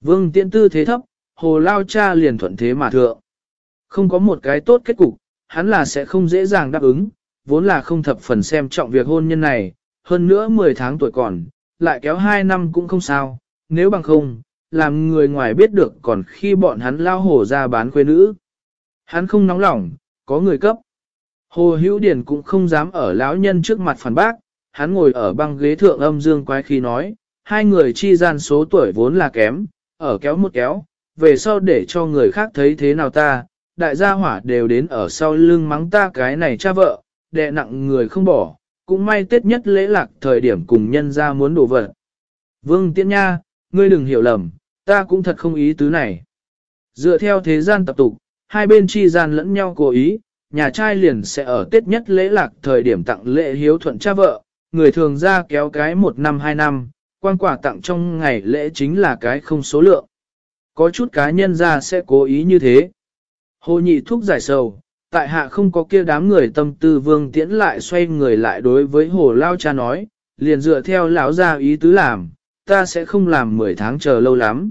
Vương tiễn tư thế thấp, hồ lao cha liền thuận thế mà thượng. Không có một cái tốt kết cục, hắn là sẽ không dễ dàng đáp ứng, vốn là không thập phần xem trọng việc hôn nhân này, hơn nữa 10 tháng tuổi còn, lại kéo 2 năm cũng không sao, nếu bằng không, làm người ngoài biết được còn khi bọn hắn lao hổ ra bán quê nữ. Hắn không nóng lòng, có người cấp. Hồ Hữu Điển cũng không dám ở lão nhân trước mặt phản bác, hắn ngồi ở băng ghế thượng âm dương quái khi nói, hai người chi gian số tuổi vốn là kém, ở kéo một kéo, về sau để cho người khác thấy thế nào ta, đại gia hỏa đều đến ở sau lưng mắng ta cái này cha vợ, đè nặng người không bỏ, cũng may tết nhất lễ lạc thời điểm cùng nhân ra muốn đổ vật. Vương Tiễn Nha, ngươi đừng hiểu lầm, ta cũng thật không ý tứ này. Dựa theo thế gian tập tục, hai bên chi gian lẫn nhau cố ý, nhà trai liền sẽ ở tết nhất lễ lạc thời điểm tặng lễ hiếu thuận cha vợ, người thường ra kéo cái một năm hai năm, quan quả tặng trong ngày lễ chính là cái không số lượng. Có chút cá nhân ra sẽ cố ý như thế. Hồ nhị thuốc giải sầu, tại hạ không có kia đám người tâm tư vương tiễn lại xoay người lại đối với hồ lao cha nói, liền dựa theo lão gia ý tứ làm, ta sẽ không làm 10 tháng chờ lâu lắm.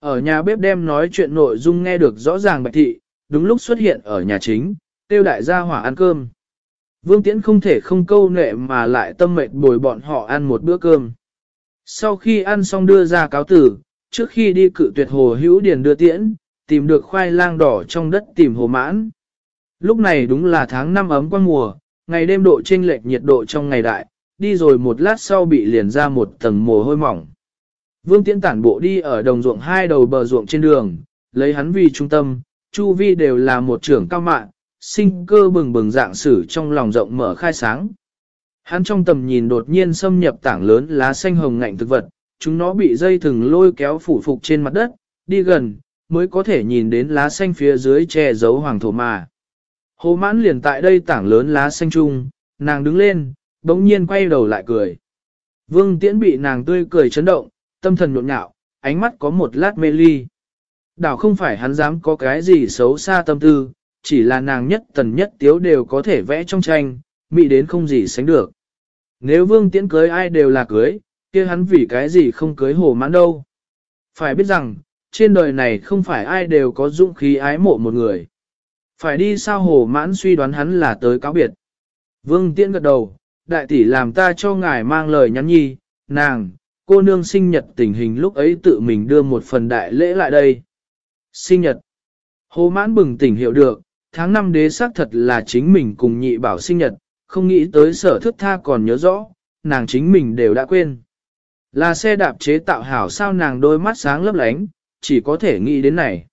Ở nhà bếp đem nói chuyện nội dung nghe được rõ ràng bạch thị, đúng lúc xuất hiện ở nhà chính, tiêu đại gia hỏa ăn cơm. Vương Tiễn không thể không câu nệ mà lại tâm mệt bồi bọn họ ăn một bữa cơm. Sau khi ăn xong đưa ra cáo tử, trước khi đi cự tuyệt hồ hữu điền đưa tiễn, tìm được khoai lang đỏ trong đất tìm hồ mãn. Lúc này đúng là tháng năm ấm quang mùa, ngày đêm độ chênh lệch nhiệt độ trong ngày đại, đi rồi một lát sau bị liền ra một tầng mồ hôi mỏng. Vương Tiễn tản bộ đi ở đồng ruộng hai đầu bờ ruộng trên đường, lấy hắn vì trung tâm, chu vi đều là một trưởng cao mạng, sinh cơ bừng bừng dạng sử trong lòng rộng mở khai sáng. Hắn trong tầm nhìn đột nhiên xâm nhập tảng lớn lá xanh hồng ngạnh thực vật, chúng nó bị dây thừng lôi kéo phủ phục trên mặt đất, đi gần, mới có thể nhìn đến lá xanh phía dưới che giấu hoàng thổ mà. Hồ mãn liền tại đây tảng lớn lá xanh trung, nàng đứng lên, bỗng nhiên quay đầu lại cười. Vương tiễn bị nàng tươi cười chấn động, tâm thần nhộn nhạo, ánh mắt có một lát mê ly. Đảo không phải hắn dám có cái gì xấu xa tâm tư, chỉ là nàng nhất tần nhất tiếu đều có thể vẽ trong tranh, mị đến không gì sánh được. Nếu vương tiễn cưới ai đều là cưới, kia hắn vì cái gì không cưới hồ mãn đâu. Phải biết rằng, trên đời này không phải ai đều có dũng khí ái mộ một người. Phải đi sao hồ mãn suy đoán hắn là tới cáo biệt. Vương tiễn gật đầu, đại tỷ làm ta cho ngài mang lời nhắn nhi, nàng, cô nương sinh nhật tình hình lúc ấy tự mình đưa một phần đại lễ lại đây. Sinh nhật. Hồ mãn bừng tỉnh hiểu được, tháng năm đế xác thật là chính mình cùng nhị bảo sinh nhật, không nghĩ tới sở thức tha còn nhớ rõ, nàng chính mình đều đã quên. Là xe đạp chế tạo hảo sao nàng đôi mắt sáng lấp lánh, chỉ có thể nghĩ đến này.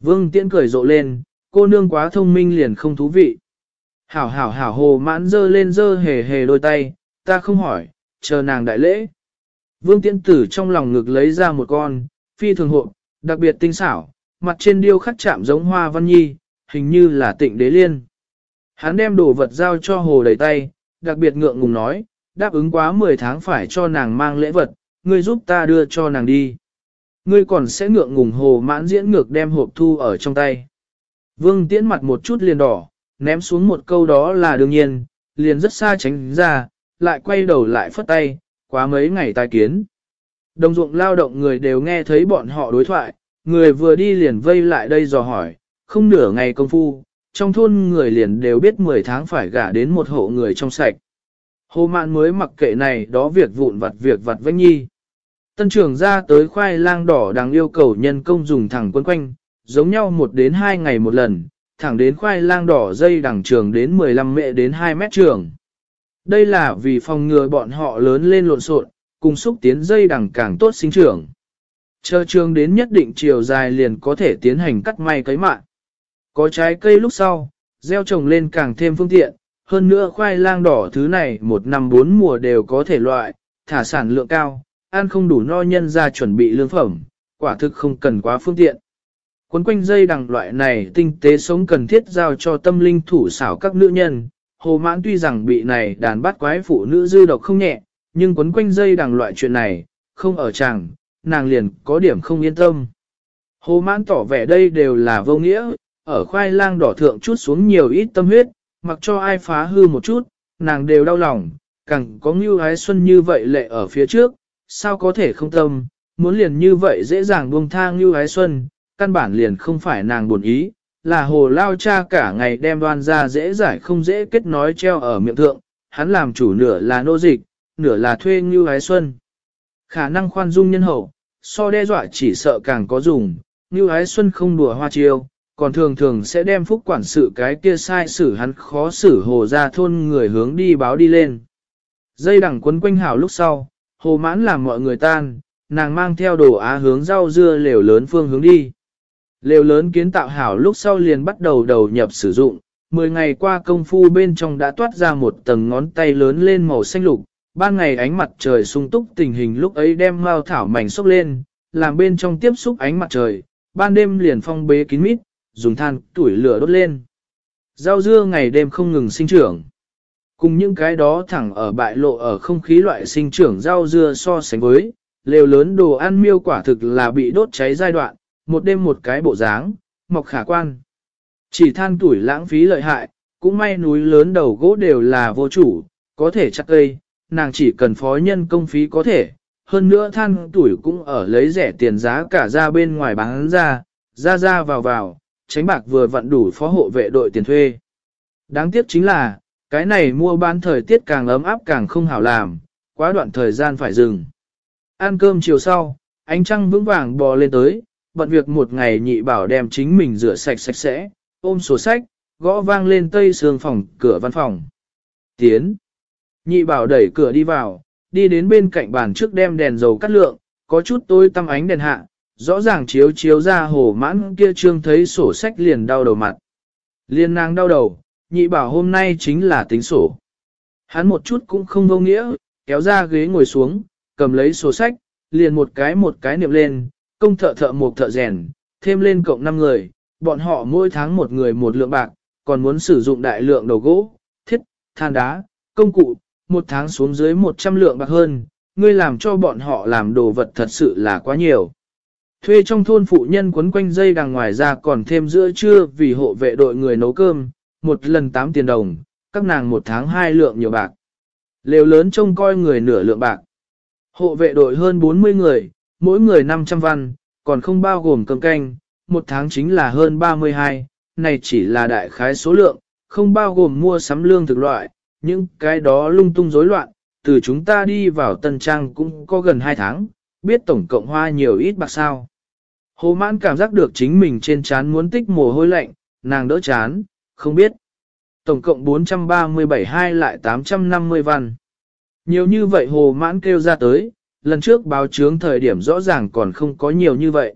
Vương Tiễn cười rộ lên, cô nương quá thông minh liền không thú vị. Hảo hảo hảo hồ mãn dơ lên dơ hề hề đôi tay, ta không hỏi, chờ nàng đại lễ. Vương Tiễn tử trong lòng ngực lấy ra một con, phi thường hộ, đặc biệt tinh xảo, mặt trên điêu khắc chạm giống hoa văn nhi, hình như là tịnh đế liên. Hắn đem đồ vật giao cho hồ đầy tay, đặc biệt ngượng ngùng nói, đáp ứng quá 10 tháng phải cho nàng mang lễ vật, ngươi giúp ta đưa cho nàng đi. Ngươi còn sẽ ngượng ngùng hồ mãn diễn ngược đem hộp thu ở trong tay. Vương tiễn mặt một chút liền đỏ, ném xuống một câu đó là đương nhiên, liền rất xa tránh ra, lại quay đầu lại phất tay, quá mấy ngày tai kiến. Đồng ruộng lao động người đều nghe thấy bọn họ đối thoại, người vừa đi liền vây lại đây dò hỏi, không nửa ngày công phu, trong thôn người liền đều biết 10 tháng phải gả đến một hộ người trong sạch. Hồ mạn mới mặc kệ này đó việc vụn vặt việc vặt vách nhi. Tân trưởng ra tới khoai lang đỏ đang yêu cầu nhân công dùng thẳng quân quanh, giống nhau một đến hai ngày một lần, thẳng đến khoai lang đỏ dây đằng trường đến 15 mệ đến 2 mét trường. Đây là vì phòng ngừa bọn họ lớn lên lộn xộn, cùng xúc tiến dây đằng càng tốt sinh trưởng. Chờ trường đến nhất định chiều dài liền có thể tiến hành cắt may cấy mạng. Có trái cây lúc sau, gieo trồng lên càng thêm phương tiện, hơn nữa khoai lang đỏ thứ này một năm bốn mùa đều có thể loại, thả sản lượng cao, ăn không đủ no nhân ra chuẩn bị lương phẩm, quả thực không cần quá phương tiện. Quấn quanh dây đằng loại này tinh tế sống cần thiết giao cho tâm linh thủ xảo các nữ nhân, hồ mãn tuy rằng bị này đàn bắt quái phụ nữ dư độc không nhẹ, nhưng quấn quanh dây đằng loại chuyện này, không ở chàng, nàng liền có điểm không yên tâm. Hồ mãn tỏ vẻ đây đều là vô nghĩa, ở khoai lang đỏ thượng chút xuống nhiều ít tâm huyết, mặc cho ai phá hư một chút, nàng đều đau lòng, càng có ngưu ái xuân như vậy lệ ở phía trước, sao có thể không tâm, muốn liền như vậy dễ dàng buông tha ngưu ái xuân, căn bản liền không phải nàng buồn ý, là hồ lao cha cả ngày đem đoan ra dễ giải không dễ kết nói treo ở miệng thượng, hắn làm chủ nửa là nô dịch, nửa là thuê ngưu ái xuân. Khả năng khoan dung nhân hậu, so đe dọa chỉ sợ càng có dùng, như ái xuân không đùa hoa chiêu, còn thường thường sẽ đem phúc quản sự cái kia sai xử hắn khó xử hồ ra thôn người hướng đi báo đi lên. Dây đằng quấn quanh hảo lúc sau, hồ mãn làm mọi người tan, nàng mang theo đồ á hướng rau dưa lều lớn phương hướng đi. Lều lớn kiến tạo hảo lúc sau liền bắt đầu đầu nhập sử dụng, 10 ngày qua công phu bên trong đã toát ra một tầng ngón tay lớn lên màu xanh lục, ban ngày ánh mặt trời sung túc tình hình lúc ấy đem mao thảo mảnh xốc lên, làm bên trong tiếp xúc ánh mặt trời, ban đêm liền phong bế kín mít, dùng than tuổi lửa đốt lên. Rau dưa ngày đêm không ngừng sinh trưởng. Cùng những cái đó thẳng ở bại lộ ở không khí loại sinh trưởng rau dưa so sánh với, lều lớn đồ ăn miêu quả thực là bị đốt cháy giai đoạn, một đêm một cái bộ dáng, mọc khả quan. Chỉ than tuổi lãng phí lợi hại, cũng may núi lớn đầu gỗ đều là vô chủ, có thể chặt cây, nàng chỉ cần phó nhân công phí có thể, hơn nữa than tuổi cũng ở lấy rẻ tiền giá cả ra bên ngoài bán ra, ra ra vào vào, tránh bạc vừa vận đủ phó hộ vệ đội tiền thuê. Đáng tiếc chính là, cái này mua bán thời tiết càng ấm áp càng không hảo làm, quá đoạn thời gian phải dừng. Ăn cơm chiều sau, ánh trăng vững vàng bò lên tới, bận việc một ngày nhị bảo đem chính mình rửa sạch sạch sẽ, ôm sổ sách, gõ vang lên tây sương phòng cửa văn phòng. Tiến. Nhị bảo đẩy cửa đi vào, đi đến bên cạnh bàn trước đem đèn dầu cắt lượng, có chút tối tăm ánh đèn hạ, rõ ràng chiếu chiếu ra hồ mãn kia trương thấy sổ sách liền đau đầu mặt. Liên nàng đau đầu, nhị bảo hôm nay chính là tính sổ. Hắn một chút cũng không vô nghĩa, kéo ra ghế ngồi xuống, cầm lấy sổ sách, liền một cái một cái niệm lên, công thợ thợ một thợ rèn, thêm lên cộng 5 người, bọn họ mỗi tháng một người một lượng bạc, còn muốn sử dụng đại lượng đầu gỗ, thiết, than đá, công cụ, một tháng xuống dưới 100 lượng bạc hơn, ngươi làm cho bọn họ làm đồ vật thật sự là quá nhiều. Thuê trong thôn phụ nhân quấn quanh dây đằng ngoài ra còn thêm giữa trưa vì hộ vệ đội người nấu cơm, một lần 8 tiền đồng, các nàng một tháng hai lượng nhiều bạc. Lều lớn trông coi người nửa lượng bạc. Hộ vệ đội hơn 40 người, mỗi người 500 văn, còn không bao gồm cơm canh, một tháng chính là hơn 32, này chỉ là đại khái số lượng, không bao gồm mua sắm lương thực loại, những cái đó lung tung rối loạn, từ chúng ta đi vào tân trang cũng có gần 2 tháng, biết tổng cộng hoa nhiều ít bạc sao. Hồ mãn cảm giác được chính mình trên chán muốn tích mồ hôi lạnh, nàng đỡ chán, không biết. Tổng cộng 437 hai lại 850 văn. Nhiều như vậy hồ mãn kêu ra tới, lần trước báo chướng thời điểm rõ ràng còn không có nhiều như vậy.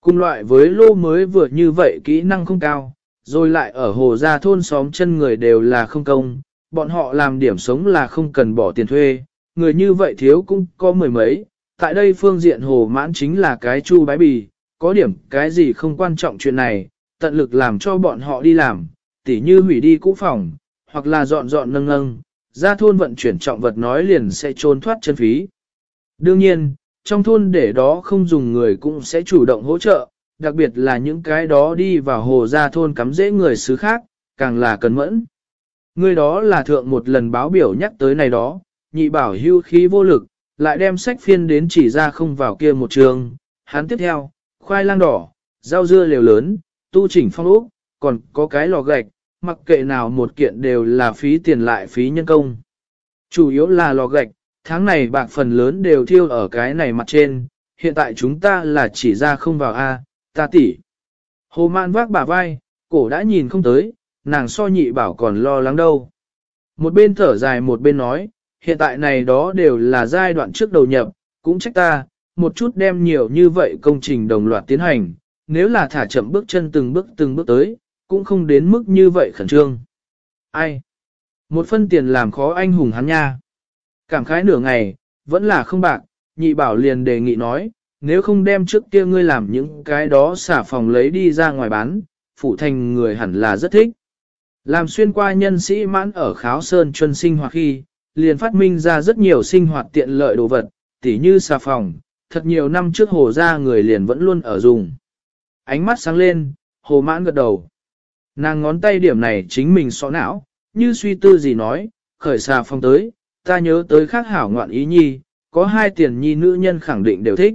Cùng loại với lô mới vừa như vậy kỹ năng không cao, rồi lại ở hồ gia thôn xóm chân người đều là không công, bọn họ làm điểm sống là không cần bỏ tiền thuê, người như vậy thiếu cũng có mười mấy, tại đây phương diện hồ mãn chính là cái chu bái bì, có điểm cái gì không quan trọng chuyện này, tận lực làm cho bọn họ đi làm, tỉ như hủy đi cũ phòng, hoặc là dọn dọn nâng nâng, ra thôn vận chuyển trọng vật nói liền sẽ trốn thoát chân phí. Đương nhiên, trong thôn để đó không dùng người cũng sẽ chủ động hỗ trợ, đặc biệt là những cái đó đi vào hồ ra thôn cắm dễ người xứ khác, càng là cần mẫn. Người đó là thượng một lần báo biểu nhắc tới này đó, nhị bảo hưu khí vô lực, lại đem sách phiên đến chỉ ra không vào kia một trường. Hắn tiếp theo, khoai lang đỏ, rau dưa liều lớn, tu chỉnh phong ốc, còn có cái lò gạch, mặc kệ nào một kiện đều là phí tiền lại phí nhân công. Chủ yếu là lò gạch, tháng này bạc phần lớn đều thiêu ở cái này mặt trên, hiện tại chúng ta là chỉ ra không vào A, ta tỷ. Hồ man vác bả vai, cổ đã nhìn không tới, nàng so nhị bảo còn lo lắng đâu. Một bên thở dài một bên nói, hiện tại này đó đều là giai đoạn trước đầu nhập, cũng trách ta, một chút đem nhiều như vậy công trình đồng loạt tiến hành, nếu là thả chậm bước chân từng bước từng bước tới, cũng không đến mức như vậy khẩn trương. Ai? Một phân tiền làm khó anh hùng hắn nha. Cảm khái nửa ngày, vẫn là không bạc, nhị bảo liền đề nghị nói, nếu không đem trước kia ngươi làm những cái đó xả phòng lấy đi ra ngoài bán, phụ thành người hẳn là rất thích. Làm xuyên qua nhân sĩ mãn ở kháo sơn chuân sinh hoạt khi, liền phát minh ra rất nhiều sinh hoạt tiện lợi đồ vật, tỉ như xà phòng, thật nhiều năm trước hồ ra người liền vẫn luôn ở dùng. Ánh mắt sáng lên, hồ mãn gật đầu. Nàng ngón tay điểm này chính mình xó não, như suy tư gì nói, khởi xà phong tới, ta nhớ tới khác hảo ngoạn ý nhi, có hai tiền nhi nữ nhân khẳng định đều thích.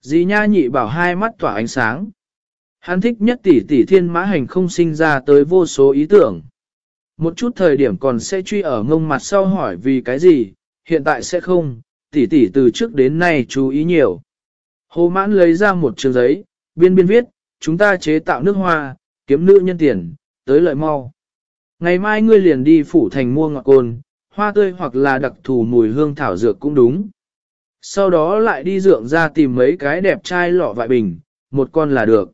Dì nha nhị bảo hai mắt tỏa ánh sáng. Hắn thích nhất tỷ tỷ thiên mã hành không sinh ra tới vô số ý tưởng. Một chút thời điểm còn sẽ truy ở ngông mặt sau hỏi vì cái gì, hiện tại sẽ không, tỷ tỷ từ trước đến nay chú ý nhiều. Hồ mãn lấy ra một trường giấy, biên biên viết, chúng ta chế tạo nước hoa, kiếm nữ nhân tiền, tới lợi mau. Ngày mai ngươi liền đi phủ thành mua ngọt côn, hoa tươi hoặc là đặc thù mùi hương thảo dược cũng đúng. Sau đó lại đi dượng ra tìm mấy cái đẹp trai lọ vại bình, một con là được.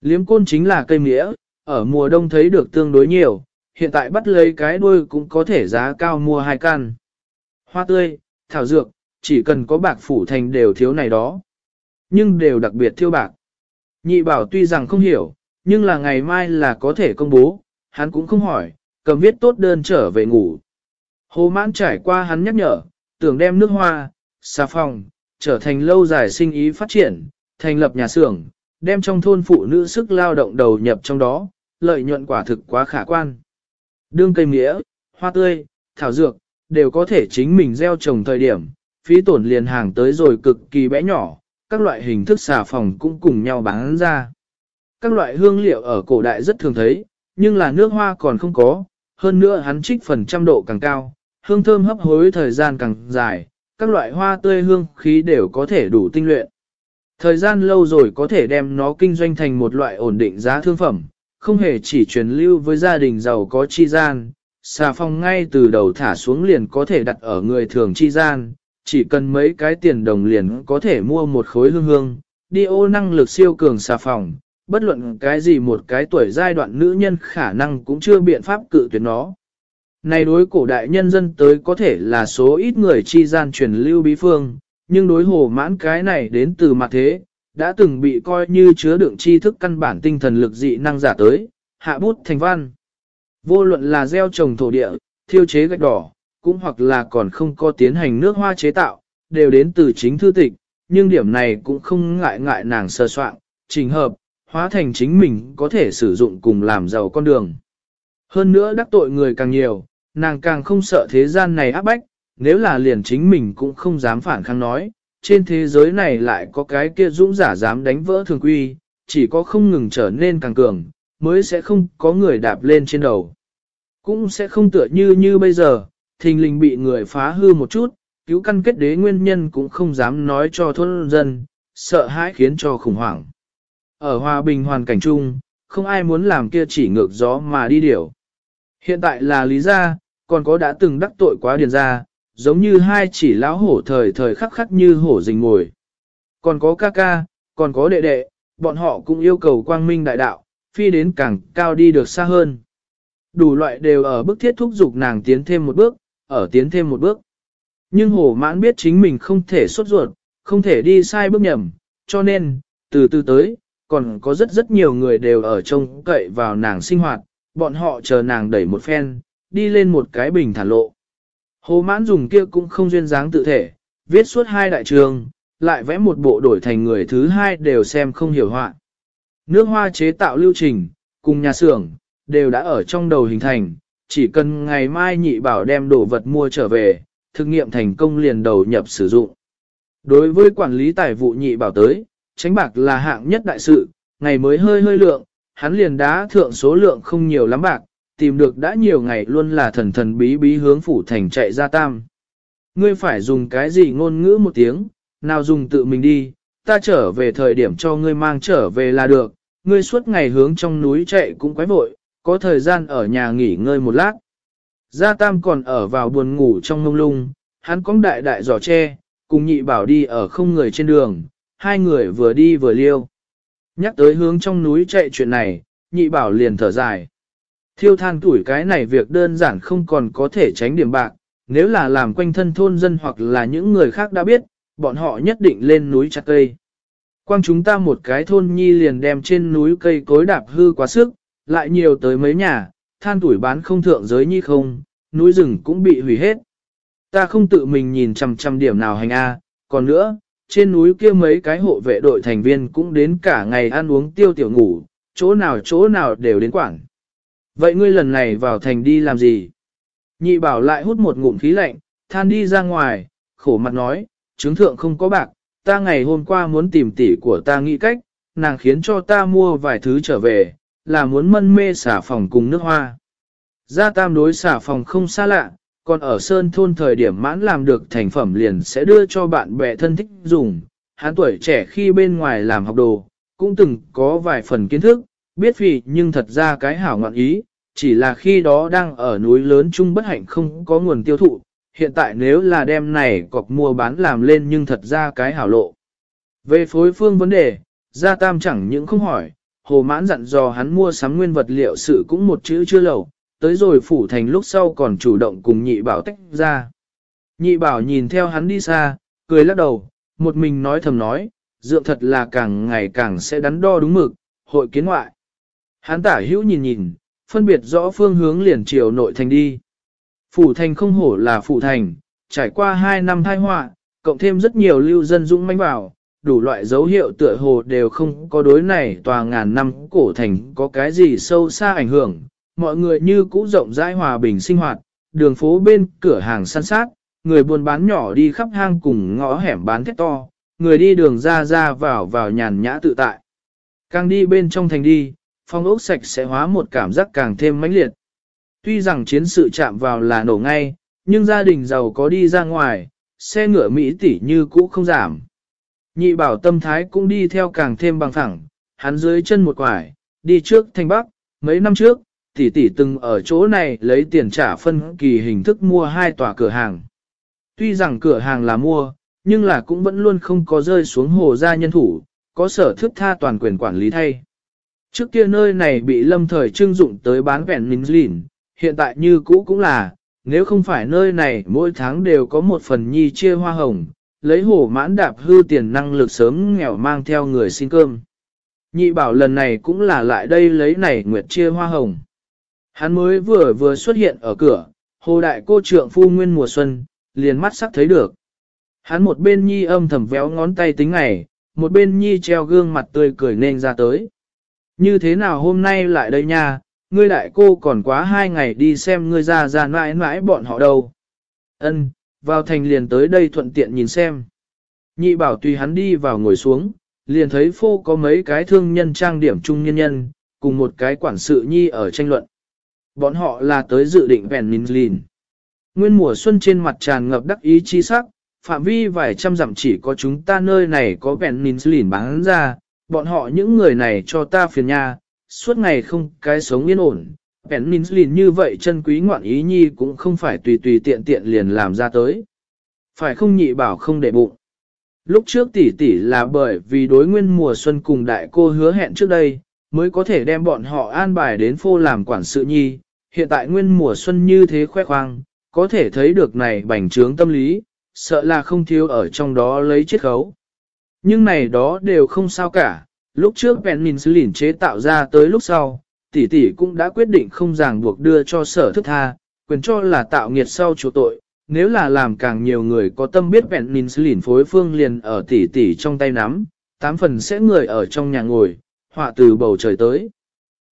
Liếm côn chính là cây nghĩa, ở mùa đông thấy được tương đối nhiều, hiện tại bắt lấy cái đuôi cũng có thể giá cao mua hai căn. Hoa tươi, thảo dược, chỉ cần có bạc phủ thành đều thiếu này đó. Nhưng đều đặc biệt thiêu bạc. Nhị bảo tuy rằng không hiểu, nhưng là ngày mai là có thể công bố, hắn cũng không hỏi, cầm viết tốt đơn trở về ngủ. Hồ mãn trải qua hắn nhắc nhở, tưởng đem nước hoa, xà phòng, trở thành lâu dài sinh ý phát triển, thành lập nhà xưởng, đem trong thôn phụ nữ sức lao động đầu nhập trong đó, lợi nhuận quả thực quá khả quan. Đương cây mía, hoa tươi, thảo dược, đều có thể chính mình gieo trồng thời điểm, phí tổn liền hàng tới rồi cực kỳ bé nhỏ, các loại hình thức xà phòng cũng cùng nhau bán ra. Các loại hương liệu ở cổ đại rất thường thấy, nhưng là nước hoa còn không có, hơn nữa hắn trích phần trăm độ càng cao, hương thơm hấp hối thời gian càng dài, các loại hoa tươi hương khí đều có thể đủ tinh luyện. Thời gian lâu rồi có thể đem nó kinh doanh thành một loại ổn định giá thương phẩm, không hề chỉ truyền lưu với gia đình giàu có chi gian, xà phòng ngay từ đầu thả xuống liền có thể đặt ở người thường chi gian, chỉ cần mấy cái tiền đồng liền có thể mua một khối hương hương, đi ô năng lực siêu cường xà phòng, bất luận cái gì một cái tuổi giai đoạn nữ nhân khả năng cũng chưa biện pháp cự tuyệt nó. Này đối cổ đại nhân dân tới có thể là số ít người chi gian truyền lưu bí phương, nhưng đối hồ mãn cái này đến từ mặt thế, đã từng bị coi như chứa đựng tri thức căn bản tinh thần lực dị năng giả tới, hạ bút thành văn. Vô luận là gieo trồng thổ địa, thiêu chế gạch đỏ, cũng hoặc là còn không có tiến hành nước hoa chế tạo, đều đến từ chính thư tịch, nhưng điểm này cũng không ngại ngại nàng sơ soạn, trình hợp, hóa thành chính mình có thể sử dụng cùng làm giàu con đường. Hơn nữa đắc tội người càng nhiều, nàng càng không sợ thế gian này áp bách, nếu là liền chính mình cũng không dám phản kháng nói, trên thế giới này lại có cái kia dũng giả dám đánh vỡ thường quy, chỉ có không ngừng trở nên càng cường, mới sẽ không có người đạp lên trên đầu. Cũng sẽ không tựa như như bây giờ, thình lình bị người phá hư một chút, cứu căn kết đế nguyên nhân cũng không dám nói cho thôn dân, sợ hãi khiến cho khủng hoảng. Ở hòa bình hoàn cảnh chung, không ai muốn làm kia chỉ ngược gió mà đi điểu. Hiện tại là lý gia, còn có đã từng đắc tội quá điền gia, giống như hai chỉ lão hổ thời thời khắc khắc như hổ rình ngồi. Còn có ca ca, còn có đệ đệ, bọn họ cũng yêu cầu quang minh đại đạo, phi đến càng cao đi được xa hơn. Đủ loại đều ở bức thiết thúc giục nàng tiến thêm một bước, ở tiến thêm một bước. Nhưng hổ mãn biết chính mình không thể xuất ruột, không thể đi sai bước nhầm, cho nên, từ từ tới, còn có rất rất nhiều người đều ở trông cậy vào nàng sinh hoạt, bọn họ chờ nàng đẩy một phen, đi lên một cái bình thản lộ. Hồ mãn dùng kia cũng không duyên dáng tự thể, viết suốt hai đại trường, lại vẽ một bộ đổi thành người thứ hai đều xem không hiểu họa. Nước hoa chế tạo lưu trình, cùng nhà xưởng, đều đã ở trong đầu hình thành, chỉ cần ngày mai nhị bảo đem đồ vật mua trở về, thực nghiệm thành công liền đầu nhập sử dụng. Đối với quản lý tài vụ nhị bảo tới, tránh bạc là hạng nhất đại sự, ngày mới hơi hơi lượng, hắn liền đá thượng số lượng không nhiều lắm bạc, tìm được đã nhiều ngày luôn là thần thần bí bí hướng phủ thành chạy ra tam. Ngươi phải dùng cái gì ngôn ngữ một tiếng, nào dùng tự mình đi, ta trở về thời điểm cho ngươi mang trở về là được, ngươi suốt ngày hướng trong núi chạy cũng quái vội, có thời gian ở nhà nghỉ ngơi một lát. Gia Tam còn ở vào buồn ngủ trong mông lung, hắn cóng đại đại giỏ tre, cùng nhị bảo đi ở không người trên đường, hai người vừa đi vừa liêu. Nhắc tới hướng trong núi chạy chuyện này, nhị bảo liền thở dài. Thiêu than tuổi cái này việc đơn giản không còn có thể tránh điểm bạc, nếu là làm quanh thân thôn dân hoặc là những người khác đã biết, bọn họ nhất định lên núi chặt cây. Quang chúng ta một cái thôn nhi liền đem trên núi cây cối đạp hư quá sức, lại nhiều tới mấy nhà, than tuổi bán không thượng giới nhi không, núi rừng cũng bị hủy hết. Ta không tự mình nhìn chằm chằm điểm nào hành A, còn nữa, trên núi kia mấy cái hộ vệ đội thành viên cũng đến cả ngày ăn uống tiêu tiểu ngủ, chỗ nào chỗ nào đều đến quảng. Vậy ngươi lần này vào thành đi làm gì? Nhị bảo lại hút một ngụm khí lạnh, than đi ra ngoài, khổ mặt nói, chứng thượng không có bạc, ta ngày hôm qua muốn tìm tỷ của ta nghĩ cách, nàng khiến cho ta mua vài thứ trở về, là muốn mân mê xả phòng cùng nước hoa. Gia tam đối xả phòng không xa lạ, còn ở Sơn Thôn thời điểm mãn làm được thành phẩm liền sẽ đưa cho bạn bè thân thích dùng. Hán tuổi trẻ khi bên ngoài làm học đồ, cũng từng có vài phần kiến thức, biết vì nhưng thật ra cái hảo ngọn ý, chỉ là khi đó đang ở núi lớn chung bất hạnh không có nguồn tiêu thụ, hiện tại nếu là đem này cọc mua bán làm lên nhưng thật ra cái hảo lộ. Về phối phương vấn đề, Gia Tam chẳng những không hỏi, Hồ Mãn dặn dò hắn mua sắm nguyên vật liệu sự cũng một chữ chưa lầu, tới rồi phủ thành lúc sau còn chủ động cùng nhị bảo tách ra. Nhị bảo nhìn theo hắn đi xa, cười lắc đầu, một mình nói thầm nói, dượng thật là càng ngày càng sẽ đắn đo đúng mực, hội kiến ngoại. Hắn tả hữu nhìn nhìn, phân biệt rõ phương hướng liền chiều nội thành đi. Phủ thành không hổ là phủ thành, trải qua hai năm thai họa, cộng thêm rất nhiều lưu dân dũng manh vào, đủ loại dấu hiệu tựa hồ đều không có đối này tòa ngàn năm cổ thành có cái gì sâu xa ảnh hưởng. Mọi người như cũ rộng rãi hòa bình sinh hoạt, đường phố bên cửa hàng săn sát, người buôn bán nhỏ đi khắp hang cùng ngõ hẻm bán thét to, người đi đường ra ra vào vào nhàn nhã tự tại. Càng đi bên trong thành đi, phong ốc sạch sẽ hóa một cảm giác càng thêm mãnh liệt. Tuy rằng chiến sự chạm vào là nổ ngay, nhưng gia đình giàu có đi ra ngoài, xe ngựa Mỹ tỷ như cũ không giảm. Nhị bảo tâm thái cũng đi theo càng thêm bằng thẳng, hắn dưới chân một quải, đi trước thành Bắc, mấy năm trước, tỷ tỷ từng ở chỗ này lấy tiền trả phân kỳ hình thức mua hai tòa cửa hàng. Tuy rằng cửa hàng là mua, nhưng là cũng vẫn luôn không có rơi xuống hồ gia nhân thủ, có sở thức tha toàn quyền quản lý thay. Trước kia nơi này bị lâm thời trưng dụng tới bán vẹn minh lìn, hiện tại như cũ cũng là, nếu không phải nơi này mỗi tháng đều có một phần nhi chia hoa hồng, lấy hổ mãn đạp hư tiền năng lực sớm nghèo mang theo người xin cơm. Nhị bảo lần này cũng là lại đây lấy này nguyệt chia hoa hồng. Hắn mới vừa vừa xuất hiện ở cửa, hồ đại cô trượng phu nguyên mùa xuân, liền mắt sắc thấy được. Hắn một bên nhi âm thầm véo ngón tay tính ngày, một bên nhi treo gương mặt tươi cười nên ra tới. Như thế nào hôm nay lại đây nha, ngươi đại cô còn quá hai ngày đi xem ngươi ra ra mãi mãi bọn họ đâu. Ân, vào thành liền tới đây thuận tiện nhìn xem. Nhị bảo tùy hắn đi vào ngồi xuống, liền thấy phô có mấy cái thương nhân trang điểm trung nhân nhân, cùng một cái quản sự nhi ở tranh luận. Bọn họ là tới dự định vẹn nín lìn. Nguyên mùa xuân trên mặt tràn ngập đắc ý chi sắc, phạm vi vài trăm dặm chỉ có chúng ta nơi này có vẹn nín lìn bán ra, bọn họ những người này cho ta phiền nha, suốt ngày không cái sống yên ổn. Vẹn nín như vậy chân quý ngoạn ý nhi cũng không phải tùy tùy tiện tiện liền làm ra tới. Phải không nhị bảo không để bụng. Lúc trước tỷ tỷ là bởi vì đối nguyên mùa xuân cùng đại cô hứa hẹn trước đây, mới có thể đem bọn họ an bài đến phô làm quản sự nhi. Hiện tại nguyên mùa xuân như thế khoe khoang, có thể thấy được này bành trướng tâm lý, sợ là không thiếu ở trong đó lấy chiết khấu. Nhưng này đó đều không sao cả, lúc trước Peninsulin chế tạo ra tới lúc sau, tỷ tỷ cũng đã quyết định không ràng buộc đưa cho sở thức tha, quyền cho là tạo nghiệt sau chủ tội. Nếu là làm càng nhiều người có tâm biết Peninsulin phối phương liền ở tỷ tỷ trong tay nắm, tám phần sẽ người ở trong nhà ngồi, họa từ bầu trời tới.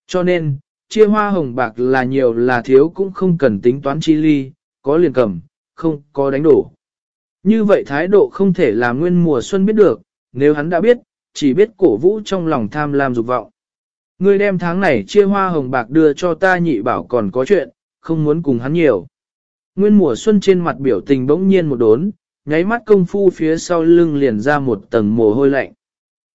Cho nên, chia hoa hồng bạc là nhiều là thiếu cũng không cần tính toán chi ly, có liền cầm, không có đánh đổ. Như vậy thái độ không thể làm nguyên mùa xuân biết được, nếu hắn đã biết, chỉ biết cổ vũ trong lòng tham lam dục vọng. Ngươi đem tháng này chia hoa hồng bạc đưa cho ta nhị bảo còn có chuyện, không muốn cùng hắn nhiều. Nguyên mùa xuân trên mặt biểu tình bỗng nhiên một đốn, nháy mắt công phu phía sau lưng liền ra một tầng mồ hôi lạnh.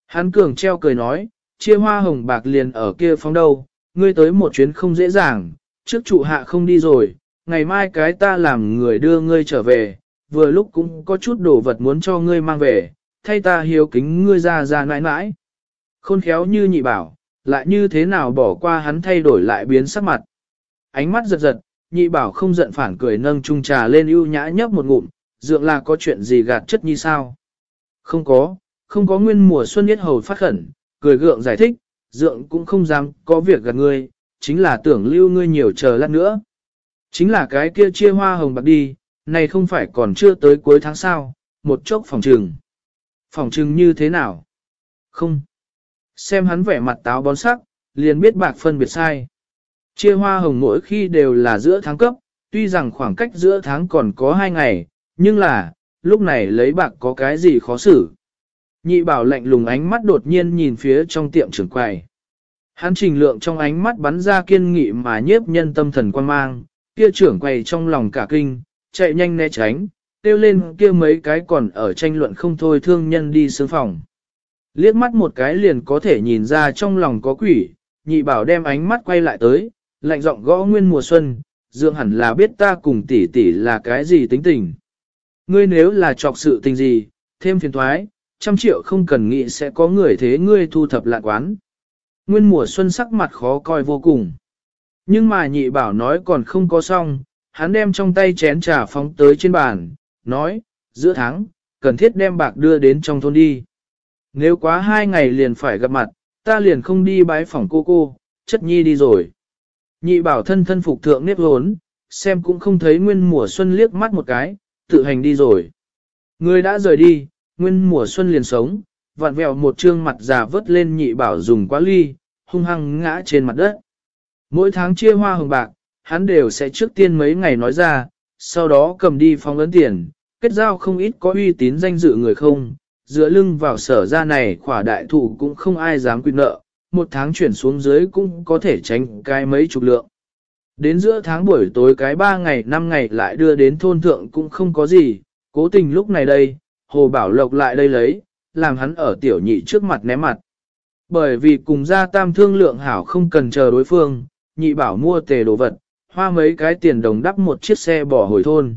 Hắn cường treo cười nói, chia hoa hồng bạc liền ở kia phóng đâu, ngươi tới một chuyến không dễ dàng, trước trụ hạ không đi rồi, ngày mai cái ta làm người đưa ngươi trở về, vừa lúc cũng có chút đồ vật muốn cho ngươi mang về, thay ta hiếu kính ngươi ra ra nãi nãi. Khôn khéo như nhị bảo, lại như thế nào bỏ qua hắn thay đổi lại biến sắc mặt. Ánh mắt giật giật, nhị bảo không giận phản cười nâng chung trà lên ưu nhã nhấp một ngụm, dượng là có chuyện gì gạt chất như sao. Không có, không có nguyên mùa xuân nhất hầu phát khẩn, cười gượng giải thích, dượng cũng không dám có việc gạt ngươi, chính là tưởng lưu ngươi nhiều chờ lát nữa. Chính là cái kia chia hoa hồng bạc đi, này không phải còn chưa tới cuối tháng sao, một chốc phòng trừng. Phòng trừng như thế nào? Không. Xem hắn vẻ mặt táo bón sắc, liền biết bạc phân biệt sai. Chia hoa hồng mỗi khi đều là giữa tháng cấp, tuy rằng khoảng cách giữa tháng còn có hai ngày, nhưng là, lúc này lấy bạc có cái gì khó xử. Nhị bảo lạnh lùng ánh mắt đột nhiên nhìn phía trong tiệm trưởng quầy. Hắn trình lượng trong ánh mắt bắn ra kiên nghị mà nhiếp nhân tâm thần quan mang, kia trưởng quầy trong lòng cả kinh, chạy nhanh né tránh, tiêu lên kia mấy cái còn ở tranh luận không thôi thương nhân đi sướng phòng. Liếc mắt một cái liền có thể nhìn ra trong lòng có quỷ, nhị bảo đem ánh mắt quay lại tới, lạnh giọng gõ nguyên mùa xuân, dương hẳn là biết ta cùng tỷ tỷ là cái gì tính tình. Ngươi nếu là trọc sự tình gì, thêm phiền thoái, trăm triệu không cần nghĩ sẽ có người thế ngươi thu thập lạ quán. Nguyên mùa xuân sắc mặt khó coi vô cùng. Nhưng mà nhị bảo nói còn không có xong, hắn đem trong tay chén trà phóng tới trên bàn, nói, giữa tháng, cần thiết đem bạc đưa đến trong thôn đi. Nếu quá hai ngày liền phải gặp mặt, ta liền không đi bái phỏng cô cô, chất nhi đi rồi. Nhị bảo thân thân phục thượng nếp hốn, xem cũng không thấy nguyên mùa xuân liếc mắt một cái, tự hành đi rồi. Người đã rời đi, nguyên mùa xuân liền sống, vặn vẹo một trương mặt già vớt lên nhị bảo dùng quá ly, hung hăng ngã trên mặt đất. Mỗi tháng chia hoa hồng bạc, hắn đều sẽ trước tiên mấy ngày nói ra, sau đó cầm đi phong ấn tiền, kết giao không ít có uy tín danh dự người không, dựa lưng vào sở ra này khỏa đại thủ cũng không ai dám quy nợ, một tháng chuyển xuống dưới cũng có thể tránh cái mấy chục lượng. Đến giữa tháng buổi tối cái ba ngày năm ngày lại đưa đến thôn thượng cũng không có gì, cố tình lúc này đây, Hồ Bảo Lộc lại đây lấy, làm hắn ở tiểu nhị trước mặt ném mặt. Bởi vì cùng gia tam thương lượng hảo không cần chờ đối phương, nhị bảo mua tề đồ vật, hoa mấy cái tiền đồng đắp một chiếc xe bỏ hồi thôn.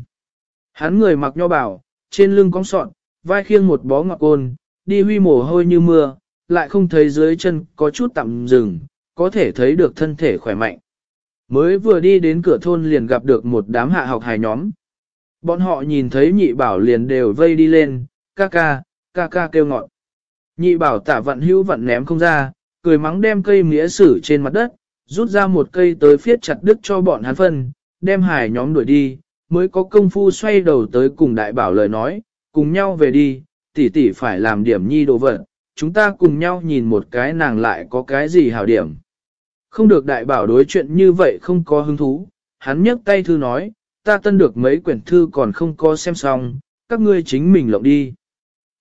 Hắn người mặc nho bảo, trên lưng cong sọn, vai khiêng một bó ngọc côn, đi huy mồ hôi như mưa, lại không thấy dưới chân có chút tạm dừng, có thể thấy được thân thể khỏe mạnh. Mới vừa đi đến cửa thôn liền gặp được một đám hạ học hài nhóm. Bọn họ nhìn thấy nhị bảo liền đều vây đi lên, ca ca, ca ca kêu ngọn. Nhị bảo tả vận hữu vận ném không ra, cười mắng đem cây mía sử trên mặt đất, rút ra một cây tới phiết chặt đứt cho bọn hắn phân, đem hải nhóm đuổi đi, mới có công phu xoay đầu tới cùng đại bảo lời nói, cùng nhau về đi, tỷ tỷ phải làm điểm nhi đồ vật, chúng ta cùng nhau nhìn một cái nàng lại có cái gì hảo điểm. Không được đại bảo đối chuyện như vậy không có hứng thú, hắn nhấc tay thư nói, ta tân được mấy quyển thư còn không có xem xong, các ngươi chính mình lộng đi.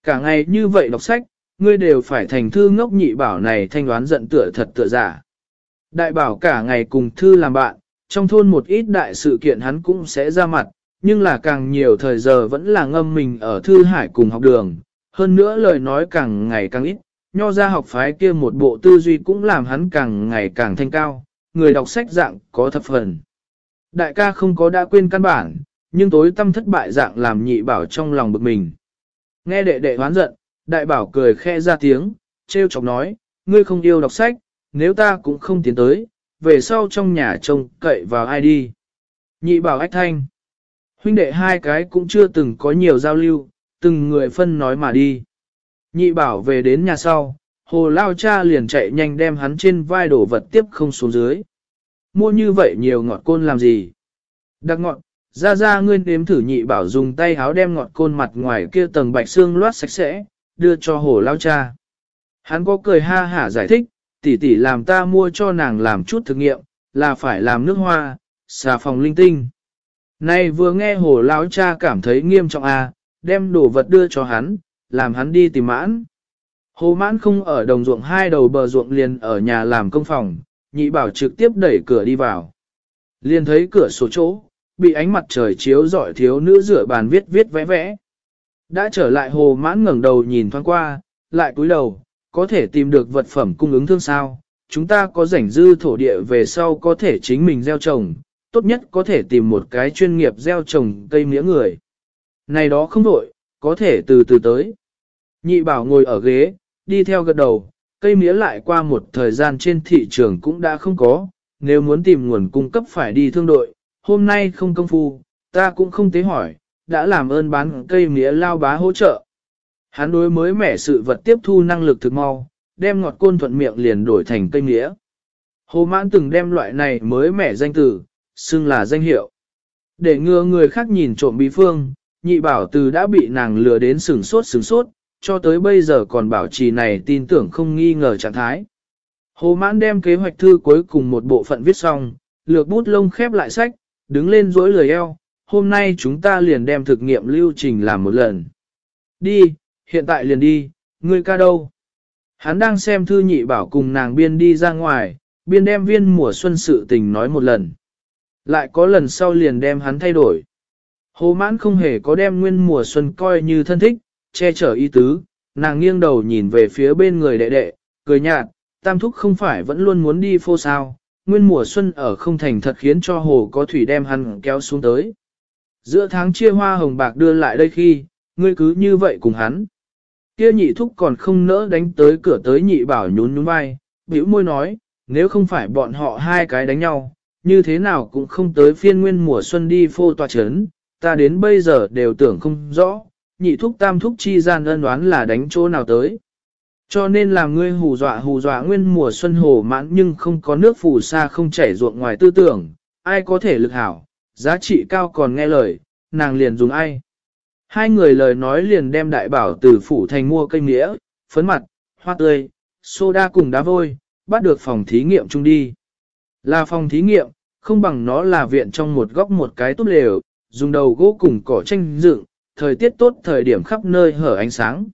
Cả ngày như vậy đọc sách, ngươi đều phải thành thư ngốc nhị bảo này thanh đoán giận tựa thật tựa giả. Đại bảo cả ngày cùng thư làm bạn, trong thôn một ít đại sự kiện hắn cũng sẽ ra mặt, nhưng là càng nhiều thời giờ vẫn là ngâm mình ở thư hải cùng học đường. Hơn nữa lời nói càng ngày càng ít, nho ra học phái kia một bộ tư duy cũng làm hắn càng ngày càng thanh cao, người đọc sách dạng có thập phần. Đại ca không có đã quên căn bản, nhưng tối tâm thất bại dạng làm nhị bảo trong lòng bực mình. Nghe đệ đệ hoán giận, đại bảo cười khe ra tiếng, trêu chọc nói, ngươi không yêu đọc sách, nếu ta cũng không tiến tới, về sau trong nhà trông cậy vào ai đi. Nhị bảo ách thanh. Huynh đệ hai cái cũng chưa từng có nhiều giao lưu, từng người phân nói mà đi. Nhị bảo về đến nhà sau, hồ lao cha liền chạy nhanh đem hắn trên vai đổ vật tiếp không xuống dưới. Mua như vậy nhiều ngọt côn làm gì? Đặc ngọt, ra ra ngươi nếm thử nhị bảo dùng tay háo đem ngọt côn mặt ngoài kia tầng bạch xương loát sạch sẽ, đưa cho hồ lao cha. Hắn có cười ha hả giải thích, tỷ tỷ làm ta mua cho nàng làm chút thực nghiệm, là phải làm nước hoa, xà phòng linh tinh. Này vừa nghe hồ lão cha cảm thấy nghiêm trọng à, đem đồ vật đưa cho hắn, làm hắn đi tìm mãn. Hồ mãn không ở đồng ruộng hai đầu bờ ruộng liền ở nhà làm công phòng, nhị bảo trực tiếp đẩy cửa đi vào. Liền thấy cửa sổ chỗ, bị ánh mặt trời chiếu rọi thiếu nữ rửa bàn viết viết vẽ vẽ. Đã trở lại hồ mãn ngẩng đầu nhìn thoáng qua, lại cúi đầu, có thể tìm được vật phẩm cung ứng thương sao. Chúng ta có rảnh dư thổ địa về sau có thể chính mình gieo trồng, tốt nhất có thể tìm một cái chuyên nghiệp gieo trồng cây mía người. Này đó không đổi, có thể từ từ tới. Nhị bảo ngồi ở ghế, đi theo gật đầu, cây mía lại qua một thời gian trên thị trường cũng đã không có, nếu muốn tìm nguồn cung cấp phải đi thương đội, hôm nay không công phu, ta cũng không tế hỏi, đã làm ơn bán cây mía lao bá hỗ trợ. Hắn đối mới mẻ sự vật tiếp thu năng lực thực mau, đem ngọt côn thuận miệng liền đổi thành cây mía. Hồ mãn từng đem loại này mới mẻ danh từ, xưng là danh hiệu. Để ngừa người khác nhìn trộm bí phương, nhị bảo từ đã bị nàng lừa đến sừng sốt sừng sốt, cho tới bây giờ còn bảo trì này tin tưởng không nghi ngờ trạng thái. Hồ mãn đem kế hoạch thư cuối cùng một bộ phận viết xong, lược bút lông khép lại sách, đứng lên dối lời eo, hôm nay chúng ta liền đem thực nghiệm lưu trình làm một lần. Đi, hiện tại liền đi, ngươi ca đâu? Hắn đang xem thư nhị bảo cùng nàng biên đi ra ngoài, biên đem viên mùa xuân sự tình nói một lần. Lại có lần sau liền đem hắn thay đổi. Hồ mãn không hề có đem nguyên mùa xuân coi như thân thích, che chở y tứ, nàng nghiêng đầu nhìn về phía bên người đệ đệ, cười nhạt, tam thúc không phải vẫn luôn muốn đi phô sao, nguyên mùa xuân ở không thành thật khiến cho hồ có thủy đem hắn kéo xuống tới. Giữa tháng chia hoa hồng bạc đưa lại đây khi, ngươi cứ như vậy cùng hắn. Kia nhị thúc còn không nỡ đánh tới cửa tới nhị bảo nhún nhún vai, bĩu môi nói, nếu không phải bọn họ hai cái đánh nhau, như thế nào cũng không tới phiên nguyên mùa xuân đi phô tòa chấn, ta đến bây giờ đều tưởng không rõ, nhị thúc tam thúc chi gian ân đoán là đánh chỗ nào tới. Cho nên làm ngươi hù dọa hù dọa nguyên mùa xuân hồ mãn nhưng không có nước phù sa không chảy ruộng ngoài tư tưởng, ai có thể lực hảo, giá trị cao còn nghe lời, nàng liền dùng ai. Hai người lời nói liền đem đại bảo từ phủ thành mua cây nghĩa, phấn mặt, hoa tươi, soda cùng đá vôi, bắt được phòng thí nghiệm chung đi. Là phòng thí nghiệm, không bằng nó là viện trong một góc một cái túp lều, dùng đầu gỗ cùng cỏ tranh dựng, thời tiết tốt thời điểm khắp nơi hở ánh sáng.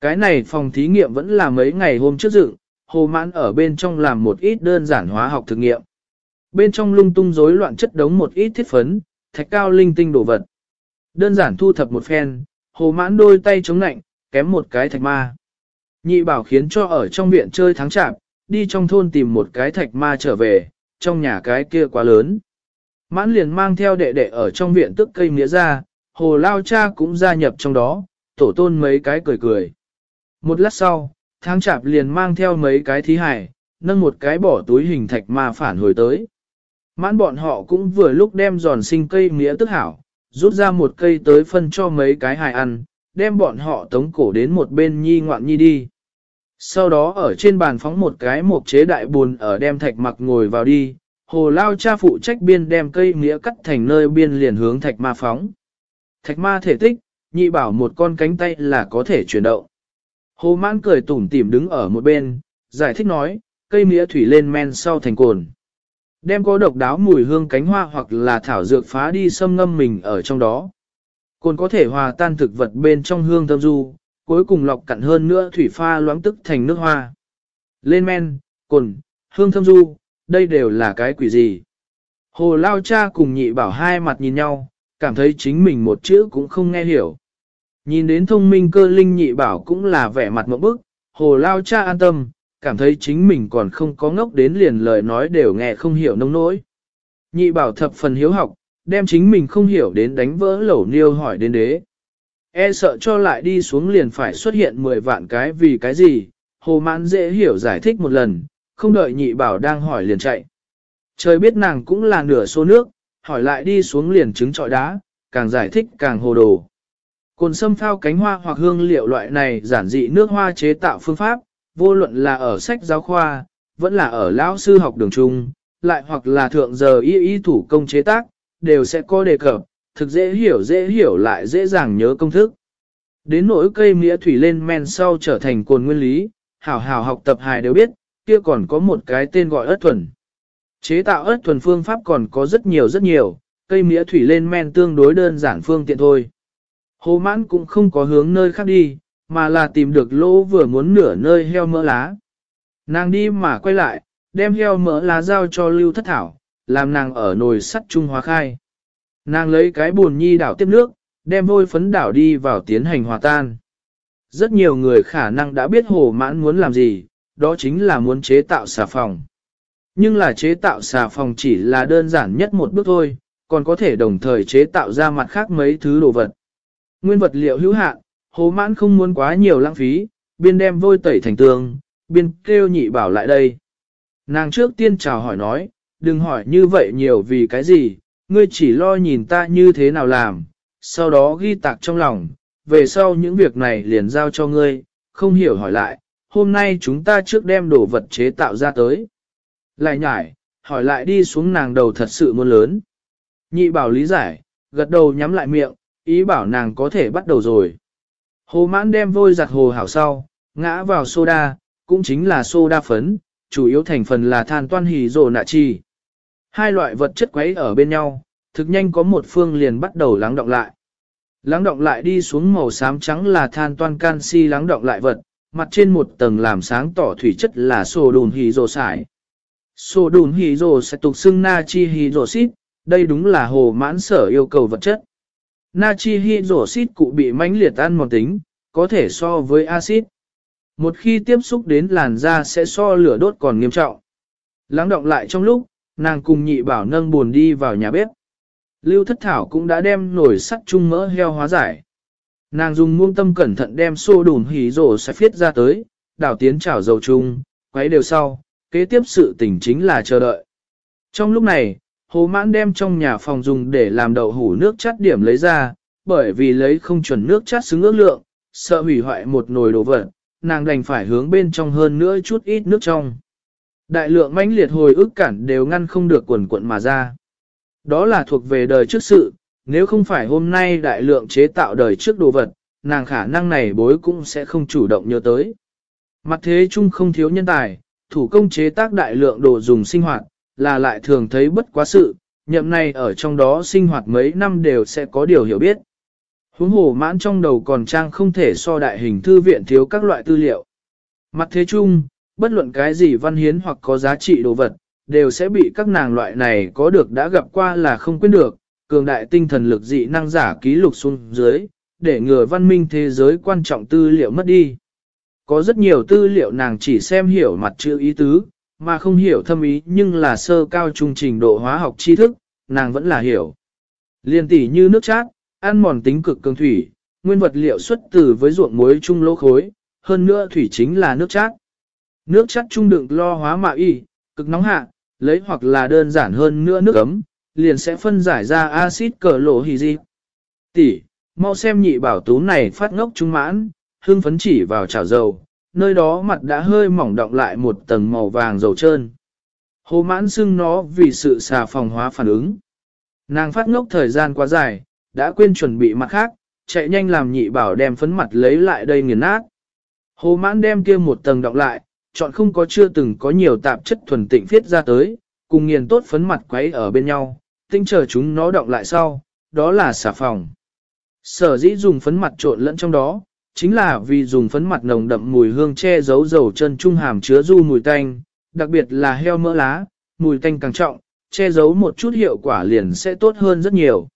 Cái này phòng thí nghiệm vẫn là mấy ngày hôm trước dựng, hồ mãn ở bên trong làm một ít đơn giản hóa học thực nghiệm. Bên trong lung tung rối loạn chất đống một ít thiết phấn, thạch cao linh tinh đồ vật. Đơn giản thu thập một phen, hồ mãn đôi tay chống nạnh, kém một cái thạch ma. Nhị bảo khiến cho ở trong viện chơi thắng chạp, đi trong thôn tìm một cái thạch ma trở về, trong nhà cái kia quá lớn. Mãn liền mang theo đệ đệ ở trong viện tức cây mía ra, hồ lao cha cũng gia nhập trong đó, tổ tôn mấy cái cười cười. Một lát sau, tháng chạp liền mang theo mấy cái thí hải, nâng một cái bỏ túi hình thạch mà phản hồi tới. Mãn bọn họ cũng vừa lúc đem giòn sinh cây mía tức hảo, rút ra một cây tới phân cho mấy cái hài ăn, đem bọn họ tống cổ đến một bên nhi ngoạn nhi đi. Sau đó ở trên bàn phóng một cái mộc chế đại buồn ở đem thạch mặc ngồi vào đi, hồ lao cha phụ trách biên đem cây nghĩa cắt thành nơi biên liền hướng thạch ma phóng. Thạch ma thể tích, nhị bảo một con cánh tay là có thể chuyển động. Hồ mãn cười tủm tỉm đứng ở một bên, giải thích nói, cây mía thủy lên men sau thành cồn. Đem có độc đáo mùi hương cánh hoa hoặc là thảo dược phá đi xâm ngâm mình ở trong đó. Cồn có thể hòa tan thực vật bên trong hương thơm du, cuối cùng lọc cặn hơn nữa thủy pha loãng tức thành nước hoa. Lên men, cồn, hương thơm du, đây đều là cái quỷ gì. Hồ Lao Cha cùng nhị bảo hai mặt nhìn nhau, cảm thấy chính mình một chữ cũng không nghe hiểu. Nhìn đến thông minh cơ linh nhị bảo cũng là vẻ mặt một bức, Hồ Lao Cha an tâm, cảm thấy chính mình còn không có ngốc đến liền lời nói đều nghe không hiểu nông nỗi. Nhị bảo thập phần hiếu học, đem chính mình không hiểu đến đánh vỡ lẩu niêu hỏi đến đế. E sợ cho lại đi xuống liền phải xuất hiện 10 vạn cái vì cái gì, hồ mãn dễ hiểu giải thích một lần, không đợi nhị bảo đang hỏi liền chạy. Trời biết nàng cũng là nửa số nước, hỏi lại đi xuống liền trứng trọi đá, càng giải thích càng hồ đồ. Cồn sâm phao cánh hoa hoặc hương liệu loại này giản dị nước hoa chế tạo phương pháp, vô luận là ở sách giáo khoa, vẫn là ở lão sư học đường trung, lại hoặc là thượng giờ y y thủ công chế tác, đều sẽ có đề cập, thực dễ hiểu dễ hiểu lại dễ dàng nhớ công thức. Đến nỗi cây mía thủy lên men sau trở thành cồn nguyên lý, hảo hảo học tập hài đều biết, kia còn có một cái tên gọi ớt thuần. Chế tạo ớt thuần phương pháp còn có rất nhiều rất nhiều, cây mía thủy lên men tương đối đơn giản phương tiện thôi. Hồ mãn cũng không có hướng nơi khác đi, mà là tìm được lỗ vừa muốn nửa nơi heo mỡ lá. Nàng đi mà quay lại, đem heo mỡ lá giao cho lưu thất thảo, làm nàng ở nồi sắt trung hóa khai. Nàng lấy cái buồn nhi đảo tiếp nước, đem vôi phấn đảo đi vào tiến hành hòa tan. Rất nhiều người khả năng đã biết hồ mãn muốn làm gì, đó chính là muốn chế tạo xà phòng. Nhưng là chế tạo xà phòng chỉ là đơn giản nhất một bước thôi, còn có thể đồng thời chế tạo ra mặt khác mấy thứ đồ vật. Nguyên vật liệu hữu hạn, hồ mãn không muốn quá nhiều lãng phí, biên đem vôi tẩy thành tường, biên kêu nhị bảo lại đây. Nàng trước tiên chào hỏi nói, đừng hỏi như vậy nhiều vì cái gì, ngươi chỉ lo nhìn ta như thế nào làm, sau đó ghi tạc trong lòng, về sau những việc này liền giao cho ngươi, không hiểu hỏi lại, hôm nay chúng ta trước đem đồ vật chế tạo ra tới. Lại nhải, hỏi lại đi xuống nàng đầu thật sự muốn lớn. Nhị bảo lý giải, gật đầu nhắm lại miệng, ý bảo nàng có thể bắt đầu rồi. Hồ mãn đem vôi giặt hồ hảo sau, ngã vào soda, cũng chính là soda phấn, chủ yếu thành phần là than toan hỉ rồ nạ chi. Hai loại vật chất quấy ở bên nhau, thực nhanh có một phương liền bắt đầu lắng động lại. Lắng động lại đi xuống màu xám trắng là than toan canxi lắng động lại vật, mặt trên một tầng làm sáng tỏ thủy chất là sô đùn hì rồ sải. Sô đùn hì rồ sẽ tục xưng nachi hì rồ xít, đây đúng là hồ mãn sở yêu cầu vật chất. Nachi hì rồ xít cụ bị mãnh liệt ăn một tính, có thể so với axit. Một khi tiếp xúc đến làn da sẽ so lửa đốt còn nghiêm trọng. Lắng động lại trong lúc, nàng cùng nhị bảo nâng buồn đi vào nhà bếp. Lưu thất thảo cũng đã đem nồi sắt chung mỡ heo hóa giải. Nàng dùng muông tâm cẩn thận đem xô đùn hỉ rổ sẽ phiết ra tới, đảo tiến chảo dầu chung, quấy đều sau, kế tiếp sự tình chính là chờ đợi. Trong lúc này, hồ mãn đem trong nhà phòng dùng để làm đậu hủ nước chát điểm lấy ra, bởi vì lấy không chuẩn nước chát xứng ước lượng, sợ hủy hoại một nồi đồ vật, nàng đành phải hướng bên trong hơn nữa chút ít nước trong. Đại lượng mãnh liệt hồi ức cản đều ngăn không được quần quận mà ra. Đó là thuộc về đời trước sự, nếu không phải hôm nay đại lượng chế tạo đời trước đồ vật, nàng khả năng này bối cũng sẽ không chủ động nhớ tới. Mặt thế chung không thiếu nhân tài, thủ công chế tác đại lượng đồ dùng sinh hoạt, là lại thường thấy bất quá sự, nhậm này ở trong đó sinh hoạt mấy năm đều sẽ có điều hiểu biết. Huống hồ mãn trong đầu còn trang không thể so đại hình thư viện thiếu các loại tư liệu. Mặt thế chung, bất luận cái gì văn hiến hoặc có giá trị đồ vật, đều sẽ bị các nàng loại này có được đã gặp qua là không quên được, cường đại tinh thần lực dị năng giả ký lục xuống dưới, để ngừa văn minh thế giới quan trọng tư liệu mất đi. Có rất nhiều tư liệu nàng chỉ xem hiểu mặt chữ ý tứ, mà không hiểu thâm ý nhưng là sơ cao trung trình độ hóa học tri thức, nàng vẫn là hiểu. Liên tỷ như nước chát, ăn mòn tính cực cường thủy, nguyên vật liệu xuất từ với ruộng muối trung lỗ khối, hơn nữa thủy chính là nước chát. Nước chát trung đựng lo hóa mạ y, cực nóng hạ, lấy hoặc là đơn giản hơn nữa nước ấm, liền sẽ phân giải ra axit cờ lộ hì di. Tỷ, mau xem nhị bảo tú này phát ngốc trung mãn, hương phấn chỉ vào chảo dầu, nơi đó mặt đã hơi mỏng động lại một tầng màu vàng dầu trơn. Hồ mãn xưng nó vì sự xà phòng hóa phản ứng. Nàng phát ngốc thời gian quá dài, đã quên chuẩn bị mặt khác, chạy nhanh làm nhị bảo đem phấn mặt lấy lại đây nghiền nát. Hồ mãn đem kia một tầng động lại, chọn không có chưa từng có nhiều tạp chất thuần tịnh viết ra tới, cùng nghiền tốt phấn mặt quấy ở bên nhau, tinh chờ chúng nó động lại sau, đó là xà phòng. Sở dĩ dùng phấn mặt trộn lẫn trong đó, chính là vì dùng phấn mặt nồng đậm mùi hương che giấu dầu chân trung hàm chứa du mùi tanh, đặc biệt là heo mỡ lá, mùi tanh càng trọng, che giấu một chút hiệu quả liền sẽ tốt hơn rất nhiều.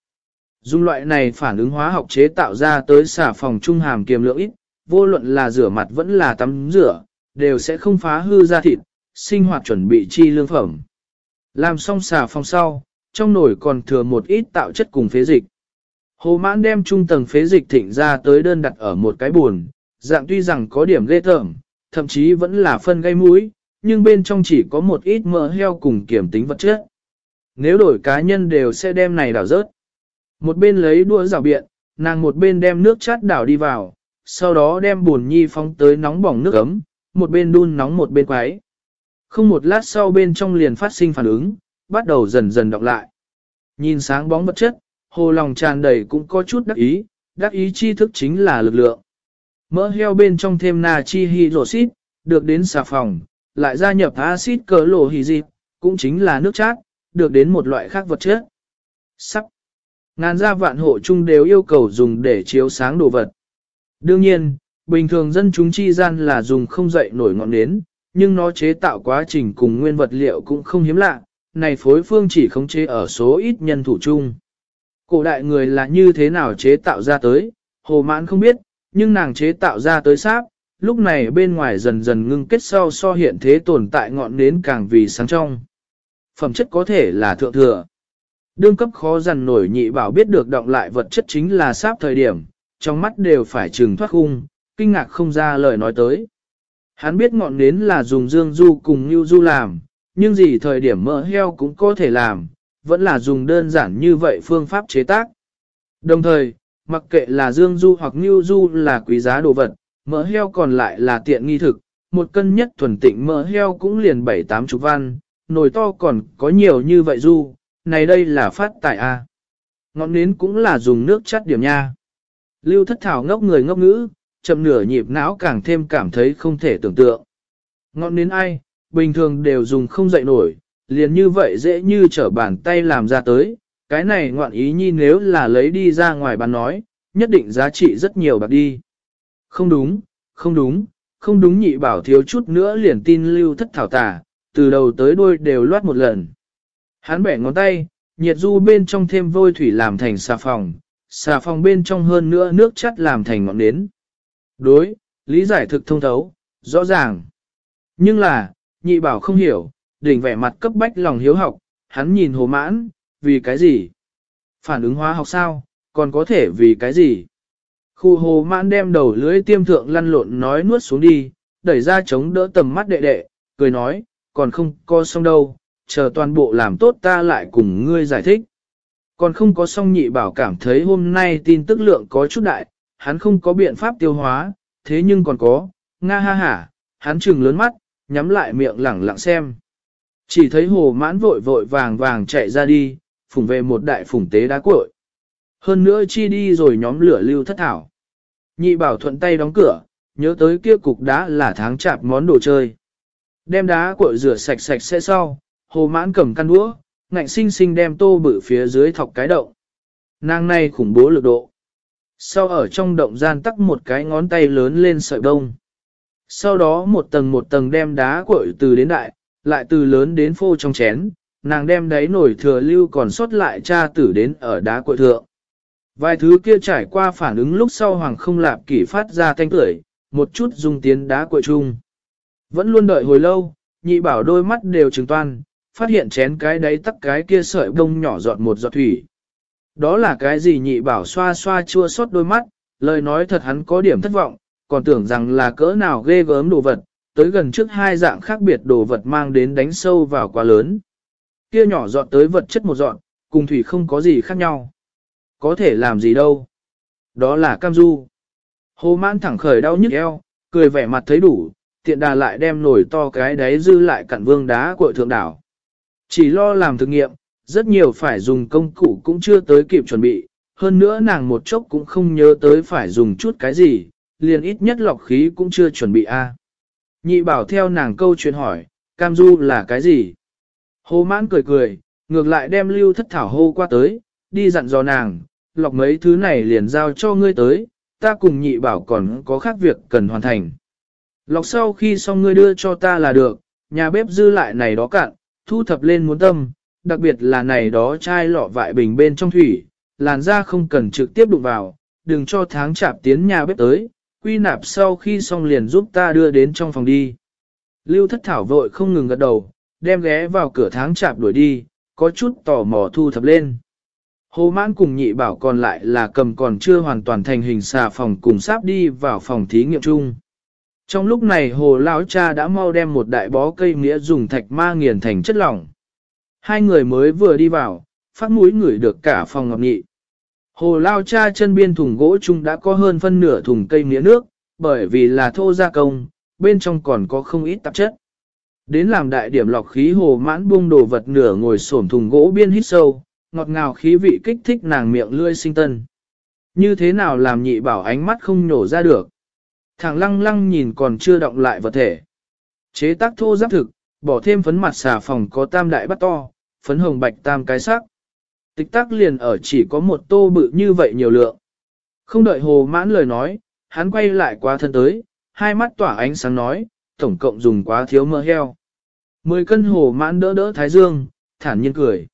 Dùng loại này phản ứng hóa học chế tạo ra tới xà phòng trung hàm kiềm lượng ít, vô luận là rửa mặt vẫn là tắm rửa, đều sẽ không phá hư da thịt, sinh hoạt chuẩn bị chi lương phẩm. Làm xong xà phòng sau, trong nồi còn thừa một ít tạo chất cùng phế dịch. Hồ mãn đem trung tầng phế dịch thịnh ra tới đơn đặt ở một cái buồn, dạng tuy rằng có điểm ghê tởm, thậm chí vẫn là phân gây mũi, nhưng bên trong chỉ có một ít mỡ heo cùng kiểm tính vật chất. Nếu đổi cá nhân đều sẽ đem này đảo rớt. Một bên lấy đũa rào biện, nàng một bên đem nước chát đảo đi vào, sau đó đem buồn nhi phóng tới nóng bỏng nước ấm, một bên đun nóng một bên quái. Không một lát sau bên trong liền phát sinh phản ứng, bắt đầu dần dần đọc lại. Nhìn sáng bóng vật chất, hồ lòng tràn đầy cũng có chút đắc ý, đắc ý chi thức chính là lực lượng. Mỡ heo bên trong thêm natri hydroxit, được đến xà phòng, lại gia nhập axit cờ lộ hydric, cũng chính là nước chát, được đến một loại khác vật chất. Sắp. Ngàn gia vạn hộ chung đều yêu cầu dùng để chiếu sáng đồ vật. Đương nhiên, bình thường dân chúng chi gian là dùng không dậy nổi ngọn nến, nhưng nó chế tạo quá trình cùng nguyên vật liệu cũng không hiếm lạ, này phối phương chỉ khống chế ở số ít nhân thủ chung. Cổ đại người là như thế nào chế tạo ra tới, hồ mãn không biết, nhưng nàng chế tạo ra tới sáp, lúc này bên ngoài dần dần ngưng kết sau so hiện thế tồn tại ngọn nến càng vì sáng trong. Phẩm chất có thể là thượng thừa. Đương cấp khó dằn nổi nhị bảo biết được động lại vật chất chính là sáp thời điểm, trong mắt đều phải trừng thoát khung, kinh ngạc không ra lời nói tới. Hắn biết ngọn nến là dùng dương du cùng như du làm, nhưng gì thời điểm mỡ heo cũng có thể làm, vẫn là dùng đơn giản như vậy phương pháp chế tác. Đồng thời, mặc kệ là dương du hoặc như du là quý giá đồ vật, mỡ heo còn lại là tiện nghi thực, một cân nhất thuần tịnh mỡ heo cũng liền bảy tám chục văn, nồi to còn có nhiều như vậy du, này đây là phát tại A. Ngọn nến cũng là dùng nước chắt điểm nha. Lưu thất thảo ngốc người ngốc ngữ, chậm nửa nhịp não càng thêm cảm thấy không thể tưởng tượng. Ngọn nến ai, bình thường đều dùng không dậy nổi, liền như vậy dễ như trở bàn tay làm ra tới, cái này ngoạn ý nhi nếu là lấy đi ra ngoài bán nói, nhất định giá trị rất nhiều bạc đi. Không đúng, không đúng, không đúng nhị bảo thiếu chút nữa liền tin lưu thất thảo tả, từ đầu tới đuôi đều loát một lần. Hắn bẻ ngón tay, nhiệt du bên trong thêm vôi thủy làm thành xà phòng, xà phòng bên trong hơn nữa nước chắt làm thành ngọn nến. Đối, lý giải thực thông thấu, rõ ràng. Nhưng là, nhị bảo không hiểu, đỉnh vẻ mặt cấp bách lòng hiếu học, hắn nhìn hồ mãn, vì cái gì? Phản ứng hóa học sao, còn có thể vì cái gì? Khu hồ mãn đem đầu lưới tiêm thượng lăn lộn nói nuốt xuống đi, đẩy ra chống đỡ tầm mắt đệ đệ, cười nói, còn không co xong đâu, chờ toàn bộ làm tốt ta lại cùng ngươi giải thích. Còn không có xong nhị bảo cảm thấy hôm nay tin tức lượng có chút đại, hắn không có biện pháp tiêu hóa, thế nhưng còn có, nga ha hả, hắn trừng lớn mắt, nhắm lại miệng lẳng lặng xem. Chỉ thấy hồ mãn vội vội vàng vàng chạy ra đi, phủng về một đại phủng tế đá cội. Hơn nữa chi đi rồi nhóm lửa lưu thất thảo. Nhị bảo thuận tay đóng cửa, nhớ tới kia cục đá là tháng chạp món đồ chơi. Đem đá cội rửa sạch sạch sẽ sau, hồ mãn cầm căn đũa, ngạnh sinh sinh đem tô bự phía dưới thọc cái động. Nàng này khủng bố lực độ. Sau ở trong động gian tắc một cái ngón tay lớn lên sợi đông. Sau đó một tầng một tầng đem đá cội từ đến đại, lại từ lớn đến phô trong chén, nàng đem đáy nổi thừa lưu còn sót lại cha tử đến ở đá cội thượng. Vài thứ kia trải qua phản ứng lúc sau hoàng không lạp kỷ phát ra thanh cười, một chút dùng tiến đá cội chung. Vẫn luôn đợi hồi lâu, nhị bảo đôi mắt đều trừng toan, phát hiện chén cái đáy tắc cái kia sợi bông nhỏ giọt một giọt thủy. Đó là cái gì nhị bảo xoa xoa chua xót đôi mắt, lời nói thật hắn có điểm thất vọng, còn tưởng rằng là cỡ nào ghê gớm đồ vật, tới gần trước hai dạng khác biệt đồ vật mang đến đánh sâu vào quá lớn. Kia nhỏ dọn tới vật chất một dọn, cùng thủy không có gì khác nhau. Có thể làm gì đâu. Đó là cam du. Hồ mãn thẳng khởi đau nhức eo, cười vẻ mặt thấy đủ, tiện đà lại đem nổi to cái đáy dư lại cặn vương đá của thượng đảo. Chỉ lo làm thực nghiệm, rất nhiều phải dùng công cụ cũng chưa tới kịp chuẩn bị, hơn nữa nàng một chốc cũng không nhớ tới phải dùng chút cái gì, liền ít nhất lọc khí cũng chưa chuẩn bị a. À. Nhị bảo theo nàng câu chuyện hỏi, cam du là cái gì? Hồ mãn cười cười, ngược lại đem lưu thất thảo hô qua tới, đi dặn dò nàng, lọc mấy thứ này liền giao cho ngươi tới, ta cùng nhị bảo còn có khác việc cần hoàn thành. Lọc sau khi xong ngươi đưa cho ta là được, nhà bếp dư lại này đó cạn, thu thập lên muốn tâm, đặc biệt là này đó chai lọ vại bình bên trong thủy, làn da không cần trực tiếp đụng vào, đừng cho tháng chạp tiến nhà bếp tới, quy nạp sau khi xong liền giúp ta đưa đến trong phòng đi. Lưu thất thảo vội không ngừng gật đầu, đem ghé vào cửa tháng chạp đuổi đi, có chút tò mò thu thập lên. Hồ mãn cùng nhị bảo còn lại là cầm còn chưa hoàn toàn thành hình xà phòng cùng sáp đi vào phòng thí nghiệm chung. Trong lúc này hồ lão cha đã mau đem một đại bó cây nghĩa dùng thạch ma nghiền thành chất lỏng. Hai người mới vừa đi vào, phát mũi ngửi được cả phòng ngọc nghị. Hồ lao cha chân biên thùng gỗ chung đã có hơn phân nửa thùng cây mía nước, bởi vì là thô gia công, bên trong còn có không ít tạp chất. Đến làm đại điểm lọc khí hồ mãn buông đồ vật nửa ngồi xổm thùng gỗ biên hít sâu, ngọt ngào khí vị kích thích nàng miệng lươi sinh tân. Như thế nào làm nhị bảo ánh mắt không nhổ ra được. Thằng lăng lăng nhìn còn chưa động lại vật thể. Chế tác thô giáp thực, bỏ thêm phấn mặt xà phòng có tam đại bắt to, phấn hồng bạch tam cái sắc. Tịch tắc liền ở chỉ có một tô bự như vậy nhiều lượng. Không đợi hồ mãn lời nói, hắn quay lại qua thân tới, hai mắt tỏa ánh sáng nói, tổng cộng dùng quá thiếu mỡ heo. Mười cân hồ mãn đỡ đỡ thái dương, thản nhiên cười.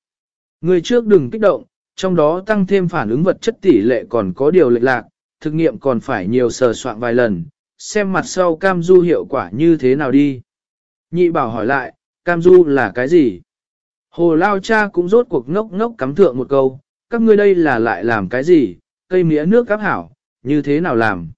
Người trước đừng kích động, trong đó tăng thêm phản ứng vật chất tỷ lệ còn có điều lệch lạc, thực nghiệm còn phải nhiều sờ soạn vài lần, xem mặt sau cam du hiệu quả như thế nào đi. Nhị bảo hỏi lại, cam du là cái gì? Hồ Lao Cha cũng rốt cuộc ngốc ngốc cắm thượng một câu, các ngươi đây là lại làm cái gì, cây mía nước cắp hảo, như thế nào làm?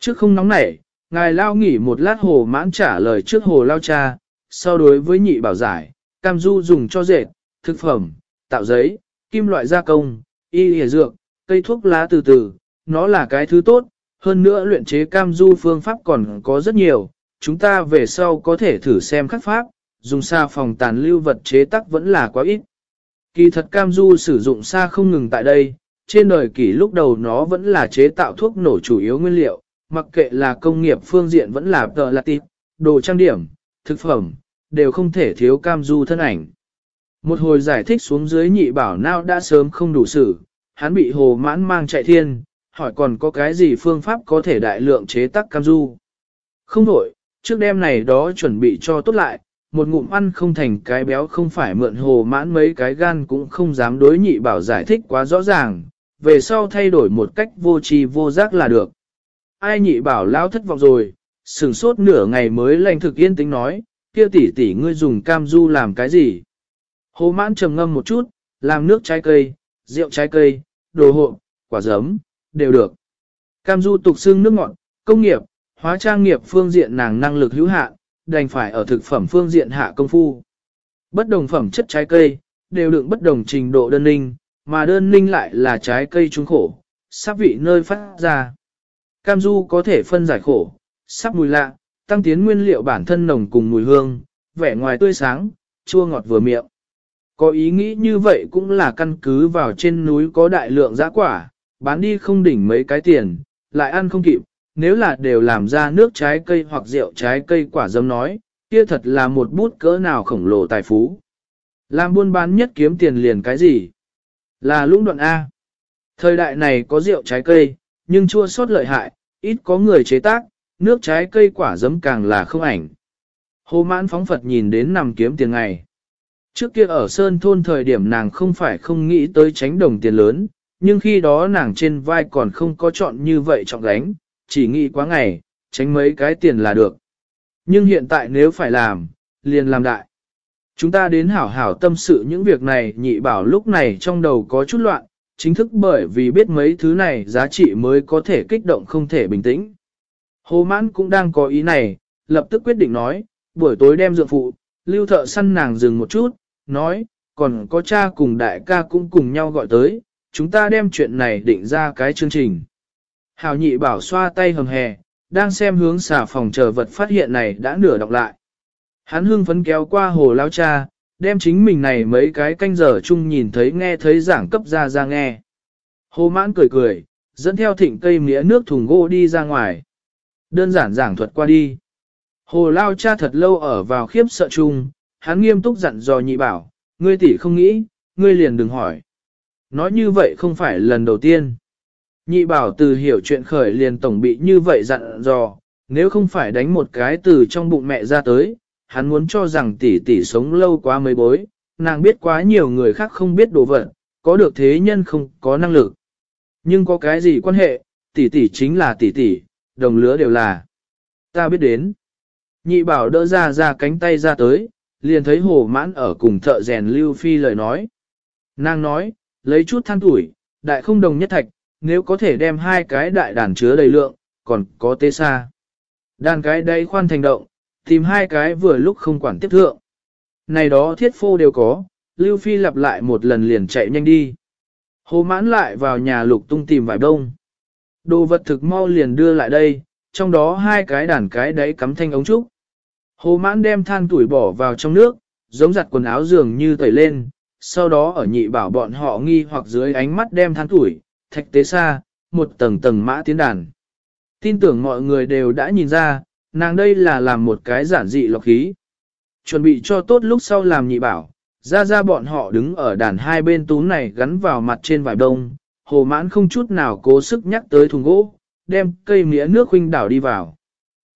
Trước không nóng nảy, ngài Lao nghỉ một lát hồ mãn trả lời trước hồ Lao Cha, sau đối với nhị bảo giải, cam du dùng cho dệt, thực phẩm, tạo giấy, kim loại gia công, y hề dược, cây thuốc lá từ từ, nó là cái thứ tốt, hơn nữa luyện chế cam du phương pháp còn có rất nhiều, chúng ta về sau có thể thử xem khắc pháp, dùng xa phòng tàn lưu vật chế tắc vẫn là quá ít. Kỳ thật cam du sử dụng xa không ngừng tại đây, trên đời kỷ lúc đầu nó vẫn là chế tạo thuốc nổ chủ yếu nguyên liệu, mặc kệ là công nghiệp phương diện vẫn là tờ lạc tịp, đồ trang điểm, thực phẩm, đều không thể thiếu cam du thân ảnh. Một hồi giải thích xuống dưới nhị bảo nào đã sớm không đủ xử hắn bị hồ mãn mang chạy thiên, hỏi còn có cái gì phương pháp có thể đại lượng chế tác cam du. Không đổi, trước đêm này đó chuẩn bị cho tốt lại, một ngụm ăn không thành cái béo không phải mượn hồ mãn mấy cái gan cũng không dám đối nhị bảo giải thích quá rõ ràng, về sau thay đổi một cách vô tri vô giác là được. Ai nhị bảo lao thất vọng rồi, sừng sốt nửa ngày mới lành thực yên tính nói, kia tỷ tỷ ngươi dùng cam du làm cái gì? Hồ mãn trầm ngâm một chút, làm nước trái cây, rượu trái cây, đồ hộ, quả giấm, đều được. Cam du tục xương nước ngọt, công nghiệp, hóa trang nghiệp phương diện nàng năng lực hữu hạn, đành phải ở thực phẩm phương diện hạ công phu. Bất đồng phẩm chất trái cây, đều đựng bất đồng trình độ đơn ninh, mà đơn ninh lại là trái cây trung khổ, sắp vị nơi phát ra. Cam du có thể phân giải khổ, sắp mùi lạ, tăng tiến nguyên liệu bản thân nồng cùng mùi hương, vẻ ngoài tươi sáng, chua ngọt vừa miệng. Có ý nghĩ như vậy cũng là căn cứ vào trên núi có đại lượng giá quả, bán đi không đỉnh mấy cái tiền, lại ăn không kịp, nếu là đều làm ra nước trái cây hoặc rượu trái cây quả dâm nói, kia thật là một bút cỡ nào khổng lồ tài phú. Làm buôn bán nhất kiếm tiền liền cái gì? Là lũng đoạn A. Thời đại này có rượu trái cây, nhưng chua sót lợi hại, ít có người chế tác, nước trái cây quả dấm càng là không ảnh. Hồ mãn phóng Phật nhìn đến nằm kiếm tiền ngày. Trước kia ở Sơn Thôn thời điểm nàng không phải không nghĩ tới tránh đồng tiền lớn, nhưng khi đó nàng trên vai còn không có chọn như vậy trọng đánh, chỉ nghĩ quá ngày, tránh mấy cái tiền là được. Nhưng hiện tại nếu phải làm, liền làm đại. Chúng ta đến hảo hảo tâm sự những việc này nhị bảo lúc này trong đầu có chút loạn, chính thức bởi vì biết mấy thứ này giá trị mới có thể kích động không thể bình tĩnh. Hồ mãn cũng đang có ý này, lập tức quyết định nói, buổi tối đem dượng phụ, lưu thợ săn nàng dừng một chút, nói, còn có cha cùng đại ca cũng cùng nhau gọi tới, chúng ta đem chuyện này định ra cái chương trình. Hào nhị bảo xoa tay hầm hè, đang xem hướng xà phòng chờ vật phát hiện này đã nửa đọc lại. Hắn hưng phấn kéo qua hồ lao cha, đem chính mình này mấy cái canh giờ chung nhìn thấy nghe thấy giảng cấp ra ra nghe. Hồ mãn cười cười, dẫn theo thịnh cây mía nước thùng gỗ đi ra ngoài. Đơn giản giảng thuật qua đi. Hồ lao cha thật lâu ở vào khiếp sợ chung, hắn nghiêm túc dặn dò nhị bảo, ngươi tỷ không nghĩ, ngươi liền đừng hỏi. Nói như vậy không phải lần đầu tiên. Nhị bảo từ hiểu chuyện khởi liền tổng bị như vậy dặn dò, nếu không phải đánh một cái từ trong bụng mẹ ra tới, hắn muốn cho rằng tỷ tỷ sống lâu quá mấy bối, nàng biết quá nhiều người khác không biết đồ vật, có được thế nhân không có năng lực. Nhưng có cái gì quan hệ, tỷ tỷ chính là tỷ tỷ, đồng lứa đều là. Ta biết đến. Nhị bảo đỡ ra ra cánh tay ra tới, liền thấy hồ mãn ở cùng thợ rèn lưu phi lời nói. Nàng nói, lấy chút than tuổi, đại không đồng nhất thạch, nếu có thể đem hai cái đại đàn chứa đầy lượng, còn có tê xa. Đàn cái đấy khoan thành động, tìm hai cái vừa lúc không quản tiếp thượng. Này đó thiết phô đều có, Lưu Phi lặp lại một lần liền chạy nhanh đi. Hồ mãn lại vào nhà lục tung tìm vải đông. Đồ vật thực mau liền đưa lại đây, trong đó hai cái đàn cái đấy cắm thanh ống trúc. Hồ mãn đem than tuổi bỏ vào trong nước, giống giặt quần áo dường như tẩy lên, sau đó ở nhị bảo bọn họ nghi hoặc dưới ánh mắt đem than tuổi, thạch tế xa, một tầng tầng mã tiến đàn. Tin tưởng mọi người đều đã nhìn ra, nàng đây là làm một cái giản dị lọc khí. Chuẩn bị cho tốt lúc sau làm nhị bảo, ra ra bọn họ đứng ở đàn hai bên tú này gắn vào mặt trên vải đông, hồ mãn không chút nào cố sức nhắc tới thùng gỗ, đem cây mía nước huynh đảo đi vào.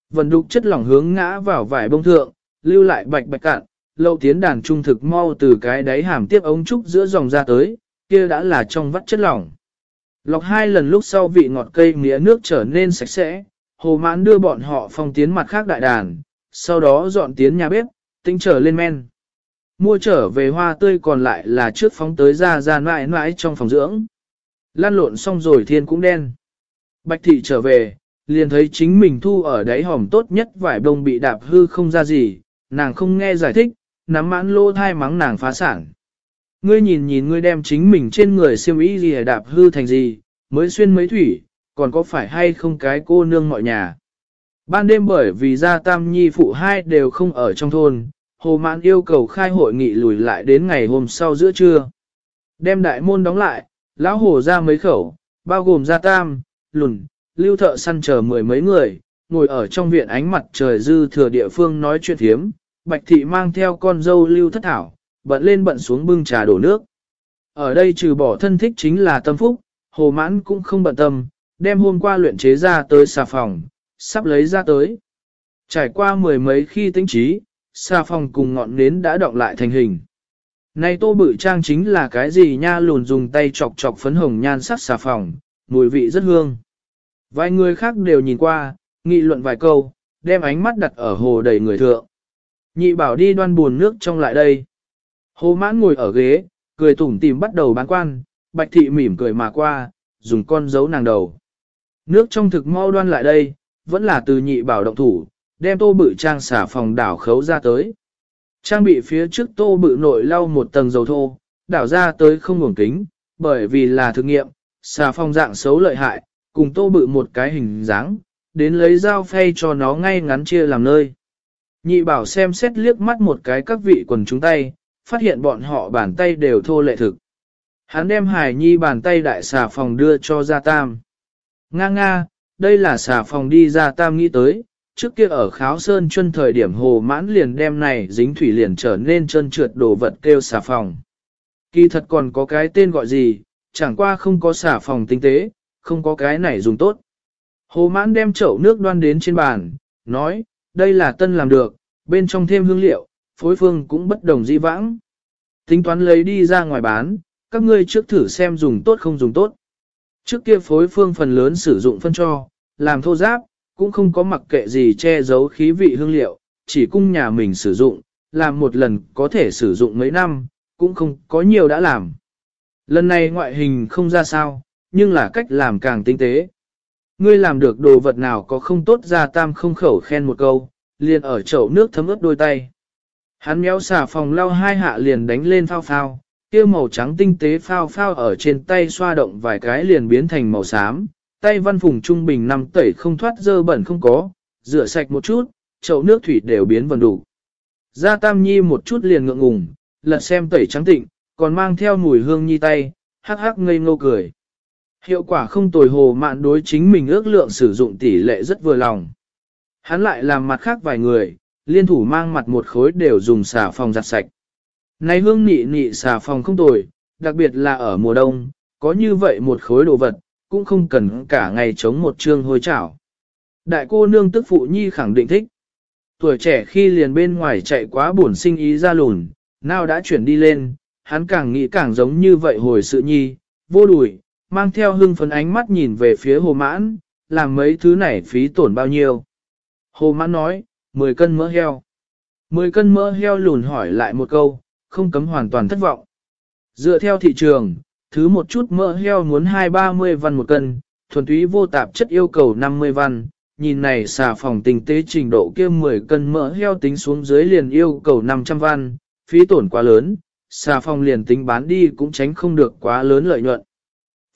Vần đục chất lỏng hướng ngã vào vải bông thượng, lưu lại bạch bạch cạn, lâu tiến đàn trung thực mau từ cái đáy hàm tiếp ống trúc giữa dòng ra tới, kia đã là trong vắt chất lỏng. Lọc hai lần lúc sau vị ngọt cây mía nước trở nên sạch sẽ, hồ mãn đưa bọn họ phong tiến mặt khác đại đàn, sau đó dọn tiến nhà bếp, tinh trở lên men. Mua trở về hoa tươi còn lại là trước phóng tới ra ra mãi mãi trong phòng dưỡng. Lan lộn xong rồi thiên cũng đen. Bạch thị trở về, liền thấy chính mình thu ở đáy hòm tốt nhất vải đông bị đạp hư không ra gì, nàng không nghe giải thích, nắm mãn lô thai mắng nàng phá sản. Ngươi nhìn nhìn ngươi đem chính mình trên người siêm ý gì đạp hư thành gì, mới xuyên mấy thủy, còn có phải hay không cái cô nương mọi nhà. Ban đêm bởi vì gia tam nhi phụ hai đều không ở trong thôn, hồ mãn yêu cầu khai hội nghị lùi lại đến ngày hôm sau giữa trưa. Đem đại môn đóng lại, lão hồ ra mấy khẩu, bao gồm gia tam, lùn, lưu thợ săn chờ mười mấy người, ngồi ở trong viện ánh mặt trời dư thừa địa phương nói chuyện thiếm, bạch thị mang theo con dâu lưu thất thảo, bận lên bận xuống bưng trà đổ nước. Ở đây trừ bỏ thân thích chính là tâm phúc, hồ mãn cũng không bận tâm, đem hôm qua luyện chế ra tới xà phòng, sắp lấy ra tới. Trải qua mười mấy khi tính trí, xà phòng cùng ngọn nến đã động lại thành hình. Này tô bự trang chính là cái gì nha lùn dùng tay chọc chọc phấn hồng nhan sắc xà phòng, mùi vị rất hương. Vài người khác đều nhìn qua, nghị luận vài câu, đem ánh mắt đặt ở hồ đầy người thượng. Nhị bảo đi đoan buồn nước trong lại đây. Hồ mãn ngồi ở ghế, cười tủm tìm bắt đầu bán quan, bạch thị mỉm cười mà qua, dùng con dấu nàng đầu. Nước trong thực mau đoan lại đây, vẫn là từ nhị bảo động thủ, đem tô bự trang xả phòng đảo khấu ra tới. Trang bị phía trước tô bự nội lau một tầng dầu thô, đảo ra tới không ngủng kính, bởi vì là thực nghiệm, xà phòng dạng xấu lợi hại, cùng tô bự một cái hình dáng, đến lấy dao phay cho nó ngay ngắn chia làm nơi. Nhị bảo xem xét liếc mắt một cái các vị quần chúng tay, phát hiện bọn họ bàn tay đều thô lệ thực. Hắn đem hải nhi bàn tay đại xà phòng đưa cho gia tam. Nga nga, đây là xà phòng đi gia tam nghĩ tới, trước kia ở kháo sơn chân thời điểm hồ mãn liền đem này dính thủy liền trở nên chân trượt đồ vật kêu xà phòng. Kỳ thật còn có cái tên gọi gì, chẳng qua không có xà phòng tinh tế, không có cái này dùng tốt. Hồ mãn đem chậu nước đoan đến trên bàn, nói, đây là tân làm được, bên trong thêm hương liệu, phối phương cũng bất đồng di vãng. Tính toán lấy đi ra ngoài bán, các ngươi trước thử xem dùng tốt không dùng tốt. Trước kia phối phương phần lớn sử dụng phân cho, làm thô giáp, cũng không có mặc kệ gì che giấu khí vị hương liệu, chỉ cung nhà mình sử dụng, làm một lần có thể sử dụng mấy năm, cũng không có nhiều đã làm. Lần này ngoại hình không ra sao, nhưng là cách làm càng tinh tế. Ngươi làm được đồ vật nào có không tốt ra tam không khẩu khen một câu, liền ở chậu nước thấm ướt đôi tay. Hắn méo xả phòng lau hai hạ liền đánh lên phao phao, kia màu trắng tinh tế phao phao ở trên tay xoa động vài cái liền biến thành màu xám, tay văn phùng trung bình nằm tẩy không thoát dơ bẩn không có, rửa sạch một chút, chậu nước thủy đều biến vần đủ. Gia Tam Nhi một chút liền ngượng ngùng, lật xem tẩy trắng tịnh, còn mang theo mùi hương nhi tay, hắc hắc ngây ngô cười. Hiệu quả không tồi hồ mạn đối chính mình ước lượng sử dụng tỷ lệ rất vừa lòng. Hắn lại làm mặt khác vài người, liên thủ mang mặt một khối đều dùng xà phòng giặt sạch. Này hương nị nị xà phòng không tồi, đặc biệt là ở mùa đông, có như vậy một khối đồ vật, cũng không cần cả ngày chống một chương hôi chảo. Đại cô nương tức phụ nhi khẳng định thích. Tuổi trẻ khi liền bên ngoài chạy quá buồn sinh ý ra lùn, nào đã chuyển đi lên, hắn càng nghĩ càng giống như vậy hồi sự nhi, vô đùi, mang theo hưng phấn ánh mắt nhìn về phía hồ mãn, làm mấy thứ này phí tổn bao nhiêu. Hồ mãn nói, 10 cân mỡ heo. 10 cân mỡ heo lùn hỏi lại một câu, không cấm hoàn toàn thất vọng. Dựa theo thị trường, thứ một chút mỡ heo muốn 2-30 văn một cân, thuần túy vô tạp chất yêu cầu 50 văn, nhìn này xà phòng tình tế trình độ kia 10 cân mỡ heo tính xuống dưới liền yêu cầu 500 văn, phí tổn quá lớn, xà phòng liền tính bán đi cũng tránh không được quá lớn lợi nhuận.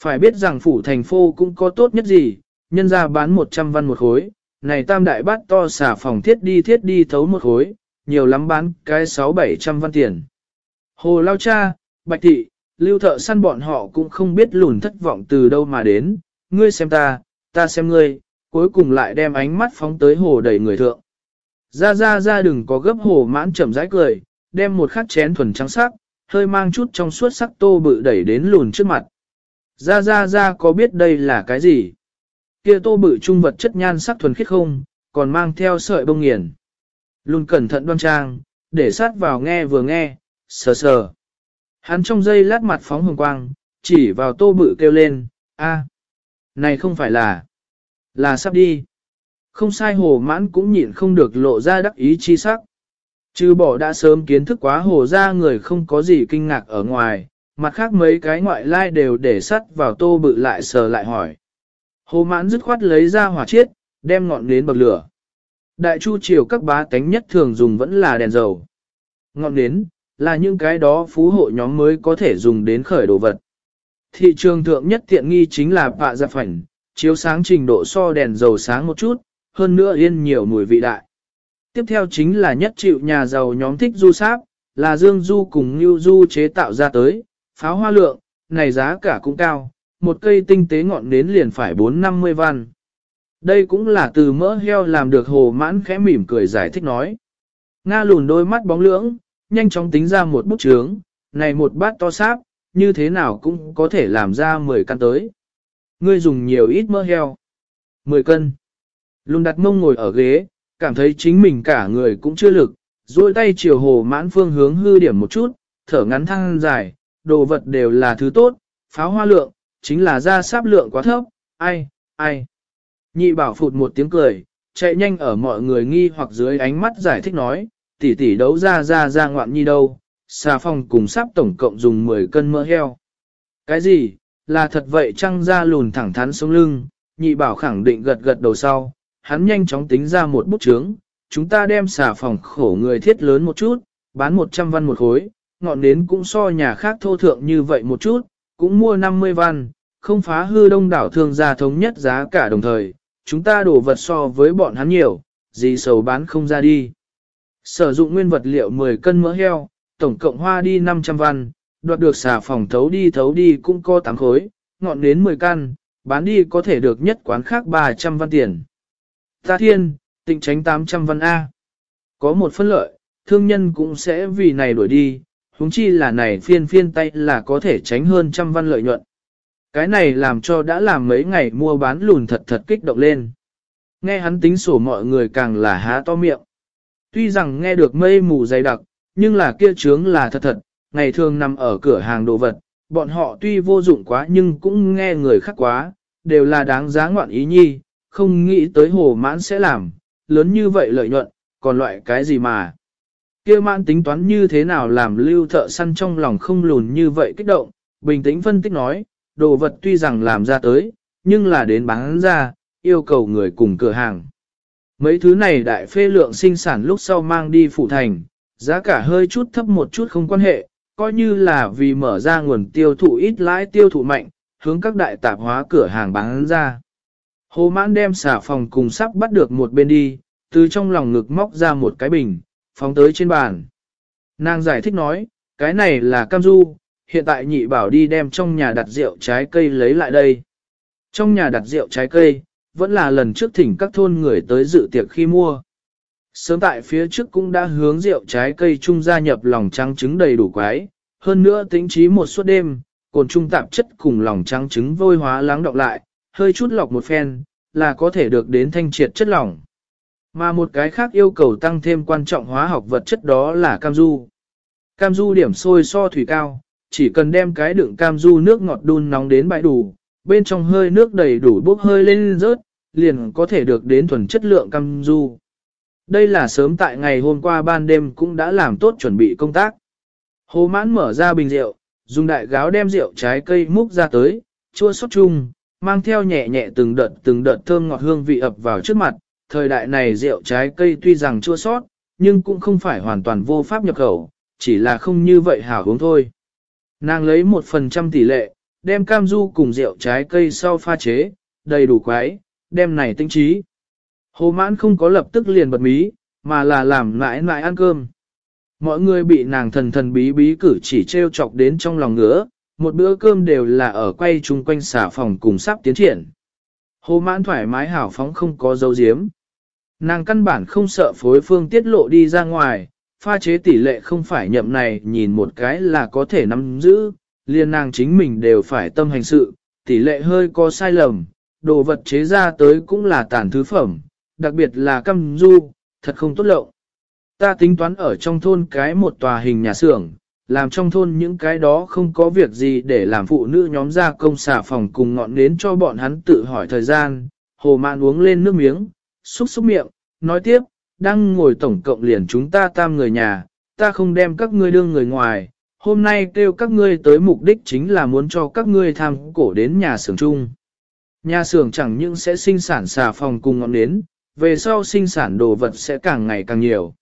Phải biết rằng phủ thành phố cũng có tốt nhất gì, nhân ra bán 100 văn một khối, này tam đại bát to xả phòng thiết đi thiết đi thấu một khối, nhiều lắm bán cái 6-700 văn tiền. Hồ Lao Cha, Bạch Thị, lưu thợ săn bọn họ cũng không biết lùn thất vọng từ đâu mà đến, ngươi xem ta, ta xem ngươi, cuối cùng lại đem ánh mắt phóng tới hồ đầy người thượng. Ra ra ra đừng có gấp hồ mãn chậm rãi cười, đem một khát chén thuần trắng sắc, hơi mang chút trong suốt sắc tô bự đẩy đến lùn trước mặt. Ra ra ra có biết đây là cái gì? Kia tô bự trung vật chất nhan sắc thuần khiết không, còn mang theo sợi bông nghiền. luôn cẩn thận đoan trang, để sát vào nghe vừa nghe, sờ sờ. Hắn trong dây lát mặt phóng hồng quang, chỉ vào tô bự kêu lên, a, này không phải là, là sắp đi. Không sai hồ mãn cũng nhịn không được lộ ra đắc ý chi sắc. Trừ bỏ đã sớm kiến thức quá hồ ra người không có gì kinh ngạc ở ngoài, mặt khác mấy cái ngoại lai đều để sắt vào tô bự lại sờ lại hỏi. Hồ mãn dứt khoát lấy ra hỏa chiết, đem ngọn nến bậc lửa. Đại chu triều các bá tánh nhất thường dùng vẫn là đèn dầu. Ngọn nến, là những cái đó phú hộ nhóm mới có thể dùng đến khởi đồ vật. Thị trường thượng nhất tiện nghi chính là bạ gia phảnh, chiếu sáng trình độ so đèn dầu sáng một chút, hơn nữa yên nhiều mùi vị đại. Tiếp theo chính là nhất chịu nhà giàu nhóm thích du sáp, là dương du cùng như du chế tạo ra tới, pháo hoa lượng, này giá cả cũng cao, một cây tinh tế ngọn nến liền phải 4-50 văn. Đây cũng là từ mỡ heo làm được hồ mãn khẽ mỉm cười giải thích nói. Nga lùn đôi mắt bóng lưỡng, nhanh chóng tính ra một bút chướng, này một bát to sáp, như thế nào cũng có thể làm ra 10 căn tới. ngươi dùng nhiều ít mỡ heo. 10 cân. Lùn đặt mông ngồi ở ghế, cảm thấy chính mình cả người cũng chưa lực, duỗi tay chiều hồ mãn phương hướng hư điểm một chút, thở ngắn thăng dài, đồ vật đều là thứ tốt, pháo hoa lượng, chính là ra sáp lượng quá thấp, ai, ai. Nhị bảo phụt một tiếng cười, chạy nhanh ở mọi người nghi hoặc dưới ánh mắt giải thích nói, tỷ tỷ đấu ra ra ra ngoạn nhi đâu, xà phòng cùng sáp tổng cộng dùng 10 cân mỡ heo. Cái gì, là thật vậy trăng ra lùn thẳng thắn sống lưng, nhị bảo khẳng định gật gật đầu sau, hắn nhanh chóng tính ra một bút chướng, chúng ta đem xà phòng khổ người thiết lớn một chút, bán 100 văn một khối, ngọn nến cũng so nhà khác thô thượng như vậy một chút, cũng mua 50 văn, không phá hư đông đảo thương gia thống nhất giá cả đồng thời, chúng ta đổ vật so với bọn hắn nhiều, gì sầu bán không ra đi. Sử dụng nguyên vật liệu 10 cân mỡ heo, tổng cộng hoa đi 500 văn, đoạt được xà phòng thấu đi thấu đi cũng có 8 khối, ngọn đến 10 căn, bán đi có thể được nhất quán khác 300 văn tiền. Ta thiên, tịnh tránh 800 văn A. Có một phân lợi, thương nhân cũng sẽ vì này đuổi đi, huống chi là này phiên phiên tay là có thể tránh hơn trăm văn lợi nhuận. Cái này làm cho đã làm mấy ngày mua bán lùn thật thật kích động lên. Nghe hắn tính sổ mọi người càng là há to miệng. Tuy rằng nghe được mây mù dày đặc, nhưng là kia trướng là thật thật, ngày thường nằm ở cửa hàng đồ vật, bọn họ tuy vô dụng quá nhưng cũng nghe người khác quá, đều là đáng giá ngoạn ý nhi, không nghĩ tới hồ mãn sẽ làm, lớn như vậy lợi nhuận, còn loại cái gì mà kia mãn tính toán như thế nào làm lưu thợ săn trong lòng không lùn như vậy kích động, bình tĩnh phân tích nói, đồ vật tuy rằng làm ra tới, nhưng là đến bán ra, yêu cầu người cùng cửa hàng. Mấy thứ này đại phê lượng sinh sản lúc sau mang đi phụ thành, giá cả hơi chút thấp một chút không quan hệ, coi như là vì mở ra nguồn tiêu thụ ít lãi tiêu thụ mạnh, hướng các đại tạp hóa cửa hàng bán ra. Hồ mãn đem xả phòng cùng sắp bắt được một bên đi, từ trong lòng ngực móc ra một cái bình, phóng tới trên bàn. Nàng giải thích nói, cái này là cam du, hiện tại nhị bảo đi đem trong nhà đặt rượu trái cây lấy lại đây. Trong nhà đặt rượu trái cây, vẫn là lần trước thỉnh các thôn người tới dự tiệc khi mua. Sớm tại phía trước cũng đã hướng rượu trái cây chung gia nhập lòng trắng trứng đầy đủ quái, hơn nữa tính trí một suốt đêm, cồn trung tạp chất cùng lòng trắng trứng vôi hóa lắng đọng lại, hơi chút lọc một phen, là có thể được đến thanh triệt chất lỏng. Mà một cái khác yêu cầu tăng thêm quan trọng hóa học vật chất đó là cam du. Cam du điểm sôi so thủy cao, chỉ cần đem cái đựng cam du nước ngọt đun nóng đến bãi đủ, bên trong hơi nước đầy đủ bốc hơi lên rớt, liền có thể được đến thuần chất lượng cam du. Đây là sớm tại ngày hôm qua ban đêm cũng đã làm tốt chuẩn bị công tác. Hồ mãn mở ra bình rượu, dùng đại gáo đem rượu trái cây múc ra tới, chua sót chung, mang theo nhẹ nhẹ từng đợt từng đợt thơm ngọt hương vị ập vào trước mặt. Thời đại này rượu trái cây tuy rằng chua sót, nhưng cũng không phải hoàn toàn vô pháp nhập khẩu, chỉ là không như vậy hảo uống thôi. Nàng lấy một phần trăm tỷ lệ, đem cam du cùng rượu trái cây sau pha chế, đầy đủ quái, đem này tinh trí. Hồ mãn không có lập tức liền bật mí, mà là làm mãi mãi ăn cơm. Mọi người bị nàng thần thần bí bí cử chỉ treo chọc đến trong lòng ngứa, một bữa cơm đều là ở quay chung quanh xả phòng cùng sắp tiến triển. Hồ mãn thoải mái hảo phóng không có dấu diếm. Nàng căn bản không sợ phối phương tiết lộ đi ra ngoài, pha chế tỷ lệ không phải nhậm này nhìn một cái là có thể nắm giữ, liền nàng chính mình đều phải tâm hành sự, tỷ lệ hơi có sai lầm, đồ vật chế ra tới cũng là tàn thứ phẩm, đặc biệt là căm du, thật không tốt lậu. Ta tính toán ở trong thôn cái một tòa hình nhà xưởng, làm trong thôn những cái đó không có việc gì để làm phụ nữ nhóm ra công xả phòng cùng ngọn nến cho bọn hắn tự hỏi thời gian, hồ mạn uống lên nước miếng, xúc xúc miệng, nói tiếp, đang ngồi tổng cộng liền chúng ta tam người nhà, ta không đem các ngươi đương người ngoài, hôm nay kêu các ngươi tới mục đích chính là muốn cho các ngươi tham cổ đến nhà xưởng chung. Nhà xưởng chẳng những sẽ sinh sản xà phòng cùng ngọn nến, về sau sinh sản đồ vật sẽ càng ngày càng nhiều.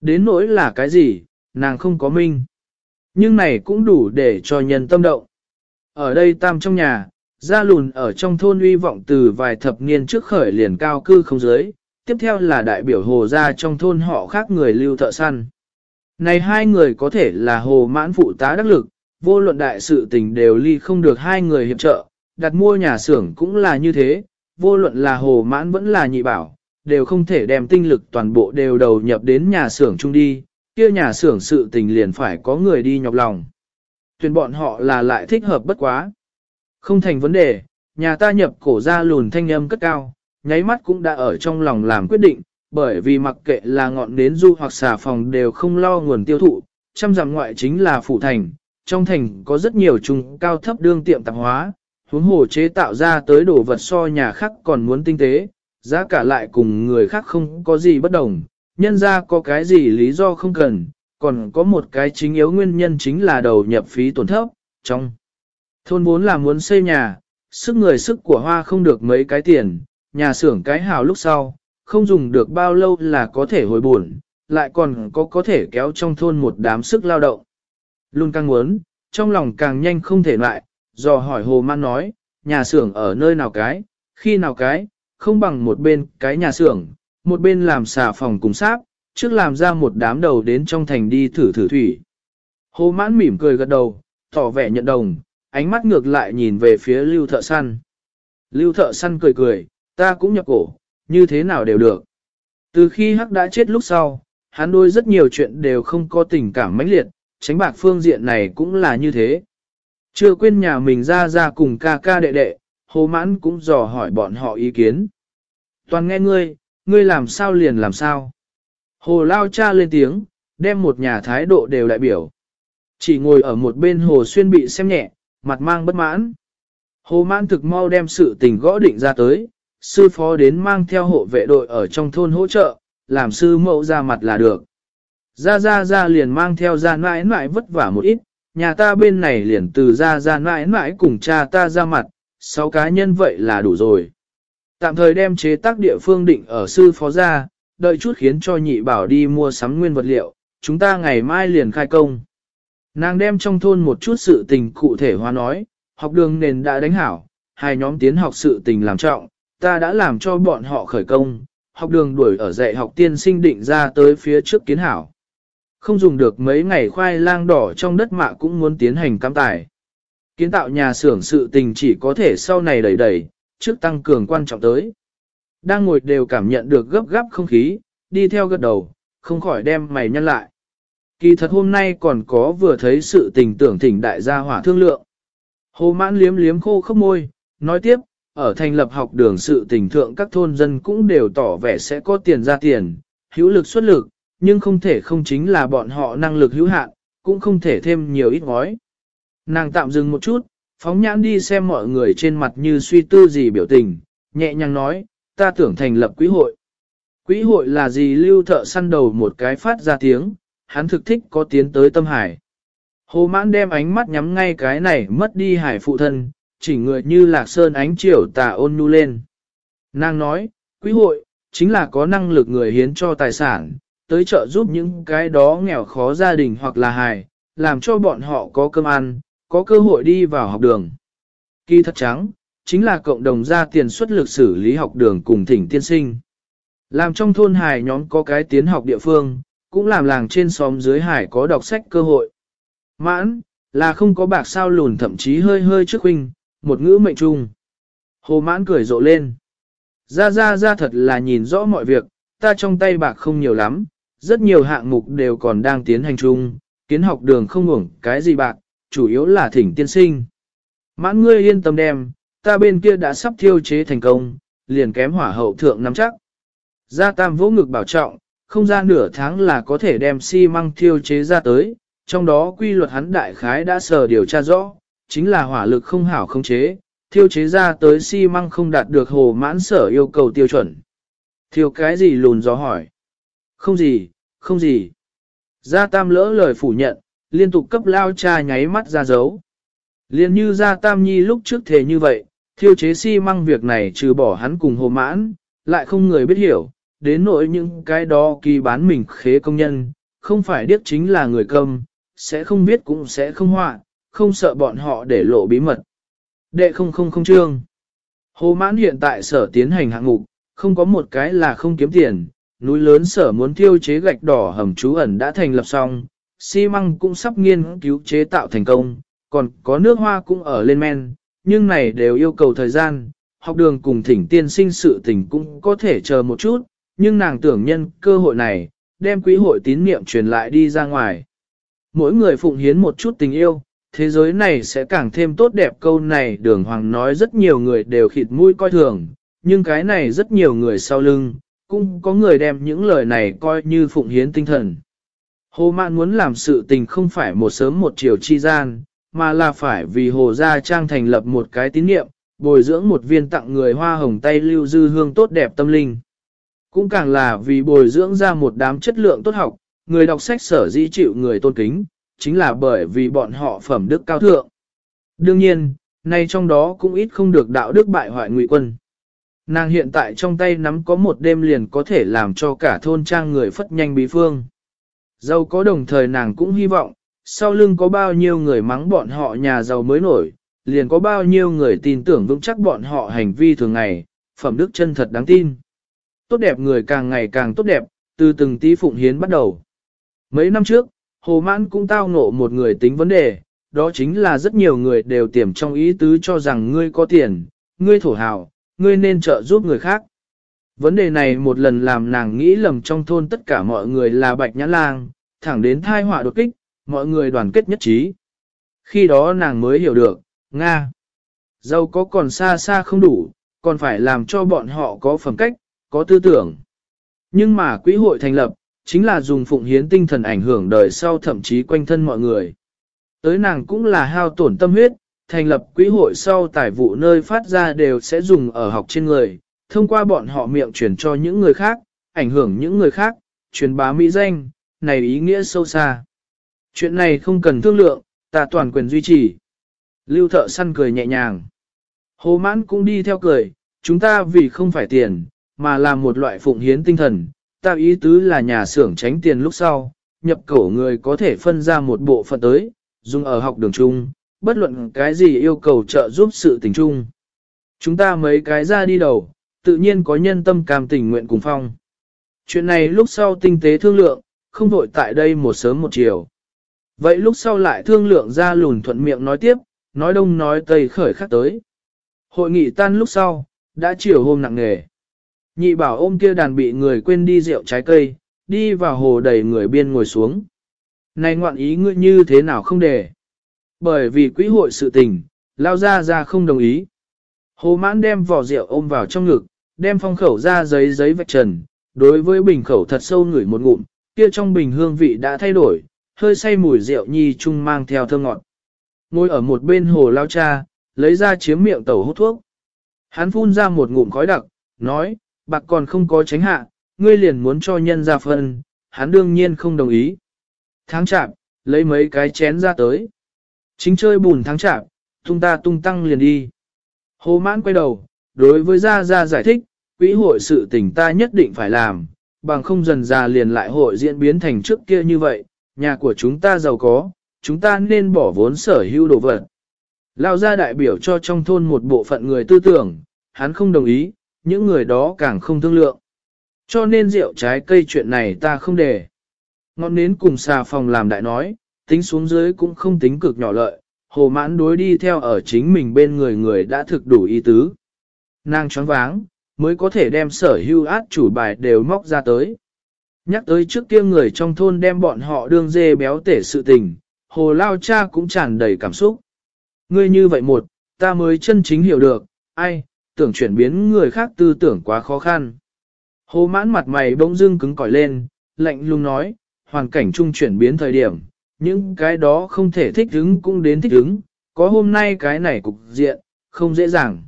Đến nỗi là cái gì, nàng không có minh. Nhưng này cũng đủ để cho nhân tâm động. Ở đây tam trong nhà, gia lùn ở trong thôn uy vọng từ vài thập niên trước khởi liền cao cư không giới, tiếp theo là đại biểu hồ gia trong thôn họ khác người lưu thợ săn. Này hai người có thể là hồ mãn phụ tá đắc lực, vô luận đại sự tình đều ly không được hai người hiệp trợ, đặt mua nhà xưởng cũng là như thế, vô luận là hồ mãn vẫn là nhị bảo, đều không thể đem tinh lực toàn bộ đều đầu nhập đến nhà xưởng chung đi, kia nhà xưởng sự tình liền phải có người đi nhọc lòng. Tuyển bọn họ là lại thích hợp bất quá. Không thành vấn đề, Nhà ta nhập cổ ra lùn thanh âm cất cao, nháy mắt cũng đã ở trong lòng làm quyết định, bởi vì mặc kệ là ngọn nến du hoặc xà phòng đều không lo nguồn tiêu thụ, trăm dặm ngoại chính là phủ thành, trong thành có rất nhiều trung cao thấp đương tiệm tạp hóa, huống hồ chế tạo ra tới đồ vật so nhà khác còn muốn tinh tế, giá cả lại cùng người khác không có gì bất đồng, nhân ra có cái gì lý do không cần, còn có một cái chính yếu nguyên nhân chính là đầu nhập phí tổn thấp, trong thôn vốn là muốn xây nhà, sức người sức của hoa không được mấy cái tiền, nhà xưởng cái hào lúc sau, không dùng được bao lâu là có thể hồi buồn, lại còn có có thể kéo trong thôn một đám sức lao động. Luôn càng muốn, trong lòng càng nhanh không thể lại, dò hỏi Hồ Man nói, nhà xưởng ở nơi nào cái, khi nào cái, không bằng một bên cái nhà xưởng, một bên làm xà phòng cùng sáp, trước làm ra một đám đầu đến trong thành đi thử thử thủy. Hồ mãn mỉm cười gật đầu, tỏ vẻ nhận đồng, ánh mắt ngược lại nhìn về phía lưu thợ săn. Lưu thợ săn cười cười, ta cũng nhập cổ, như thế nào đều được. Từ khi Hắc đã chết lúc sau, hắn đôi rất nhiều chuyện đều không có tình cảm mãnh liệt, tránh bạc phương diện này cũng là như thế. Chưa quên nhà mình ra ra cùng ca ca đệ đệ, hồ mãn cũng dò hỏi bọn họ ý kiến. Toàn nghe ngươi, ngươi làm sao liền làm sao. Hồ lao cha lên tiếng, đem một nhà thái độ đều đại biểu. Chỉ ngồi ở một bên hồ xuyên bị xem nhẹ, mặt mang bất mãn. Hồ mãn thực mau đem sự tình gõ định ra tới, sư phó đến mang theo hộ vệ đội ở trong thôn hỗ trợ, làm sư mẫu ra mặt là được. Ra ra ra liền mang theo ra mãi mãi vất vả một ít, nhà ta bên này liền từ ra ra mãi mãi cùng cha ta ra mặt, sáu cá nhân vậy là đủ rồi. Tạm thời đem chế tác địa phương định ở sư phó ra, đợi chút khiến cho nhị bảo đi mua sắm nguyên vật liệu, chúng ta ngày mai liền khai công. Nàng đem trong thôn một chút sự tình cụ thể hóa nói, học đường nền đã đánh hảo, hai nhóm tiến học sự tình làm trọng, ta đã làm cho bọn họ khởi công, học đường đuổi ở dạy học tiên sinh định ra tới phía trước kiến hảo. Không dùng được mấy ngày khoai lang đỏ trong đất mạ cũng muốn tiến hành cam tài. Kiến tạo nhà xưởng sự tình chỉ có thể sau này đẩy đẩy, trước tăng cường quan trọng tới. Đang ngồi đều cảm nhận được gấp gáp không khí, đi theo gật đầu, không khỏi đem mày nhăn lại. Kỳ thật hôm nay còn có vừa thấy sự tình tưởng thỉnh đại gia hỏa thương lượng. Hồ mãn liếm liếm khô khốc môi, nói tiếp, ở thành lập học đường sự tình thượng các thôn dân cũng đều tỏ vẻ sẽ có tiền ra tiền, hữu lực xuất lực, nhưng không thể không chính là bọn họ năng lực hữu hạn, cũng không thể thêm nhiều ít gói. Nàng tạm dừng một chút, phóng nhãn đi xem mọi người trên mặt như suy tư gì biểu tình, nhẹ nhàng nói, ta tưởng thành lập quỹ hội. Quỹ hội là gì lưu thợ săn đầu một cái phát ra tiếng, hắn thực thích có tiến tới tâm hải. Hồ mãn đem ánh mắt nhắm ngay cái này mất đi hải phụ thân, chỉ người như lạc sơn ánh chiều tà ôn nhu lên. Nàng nói, quý hội, chính là có năng lực người hiến cho tài sản, tới trợ giúp những cái đó nghèo khó gia đình hoặc là hài, làm cho bọn họ có cơm ăn, có cơ hội đi vào học đường. Kỳ thật trắng, chính là cộng đồng ra tiền xuất lực xử lý học đường cùng thỉnh tiên sinh. Làm trong thôn hài nhóm có cái tiến học địa phương, cũng làm làng trên xóm dưới hải có đọc sách cơ hội. Mãn, là không có bạc sao lùn thậm chí hơi hơi trước huynh, một ngữ mệnh trung. Hồ mãn cười rộ lên. Ra ra ra thật là nhìn rõ mọi việc, ta trong tay bạc không nhiều lắm, rất nhiều hạng mục đều còn đang tiến hành chung, kiến học đường không ngủng cái gì bạc, chủ yếu là thỉnh tiên sinh. Mãn ngươi yên tâm đem, ta bên kia đã sắp thiêu chế thành công, liền kém hỏa hậu thượng nắm chắc. Gia tam vỗ ngực bảo trọng, không ra nửa tháng là có thể đem xi măng thiêu chế ra tới, trong đó quy luật hắn đại khái đã sở điều tra rõ, chính là hỏa lực không hảo không chế, thiêu chế ra tới xi măng không đạt được hồ mãn sở yêu cầu tiêu chuẩn. Thiêu cái gì lùn gió hỏi? Không gì, không gì. Gia Tam lỡ lời phủ nhận, liên tục cấp lao cha nháy mắt ra dấu. Liên như Gia Tam Nhi lúc trước thế như vậy, thiêu chế xi măng việc này trừ bỏ hắn cùng hồ mãn, lại không người biết hiểu, đến nỗi những cái đó kỳ bán mình khế công nhân, không phải điếc chính là người công, sẽ không biết cũng sẽ không họa, không sợ bọn họ để lộ bí mật. Đệ không không không trương. Hồ mãn hiện tại sở tiến hành hạng mục, không có một cái là không kiếm tiền, núi lớn sở muốn tiêu chế gạch đỏ hầm trú ẩn đã thành lập xong, xi măng cũng sắp nghiên cứu chế tạo thành công, còn có nước hoa cũng ở lên men, nhưng này đều yêu cầu thời gian, học đường cùng thỉnh tiên sinh sự tình cũng có thể chờ một chút, nhưng nàng tưởng nhân cơ hội này, đem quý hội tín niệm truyền lại đi ra ngoài. Mỗi người phụng hiến một chút tình yêu, thế giới này sẽ càng thêm tốt đẹp câu này đường hoàng nói rất nhiều người đều khịt mũi coi thường, nhưng cái này rất nhiều người sau lưng, cũng có người đem những lời này coi như phụng hiến tinh thần. Hồ Mạn muốn làm sự tình không phải một sớm một chiều chi gian, mà là phải vì Hồ Gia Trang thành lập một cái tín niệm, bồi dưỡng một viên tặng người hoa hồng tay lưu dư hương tốt đẹp tâm linh. Cũng càng là vì bồi dưỡng ra một đám chất lượng tốt học, người đọc sách sở dĩ chịu người tôn kính, chính là bởi vì bọn họ phẩm đức cao thượng. Đương nhiên, nay trong đó cũng ít không được đạo đức bại hoại ngụy quân. Nàng hiện tại trong tay nắm có một đêm liền có thể làm cho cả thôn trang người phất nhanh bí phương. Giàu có đồng thời nàng cũng hy vọng, sau lưng có bao nhiêu người mắng bọn họ nhà giàu mới nổi, liền có bao nhiêu người tin tưởng vững chắc bọn họ hành vi thường ngày, phẩm đức chân thật đáng tin. Tốt đẹp người càng ngày càng tốt đẹp, từ từng tí phụng hiến bắt đầu. Mấy năm trước, Hồ Mãn cũng tao ngộ một người tính vấn đề, đó chính là rất nhiều người đều tiềm trong ý tứ cho rằng ngươi có tiền, ngươi thổ hào, ngươi nên trợ giúp người khác. Vấn đề này một lần làm nàng nghĩ lầm trong thôn tất cả mọi người là bạch nhã lang, thẳng đến thai họa đột kích, mọi người đoàn kết nhất trí. Khi đó nàng mới hiểu được, Nga. Giàu có còn xa xa không đủ, còn phải làm cho bọn họ có phẩm cách, có tư tưởng. Nhưng mà quỹ hội thành lập, chính là dùng phụng hiến tinh thần ảnh hưởng đời sau thậm chí quanh thân mọi người. Tới nàng cũng là hao tổn tâm huyết, thành lập quỹ hội sau tài vụ nơi phát ra đều sẽ dùng ở học trên người, thông qua bọn họ miệng truyền cho những người khác, ảnh hưởng những người khác, truyền bá mỹ danh, này ý nghĩa sâu xa. Chuyện này không cần thương lượng, ta toàn quyền duy trì. Lưu thợ săn cười nhẹ nhàng. Hồ mãn cũng đi theo cười, chúng ta vì không phải tiền, mà là một loại phụng hiến tinh thần. Ta ý tứ là nhà xưởng tránh tiền lúc sau, nhập cổ người có thể phân ra một bộ phận tới, dùng ở học đường chung, bất luận cái gì yêu cầu trợ giúp sự tình chung. Chúng ta mấy cái ra đi đầu, tự nhiên có nhân tâm cam tình nguyện cùng phong. Chuyện này lúc sau tinh tế thương lượng, không vội tại đây một sớm một chiều. Vậy lúc sau lại thương lượng ra lùn thuận miệng nói tiếp, nói đông nói tây khởi khắc tới. Hội nghị tan lúc sau, đã chiều hôm nặng nghề. Nhị bảo ôm kia đàn bị người quên đi rượu trái cây, đi vào hồ đầy người biên ngồi xuống. Này ngoạn ý ngươi như thế nào không để? Bởi vì quỹ hội sự tình, lao ra ra không đồng ý. Hồ mãn đem vỏ rượu ôm vào trong ngực, đem phong khẩu ra giấy giấy vạch trần, đối với bình khẩu thật sâu ngửi một ngụm, kia trong bình hương vị đã thay đổi, hơi say mùi rượu nhi chung mang theo thơm ngọt. Ngồi ở một bên hồ lao cha, lấy ra chiếm miệng tẩu hút thuốc. Hắn phun ra một ngụm khói đặc, nói, bạc còn không có tránh hạ, ngươi liền muốn cho nhân ra phân, hắn đương nhiên không đồng ý. Tháng chạp, lấy mấy cái chén ra tới. Chính chơi bùn tháng chạp, tung ta tung tăng liền đi. Hồ mãn quay đầu, đối với Gia Gia giải thích, quỹ hội sự tình ta nhất định phải làm, bằng không dần già liền lại hội diễn biến thành trước kia như vậy, nhà của chúng ta giàu có, chúng ta nên bỏ vốn sở hữu đồ vật. Lao ra đại biểu cho trong thôn một bộ phận người tư tưởng, hắn không đồng ý, những người đó càng không thương lượng. Cho nên rượu trái cây chuyện này ta không để. Ngọn nến cùng xà phòng làm đại nói, tính xuống dưới cũng không tính cực nhỏ lợi, hồ mãn đối đi theo ở chính mình bên người người đã thực đủ ý tứ. Nàng choáng váng, mới có thể đem sở hưu át chủ bài đều móc ra tới. Nhắc tới trước kia người trong thôn đem bọn họ đương dê béo tể sự tình, hồ lao cha cũng tràn đầy cảm xúc. Ngươi như vậy một, ta mới chân chính hiểu được, ai, tưởng chuyển biến người khác tư tưởng quá khó khăn. Hồ mãn mặt mày bỗng dưng cứng cỏi lên, lạnh lùng nói, hoàn cảnh chung chuyển biến thời điểm, những cái đó không thể thích ứng cũng đến thích ứng, có hôm nay cái này cục diện, không dễ dàng.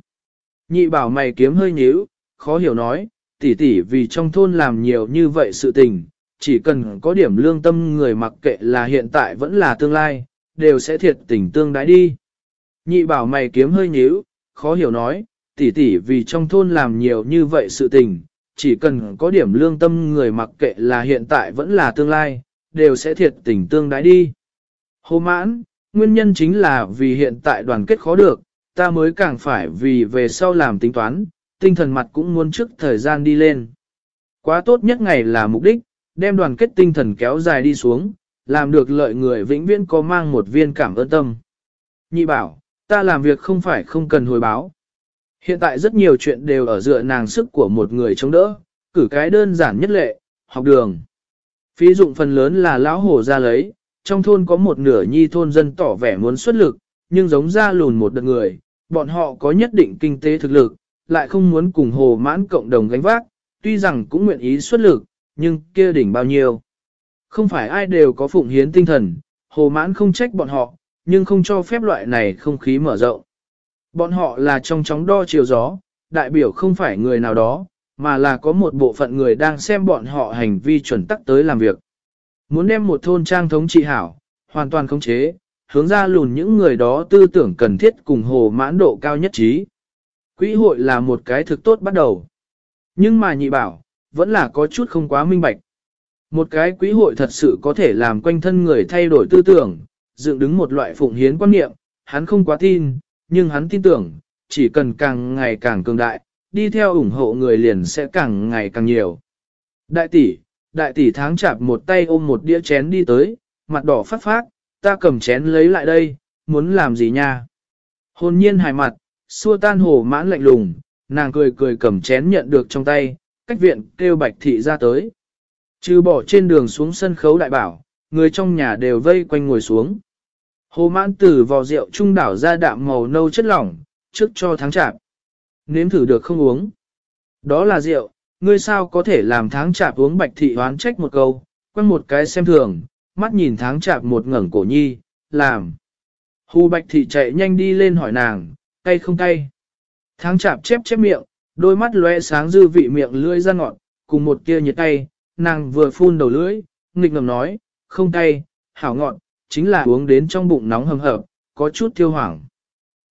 Nhị bảo mày kiếm hơi nhíu, khó hiểu nói, tỷ tỷ vì trong thôn làm nhiều như vậy sự tình, chỉ cần có điểm lương tâm người mặc kệ là hiện tại vẫn là tương lai, đều sẽ thiệt tình tương đái đi. Nhị bảo mày kiếm hơi nhíu, khó hiểu nói, tỷ tỷ vì trong thôn làm nhiều như vậy sự tình, chỉ cần có điểm lương tâm người mặc kệ là hiện tại vẫn là tương lai, đều sẽ thiệt tình tương đái đi. Hồ mãn, nguyên nhân chính là vì hiện tại đoàn kết khó được, ta mới càng phải vì về sau làm tính toán, tinh thần mặt cũng muốn trước thời gian đi lên. Quá tốt nhất ngày là mục đích, đem đoàn kết tinh thần kéo dài đi xuống, làm được lợi người vĩnh viễn có mang một viên cảm ơn tâm. Nhị bảo, ta làm việc không phải không cần hồi báo. Hiện tại rất nhiều chuyện đều ở dựa nàng sức của một người chống đỡ, cử cái đơn giản nhất lệ, học đường. Phí dụng phần lớn là lão hồ ra lấy, trong thôn có một nửa nhi thôn dân tỏ vẻ muốn xuất lực, nhưng giống ra lùn một đợt người, bọn họ có nhất định kinh tế thực lực, lại không muốn cùng hồ mãn cộng đồng gánh vác, tuy rằng cũng nguyện ý xuất lực, nhưng kia đỉnh bao nhiêu. Không phải ai đều có phụng hiến tinh thần, hồ mãn không trách bọn họ, nhưng không cho phép loại này không khí mở rộng. Bọn họ là trong chóng đo chiều gió, đại biểu không phải người nào đó, mà là có một bộ phận người đang xem bọn họ hành vi chuẩn tắc tới làm việc. Muốn đem một thôn trang thống trị hảo, hoàn toàn khống chế, hướng ra lùn những người đó tư tưởng cần thiết cùng hồ mãn độ cao nhất trí. Quỹ hội là một cái thực tốt bắt đầu. Nhưng mà nhị bảo, vẫn là có chút không quá minh bạch. Một cái quỹ hội thật sự có thể làm quanh thân người thay đổi tư tưởng, dựng đứng một loại phụng hiến quan niệm, hắn không quá tin, nhưng hắn tin tưởng, chỉ cần càng ngày càng cường đại, đi theo ủng hộ người liền sẽ càng ngày càng nhiều. Đại tỷ, đại tỷ tháng chạp một tay ôm một đĩa chén đi tới, mặt đỏ phát phát, ta cầm chén lấy lại đây, muốn làm gì nha? Hồn nhiên hài mặt, xua tan hồ mãn lạnh lùng, nàng cười cười cầm chén nhận được trong tay, cách viện kêu bạch thị ra tới. Trừ bỏ trên đường xuống sân khấu đại bảo, người trong nhà đều vây quanh ngồi xuống. Hồ mãn tử vò rượu trung đảo ra đạm màu nâu chất lỏng, trước cho tháng chạp. Nếm thử được không uống. Đó là rượu, ngươi sao có thể làm tháng chạp uống bạch thị oán trách một câu, quăng một cái xem thường, mắt nhìn tháng chạp một ngẩng cổ nhi, làm. Hù bạch thị chạy nhanh đi lên hỏi nàng, cay không cay. Tháng chạp chép chép miệng, đôi mắt lóe sáng dư vị miệng lưỡi ra ngọt, cùng một tia nhiệt cay, nàng vừa phun đầu lưỡi, nghịch ngầm nói, không cay, hảo ngọt, chính là uống đến trong bụng nóng hầm hập, có chút tiêu hoảng.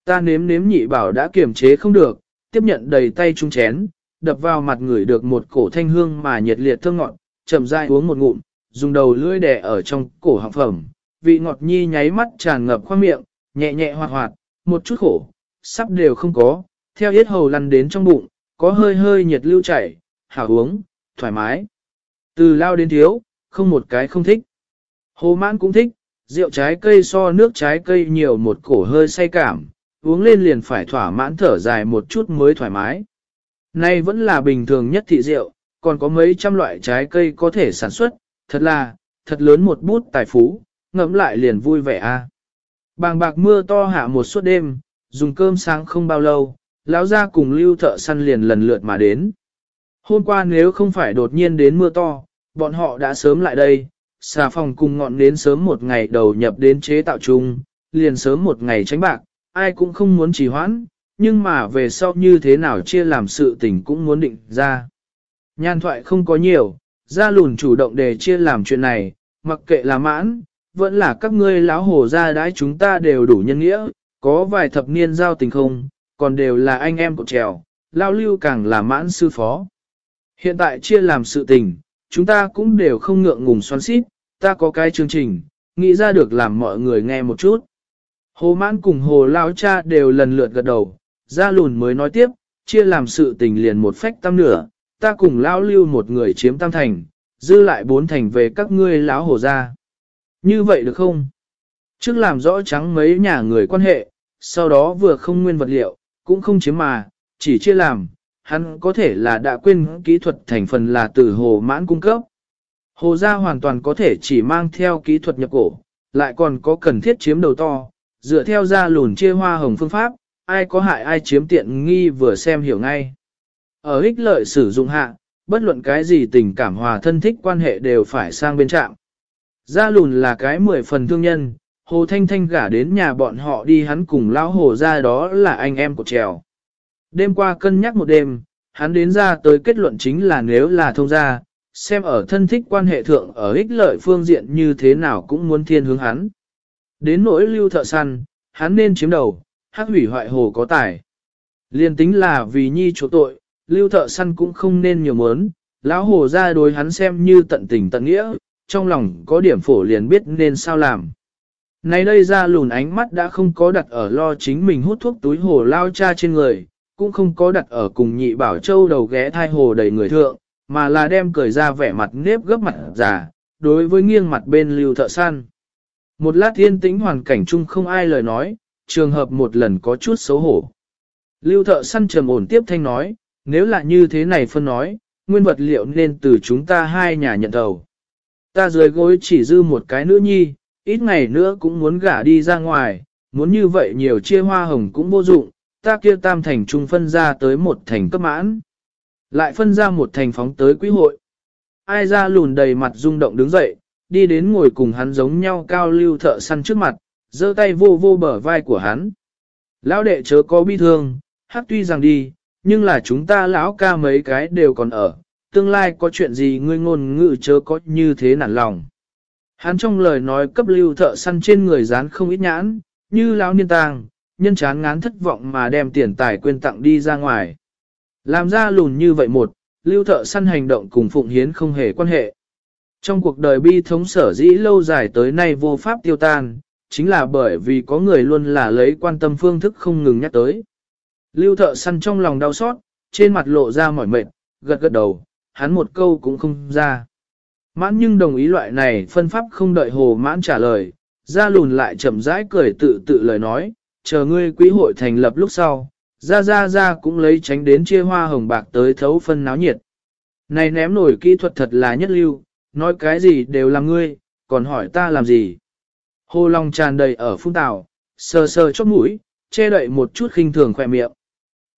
Ta nếm nếm nhị bảo đã kiềm chế không được, tiếp nhận đầy tay trung chén, đập vào mặt người được một cổ thanh hương mà nhiệt liệt thơm ngọt, chậm rãi uống một ngụm, dùng đầu lưỡi đè ở trong cổ họng phẩm, vị ngọt nhi nháy mắt tràn ngập khoang miệng, nhẹ nhẹ hoạt hoạt, một chút khổ, sắp đều không có, theo yết hầu lăn đến trong bụng, có hơi hơi nhiệt lưu chảy, hảo uống, thoải mái. Từ lao đến thiếu, không một cái không thích. Hồ mãn cũng thích, rượu trái cây so nước trái cây nhiều một cổ hơi say cảm, uống lên liền phải thỏa mãn thở dài một chút mới thoải mái. Nay vẫn là bình thường nhất thị rượu, còn có mấy trăm loại trái cây có thể sản xuất, thật là, thật lớn một bút tài phú, ngẫm lại liền vui vẻ a. Bàng bạc mưa to hạ một suốt đêm, dùng cơm sáng không bao lâu, lão ra cùng lưu thợ săn liền lần lượt mà đến. Hôm qua nếu không phải đột nhiên đến mưa to, bọn họ đã sớm lại đây, xà phòng cùng ngọn đến sớm một ngày đầu nhập đến chế tạo chung, liền sớm một ngày tránh bạc, ai cũng không muốn trì hoãn, nhưng mà về sau như thế nào chia làm sự tình cũng muốn định ra. Nhan thoại không có nhiều, ra lùn chủ động để chia làm chuyện này, mặc kệ là mãn, vẫn là các ngươi láo hồ gia đãi chúng ta đều đủ nhân nghĩa, có vài thập niên giao tình không, còn đều là anh em cột trèo, lao lưu càng là mãn sư phó. Hiện tại chia làm sự tình, chúng ta cũng đều không ngượng ngùng xoắn xít, ta có cái chương trình, nghĩ ra được làm mọi người nghe một chút. Hồ mãn cùng hồ lao cha đều lần lượt gật đầu, ra lùn mới nói tiếp, chia làm sự tình liền một phách tam nửa, ta cùng lao lưu một người chiếm tam thành, dư lại bốn thành về các ngươi lão hồ gia. Như vậy được không? Trước làm rõ trắng mấy nhà người quan hệ, sau đó vừa không nguyên vật liệu, cũng không chiếm mà, chỉ chia làm, hắn có thể là đã quên kỹ thuật thành phần là từ hồ mãn cung cấp. Hồ gia hoàn toàn có thể chỉ mang theo kỹ thuật nhập cổ, lại còn có cần thiết chiếm đầu to, dựa theo ra lùn chia hoa hồng phương pháp, ai có hại ai chiếm tiện nghi vừa xem hiểu ngay. Ở ích lợi sử dụng hạ, bất luận cái gì tình cảm hòa thân thích quan hệ đều phải sang bên trạng. Gia lùn là cái mười phần thương nhân, Hồ Thanh Thanh gả đến nhà bọn họ đi hắn cùng lão hồ ra đó là anh em của trèo. Đêm qua cân nhắc một đêm, hắn đến ra tới kết luận chính là nếu là thông gia, xem ở thân thích quan hệ thượng ở ích lợi phương diện như thế nào cũng muốn thiên hướng hắn. Đến nỗi lưu thợ săn, hắn nên chiếm đầu, hắc hủy hoại hồ có tài. Liên tính là vì nhi chỗ tội, lưu thợ săn cũng không nên nhiều mớn, lão hồ ra đối hắn xem như tận tình tận nghĩa, trong lòng có điểm phổ liền biết nên sao làm. Này đây ra lùn ánh mắt đã không có đặt ở lo chính mình hút thuốc túi hồ lao cha trên người, cũng không có đặt ở cùng nhị bảo châu đầu ghé thai hồ đầy người thượng, mà là đem cười ra vẻ mặt nếp gấp mặt già, đối với nghiêng mặt bên lưu thợ săn. Một lát thiên tĩnh hoàn cảnh chung không ai lời nói, trường hợp một lần có chút xấu hổ. Lưu thợ săn trầm ổn tiếp thanh nói, nếu là như thế này phân nói, nguyên vật liệu nên từ chúng ta hai nhà nhận đầu. Ta dưới gối chỉ dư một cái nữ nhi, ít ngày nữa cũng muốn gả đi ra ngoài, muốn như vậy nhiều chia hoa hồng cũng vô dụng, ta kia tam thành trung phân ra tới một thành cấp mãn. Lại phân ra một thành phóng tới quý hội. Ai ra lùn đầy mặt rung động đứng dậy, đi đến ngồi cùng hắn giống nhau cao lưu thợ săn trước mặt, giơ tay vô vô bờ vai của hắn. Lão đệ chớ có bi thương, hát tuy rằng đi, nhưng là chúng ta lão ca mấy cái đều còn ở, tương lai có chuyện gì ngươi ngôn ngữ chớ có như thế nản lòng. Hắn trong lời nói cấp lưu thợ săn trên người dán không ít nhãn, như lão niên tàng, nhân chán ngán thất vọng mà đem tiền tài quên tặng đi ra ngoài. Làm ra lùn như vậy một, lưu thợ săn hành động cùng phụng hiến không hề quan hệ. Trong cuộc đời bi thống sở dĩ lâu dài tới nay vô pháp tiêu tan, chính là bởi vì có người luôn là lấy quan tâm phương thức không ngừng nhắc tới. Lưu thợ săn trong lòng đau xót, trên mặt lộ ra mỏi mệt, gật gật đầu, hắn một câu cũng không ra. Mãn nhưng đồng ý loại này phân pháp không đợi hồ mãn trả lời, ra lùn lại chậm rãi cười tự tự lời nói, chờ ngươi quý hội thành lập lúc sau, ra ra ra cũng lấy tránh đến chia hoa hồng bạc tới thấu phân náo nhiệt. Này ném nổi kỹ thuật thật là nhất lưu, nói cái gì đều là ngươi, còn hỏi ta làm gì. Hồ long tràn đầy ở phun tảo, sờ sờ chóp mũi, che đậy một chút khinh thường khỏe miệng.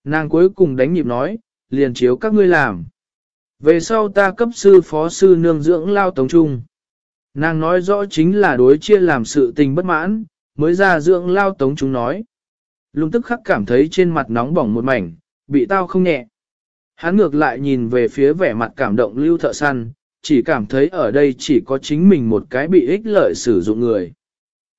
Nàng cuối cùng đánh nhịp nói, liền chiếu các ngươi làm. Về sau ta cấp sư phó sư nương dưỡng lao tống trung. Nàng nói rõ chính là đối chia làm sự tình bất mãn, mới ra dưỡng lao tống chúng nói. Lung tức khắc cảm thấy trên mặt nóng bỏng một mảnh, bị tao không nhẹ. Hắn ngược lại nhìn về phía vẻ mặt cảm động lưu thợ săn, chỉ cảm thấy ở đây chỉ có chính mình một cái bị ích lợi sử dụng người.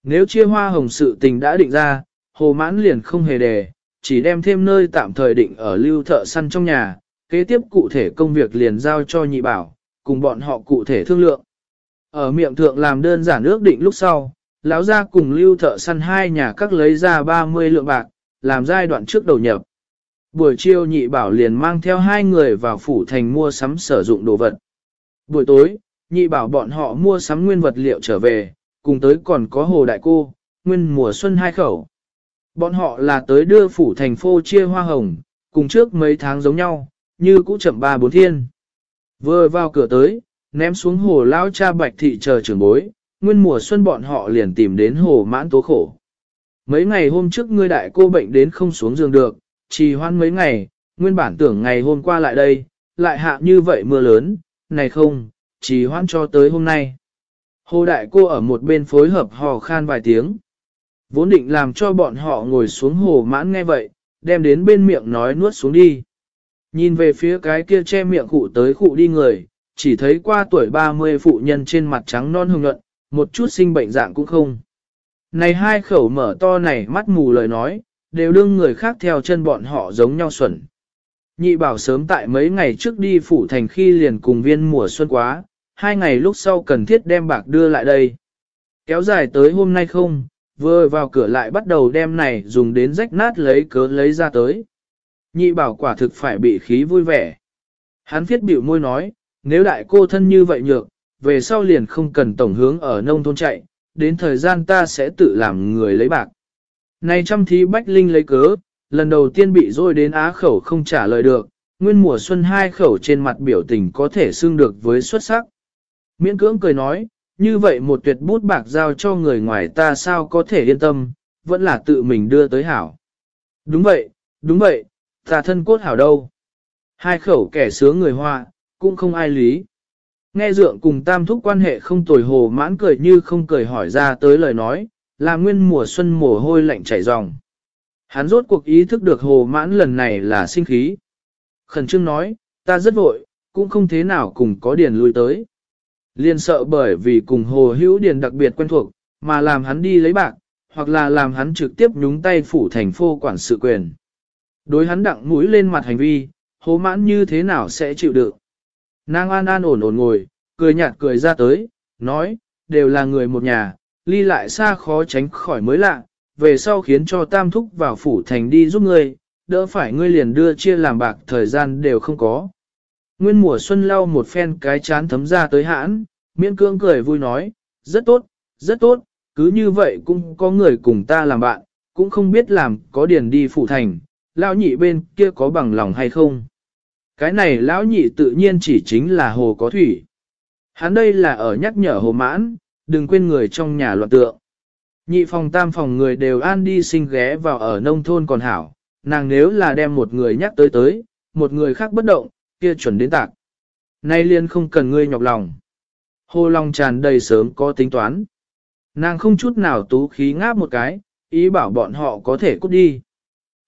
Nếu chia hoa hồng sự tình đã định ra, hồ mãn liền không hề đề, chỉ đem thêm nơi tạm thời định ở lưu thợ săn trong nhà, kế tiếp cụ thể công việc liền giao cho nhị bảo, cùng bọn họ cụ thể thương lượng. Ở miệng thượng làm đơn giản ước định lúc sau, lão gia cùng lưu thợ săn hai nhà các lấy ra 30 lượng bạc, làm giai đoạn trước đầu nhập. Buổi chiều nhị bảo liền mang theo hai người vào phủ thành mua sắm sử dụng đồ vật. Buổi tối, nhị bảo bọn họ mua sắm nguyên vật liệu trở về, cùng tới còn có hồ đại cô, nguyên mùa xuân hai khẩu. Bọn họ là tới đưa phủ thành phô chia hoa hồng, cùng trước mấy tháng giống nhau, như cũ chậm ba bốn thiên. Vừa vào cửa tới, ném xuống hồ lao cha bạch thị chờ trưởng bối, nguyên mùa xuân bọn họ liền tìm đến hồ mãn tố khổ. Mấy ngày hôm trước ngươi đại cô bệnh đến không xuống giường được, trì hoan mấy ngày, nguyên bản tưởng ngày hôm qua lại đây, lại hạ như vậy mưa lớn, này không, trì hoan cho tới hôm nay. Hồ đại cô ở một bên phối hợp hò khan vài tiếng. Vốn định làm cho bọn họ ngồi xuống hồ mãn nghe vậy, đem đến bên miệng nói nuốt xuống đi. Nhìn về phía cái kia che miệng cụ tới cụ đi người, chỉ thấy qua tuổi 30 phụ nhân trên mặt trắng non hồng nhuận, một chút sinh bệnh dạng cũng không. Này hai khẩu mở to này mắt mù lời nói, đều đương người khác theo chân bọn họ giống nhau xuẩn. Nhị bảo sớm tại mấy ngày trước đi phủ thành khi liền cùng viên mùa xuân quá, hai ngày lúc sau cần thiết đem bạc đưa lại đây. Kéo dài tới hôm nay không, vừa vào cửa lại bắt đầu đem này dùng đến rách nát lấy cớ lấy ra tới. Nhị bảo quả thực phải bị khí vui vẻ. Hắn viết biểu môi nói, nếu đại cô thân như vậy nhược, về sau liền không cần tổng hướng ở nông thôn chạy, đến thời gian ta sẽ tự làm người lấy bạc. Này trăm thí bách linh lấy cớ, lần đầu tiên bị rôi đến á khẩu không trả lời được, nguyên mùa xuân hai khẩu trên mặt biểu tình có thể xưng được với xuất sắc. Miễn cưỡng cười nói, như vậy một tuyệt bút bạc giao cho người ngoài ta sao có thể yên tâm, vẫn là tự mình đưa tới hảo. Đúng vậy, đúng vậy, ta thân cốt hảo đâu. Hai khẩu kẻ sướng người hoa, cũng không ai lý. Nghe dượng cùng tam thúc quan hệ không tồi hồ mãn cười như không cười hỏi ra tới lời nói, là nguyên mùa xuân mồ hôi lạnh chảy ròng. Hắn rốt cuộc ý thức được hồ mãn lần này là sinh khí. Khẩn trương nói, ta rất vội, cũng không thế nào cùng có điền lui tới. Liên sợ bởi vì cùng hồ hữu điền đặc biệt quen thuộc, mà làm hắn đi lấy bạc, hoặc là làm hắn trực tiếp nhúng tay phủ thành phố quản sự quyền. Đối hắn đặng mũi lên mặt hành vi, hồ mãn như thế nào sẽ chịu được. Nàng an an ổn ổn ngồi, cười nhạt cười ra tới, nói, đều là người một nhà, ly lại xa khó tránh khỏi mới lạ, về sau khiến cho tam thúc vào phủ thành đi giúp ngươi, đỡ phải ngươi liền đưa chia làm bạc thời gian đều không có. Nguyên mùa xuân lau một phen cái chán thấm ra tới hãn, miễn cưỡng cười vui nói, rất tốt, rất tốt, cứ như vậy cũng có người cùng ta làm bạn, cũng không biết làm có điền đi phủ thành, lao nhị bên kia có bằng lòng hay không. Cái này lão nhị tự nhiên chỉ chính là hồ có thủy. Hắn đây là ở nhắc nhở hồ mãn, đừng quên người trong nhà loạn tượng. Nhị phòng tam phòng người đều an đi sinh ghé vào ở nông thôn còn hảo, nàng nếu là đem một người nhắc tới tới, một người khác bất động, kia chuẩn đến tạc. Nay liên không cần ngươi nhọc lòng. Hồ lòng tràn đầy sớm có tính toán. Nàng không chút nào tú khí ngáp một cái, ý bảo bọn họ có thể cút đi.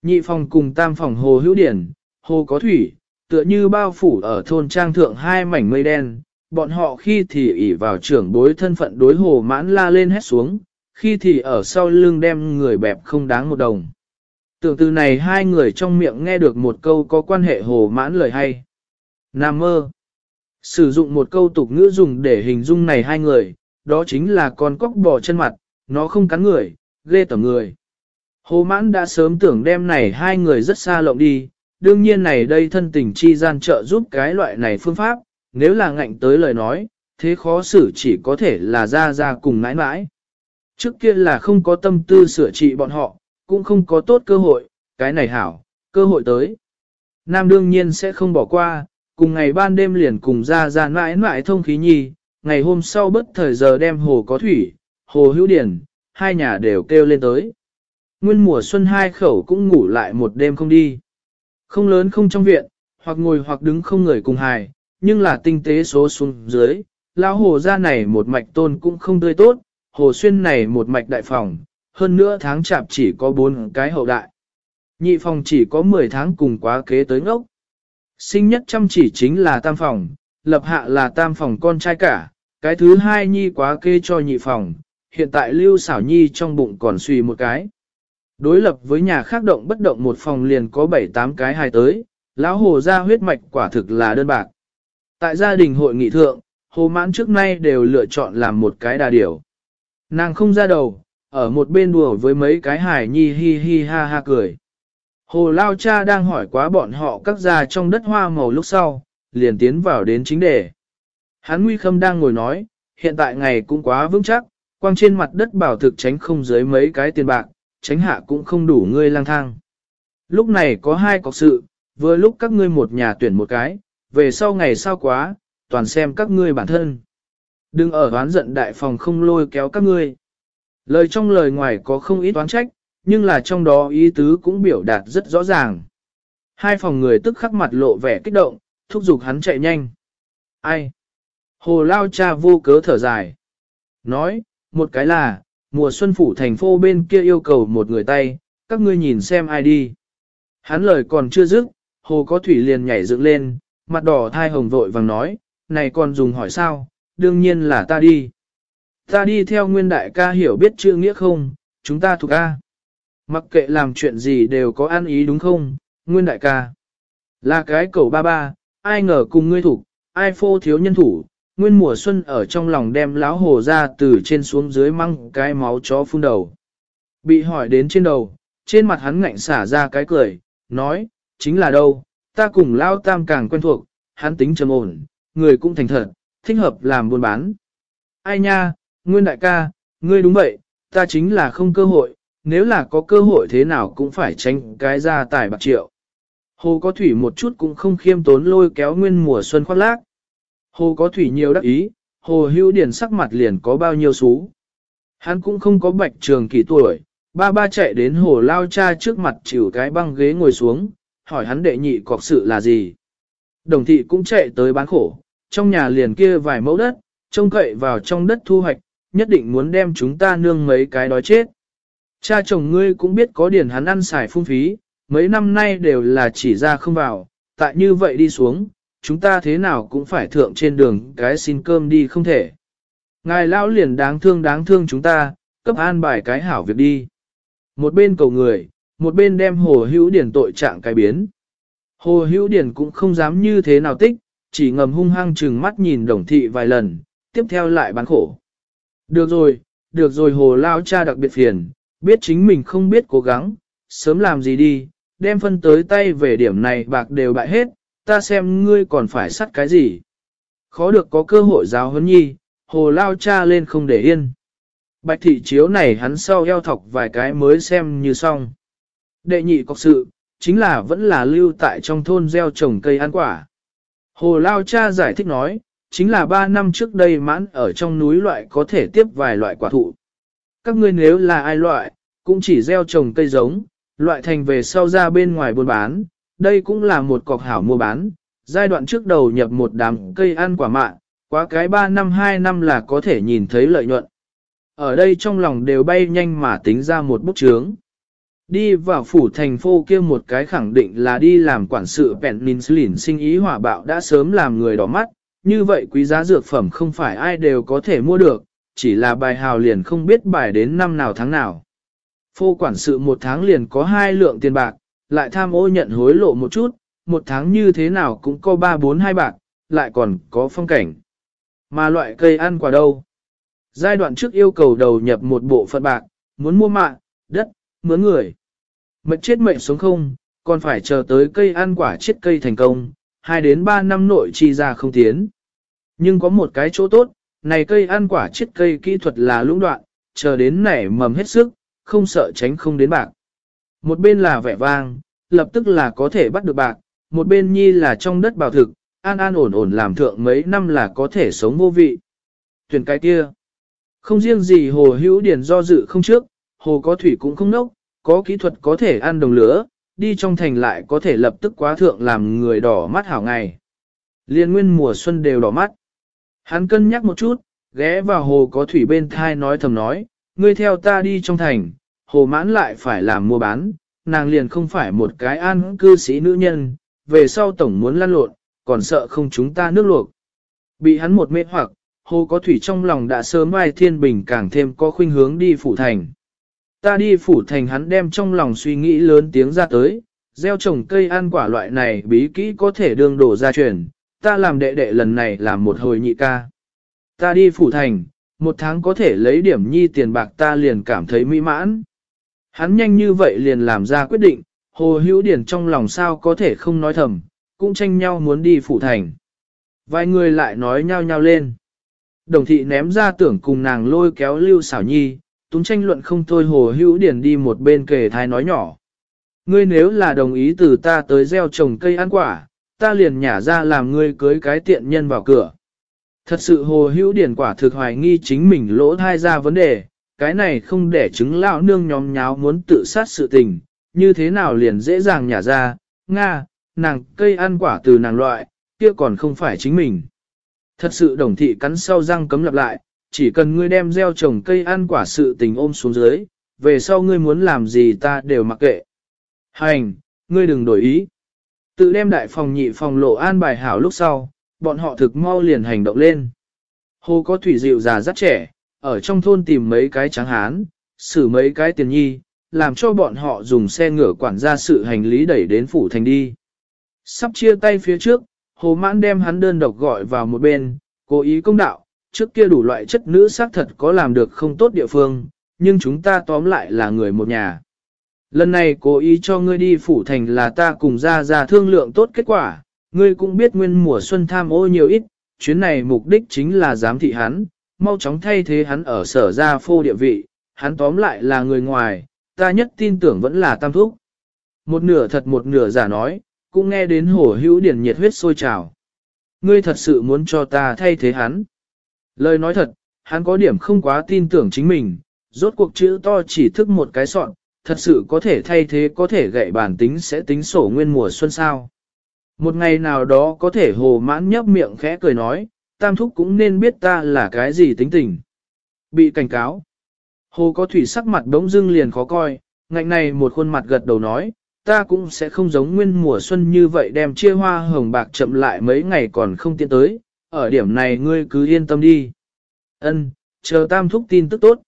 Nhị phòng cùng tam phòng hồ hữu điển, hồ có thủy, tựa như bao phủ ở thôn trang thượng hai mảnh mây đen, bọn họ khi thì ỉ vào trưởng bối thân phận đối hồ mãn la lên hét xuống, khi thì ở sau lưng đem người bẹp không đáng một đồng. Tưởng từ này hai người trong miệng nghe được một câu có quan hệ hồ mãn lời hay. Nam mơ. Sử dụng một câu tục ngữ dùng để hình dung này hai người, đó chính là con cóc bò chân mặt, nó không cắn người, ghê tởm người. Hồ mãn đã sớm tưởng đem này hai người rất xa lộng đi, đương nhiên này đây thân tình chi gian trợ giúp cái loại này phương pháp, nếu là ngạnh tới lời nói, thế khó xử chỉ có thể là ra ra cùng mãi mãi. Trước kia là không có tâm tư sửa trị bọn họ, cũng không có tốt cơ hội, cái này hảo, cơ hội tới. Nam đương nhiên sẽ không bỏ qua, cùng ngày ban đêm liền cùng ra ra mãi mãi thông khí nhi, ngày hôm sau bất thời giờ đem hồ có thủy, hồ hữu điển, hai nhà đều kêu lên tới. Nguyên mùa xuân hai khẩu cũng ngủ lại một đêm không đi. Không lớn không trong viện, hoặc ngồi hoặc đứng không người cùng hài, nhưng là tinh tế số xuống dưới, lão hồ ra này một mạch tôn cũng không tươi tốt, hồ xuyên này một mạch đại phòng, hơn nữa tháng chạp chỉ có bốn cái hậu đại. Nhị phòng chỉ có 10 tháng cùng quá kế tới ngốc. Sinh nhất chăm chỉ chính là tam phòng, lập hạ là tam phòng con trai cả, cái thứ hai nhi quá kê cho nhị phòng, hiện tại lưu xảo nhi trong bụng còn suy một cái. Đối lập với nhà khác động bất động một phòng liền có 7-8 cái hài tới, lão hồ ra huyết mạch quả thực là đơn bạc. Tại gia đình hội nghị thượng, hồ mãn trước nay đều lựa chọn làm một cái đà điểu. Nàng không ra đầu, ở một bên đùa với mấy cái hài nhi hi hi ha ha cười. Hồ Lao Cha đang hỏi quá bọn họ các gia trong đất hoa màu lúc sau, liền tiến vào đến chính đề. Hắn Nguy Khâm đang ngồi nói, hiện tại ngày cũng quá vững chắc, quang trên mặt đất bảo thực tránh không dưới mấy cái tiền bạc, tránh hạ cũng không đủ ngươi lang thang. Lúc này có hai cọc sự, vừa lúc các ngươi một nhà tuyển một cái, về sau ngày sau quá, toàn xem các ngươi bản thân. Đừng ở oán giận đại phòng không lôi kéo các ngươi. Lời trong lời ngoài có không ít oán trách, nhưng là trong đó ý tứ cũng biểu đạt rất rõ ràng. Hai phòng người tức khắc mặt lộ vẻ kích động, thúc giục hắn chạy nhanh. Ai? Hồ Lao cha vô cớ thở dài. Nói, một cái là, mùa xuân phủ thành phố bên kia yêu cầu một người tay, các ngươi nhìn xem ai đi. Hắn lời còn chưa dứt, hồ có thủy liền nhảy dựng lên, mặt đỏ thai hồng vội vàng nói, này còn dùng hỏi sao, đương nhiên là ta đi. Ta đi theo nguyên đại ca hiểu biết chữ nghĩa không, chúng ta thuộc A. Mặc kệ làm chuyện gì đều có ăn ý đúng không, nguyên đại ca. Là cái cầu ba ba, ai ngờ cùng ngươi thủ, ai phô thiếu nhân thủ, nguyên mùa xuân ở trong lòng đem láo hồ ra từ trên xuống dưới măng cái máu chó phun đầu. Bị hỏi đến trên đầu, trên mặt hắn ngạnh xả ra cái cười, nói, chính là đâu, ta cùng lao tam càng quen thuộc, hắn tính trầm ổn, người cũng thành thật, thích hợp làm buôn bán. Ai nha, nguyên đại ca, ngươi đúng vậy, ta chính là không cơ hội, nếu là có cơ hội thế nào cũng phải tránh cái ra tài bạc triệu. Hồ có thủy một chút cũng không khiêm tốn lôi kéo nguyên mùa xuân khoác lác. Hồ có thủy nhiều đắc ý, hồ hữu điển sắc mặt liền có bao nhiêu xú. Hắn cũng không có bạch trường kỳ tuổi, ba ba chạy đến hồ lao cha trước mặt chịu cái băng ghế ngồi xuống, hỏi hắn đệ nhị cọc sự là gì. Đồng thị cũng chạy tới bán khổ, trong nhà liền kia vài mẫu đất, trông cậy vào trong đất thu hoạch, nhất định muốn đem chúng ta nương mấy cái đói chết. Cha chồng ngươi cũng biết có điển hắn ăn xài phung phí, mấy năm nay đều là chỉ ra không vào, tại như vậy đi xuống, chúng ta thế nào cũng phải thượng trên đường cái xin cơm đi không thể. Ngài lão liền đáng thương đáng thương chúng ta, cấp an bài cái hảo việc đi. Một bên cầu người, một bên đem hồ hữu điển tội trạng cái biến. Hồ hữu điển cũng không dám như thế nào tích, chỉ ngầm hung hăng chừng mắt nhìn đồng thị vài lần, tiếp theo lại bán khổ. Được rồi, được rồi hồ lao cha đặc biệt phiền, biết chính mình không biết cố gắng, sớm làm gì đi, đem phân tới tay về điểm này bạc đều bại hết, ta xem ngươi còn phải sắt cái gì. Khó được có cơ hội giáo huấn nhi, hồ lao cha lên không để yên. Bạch thị chiếu này hắn sau eo thọc vài cái mới xem như xong. Đệ nhị cọc sự, chính là vẫn là lưu tại trong thôn gieo trồng cây ăn quả. Hồ lao cha giải thích nói, chính là 3 năm trước đây mãn ở trong núi loại có thể tiếp vài loại quả thụ. Các ngươi nếu là ai loại, cũng chỉ gieo trồng cây giống, loại thành về sau ra bên ngoài buôn bán, đây cũng là một cọc hảo mua bán. Giai đoạn trước đầu nhập một đám cây ăn quả mạ, quá cái 3 năm 2 năm là có thể nhìn thấy lợi nhuận. Ở đây trong lòng đều bay nhanh mà tính ra một bút chướng. Đi vào phủ thành phố kia một cái khẳng định là đi làm quản sự Peninsulin sinh ý hỏa bạo đã sớm làm người đỏ mắt, như vậy quý giá dược phẩm không phải ai đều có thể mua được, chỉ là bài hào liền không biết bài đến năm nào tháng nào. Phô quản sự một tháng liền có hai lượng tiền bạc, lại tham ô nhận hối lộ một chút, một tháng như thế nào cũng có ba bốn hai bạc, lại còn có phong cảnh. Mà loại cây ăn quả đâu? Giai đoạn trước yêu cầu đầu nhập một bộ phận bạc, muốn mua mạng, đất, mướn người. Mệnh chết mệnh sống không, còn phải chờ tới cây ăn quả chết cây thành công, 2 đến 3 năm nội chi ra không tiến. Nhưng có một cái chỗ tốt, này cây ăn quả chết cây kỹ thuật là lũng đoạn, chờ đến nảy mầm hết sức, không sợ tránh không đến bạc. Một bên là vẻ vang, lập tức là có thể bắt được bạc, một bên nhi là trong đất bảo thực, an an ổn ổn làm thượng mấy năm là có thể sống vô vị. Tuyển cái kia, không riêng gì hồ hữu điển do dự không trước, hồ có thủy cũng không nốc, có kỹ thuật có thể ăn đồng lửa, đi trong thành lại có thể lập tức quá thượng làm người đỏ mắt hảo ngày. Liên nguyên mùa xuân đều đỏ mắt. Hắn cân nhắc một chút, ghé vào hồ có thủy bên thai nói thầm nói, ngươi theo ta đi trong thành, hồ mãn lại phải làm mua bán, nàng liền không phải một cái an cư sĩ nữ nhân, về sau tổng muốn lăn lộn, còn sợ không chúng ta nước luộc. Bị hắn một mê hoặc, hồ có thủy trong lòng đã sớm ai thiên bình càng thêm có khuynh hướng đi phủ thành. Ta đi phủ thành hắn đem trong lòng suy nghĩ lớn tiếng ra tới, gieo trồng cây ăn quả loại này bí kỹ có thể đương đổ ra truyền, ta làm đệ đệ lần này làm một hồi nhị ca. Ta đi phủ thành, một tháng có thể lấy điểm nhi tiền bạc ta liền cảm thấy mỹ mãn. Hắn nhanh như vậy liền làm ra quyết định, hồ hữu điển trong lòng sao có thể không nói thầm, cũng tranh nhau muốn đi phủ thành. Vài người lại nói nhau nhau lên. Đồng thị ném ra tưởng cùng nàng lôi kéo lưu xảo nhi, túng tranh luận không thôi hồ hữu điển đi một bên kề thai nói nhỏ. Ngươi nếu là đồng ý từ ta tới gieo trồng cây ăn quả, ta liền nhả ra làm ngươi cưới cái tiện nhân vào cửa. Thật sự hồ hữu điển quả thực hoài nghi chính mình lỗ thai ra vấn đề, cái này không để chứng lão nương nhóm nháo muốn tự sát sự tình, như thế nào liền dễ dàng nhả ra, Nga, nàng cây ăn quả từ nàng loại, kia còn không phải chính mình. Thật sự đồng thị cắn sau răng cấm lặp lại, chỉ cần ngươi đem gieo trồng cây ăn quả sự tình ôm xuống dưới, về sau ngươi muốn làm gì ta đều mặc kệ. Hành, ngươi đừng đổi ý. Tự đem đại phòng nhị phòng lộ an bài hảo lúc sau, bọn họ thực mau liền hành động lên. Hồ có thủy dịu già rất trẻ, ở trong thôn tìm mấy cái tráng hán, xử mấy cái tiền nhi, làm cho bọn họ dùng xe ngựa quản gia sự hành lý đẩy đến phủ thành đi. Sắp chia tay phía trước, hồ mãn đem hắn đơn độc gọi vào một bên, cố ý công đạo, trước kia đủ loại chất nữ xác thật có làm được không tốt địa phương, nhưng chúng ta tóm lại là người một nhà. Lần này cố ý cho ngươi đi phủ thành là ta cùng ra ra thương lượng tốt kết quả, ngươi cũng biết nguyên mùa xuân tham ô nhiều ít, chuyến này mục đích chính là giám thị hắn, mau chóng thay thế hắn ở sở ra phô địa vị, hắn tóm lại là người ngoài, ta nhất tin tưởng vẫn là tam thúc. Một nửa thật một nửa giả nói, cũng nghe đến hổ hữu điển nhiệt huyết sôi trào. Ngươi thật sự muốn cho ta thay thế hắn. Lời nói thật, hắn có điểm không quá tin tưởng chính mình, rốt cuộc chữ to chỉ thức một cái soạn, thật sự có thể thay thế có thể gậy bản tính sẽ tính sổ nguyên mùa xuân sao. Một ngày nào đó có thể hồ mãn nhấp miệng khẽ cười nói, tam thúc cũng nên biết ta là cái gì tính tình. Bị cảnh cáo. Hồ có thủy sắc mặt đống dưng liền khó coi, ngạnh này một khuôn mặt gật đầu nói, ta cũng sẽ không giống nguyên mùa xuân như vậy đem chia hoa hồng bạc chậm lại mấy ngày còn không tiến tới, ở điểm này ngươi cứ yên tâm đi. Ân, chờ tam thúc tin tức tốt.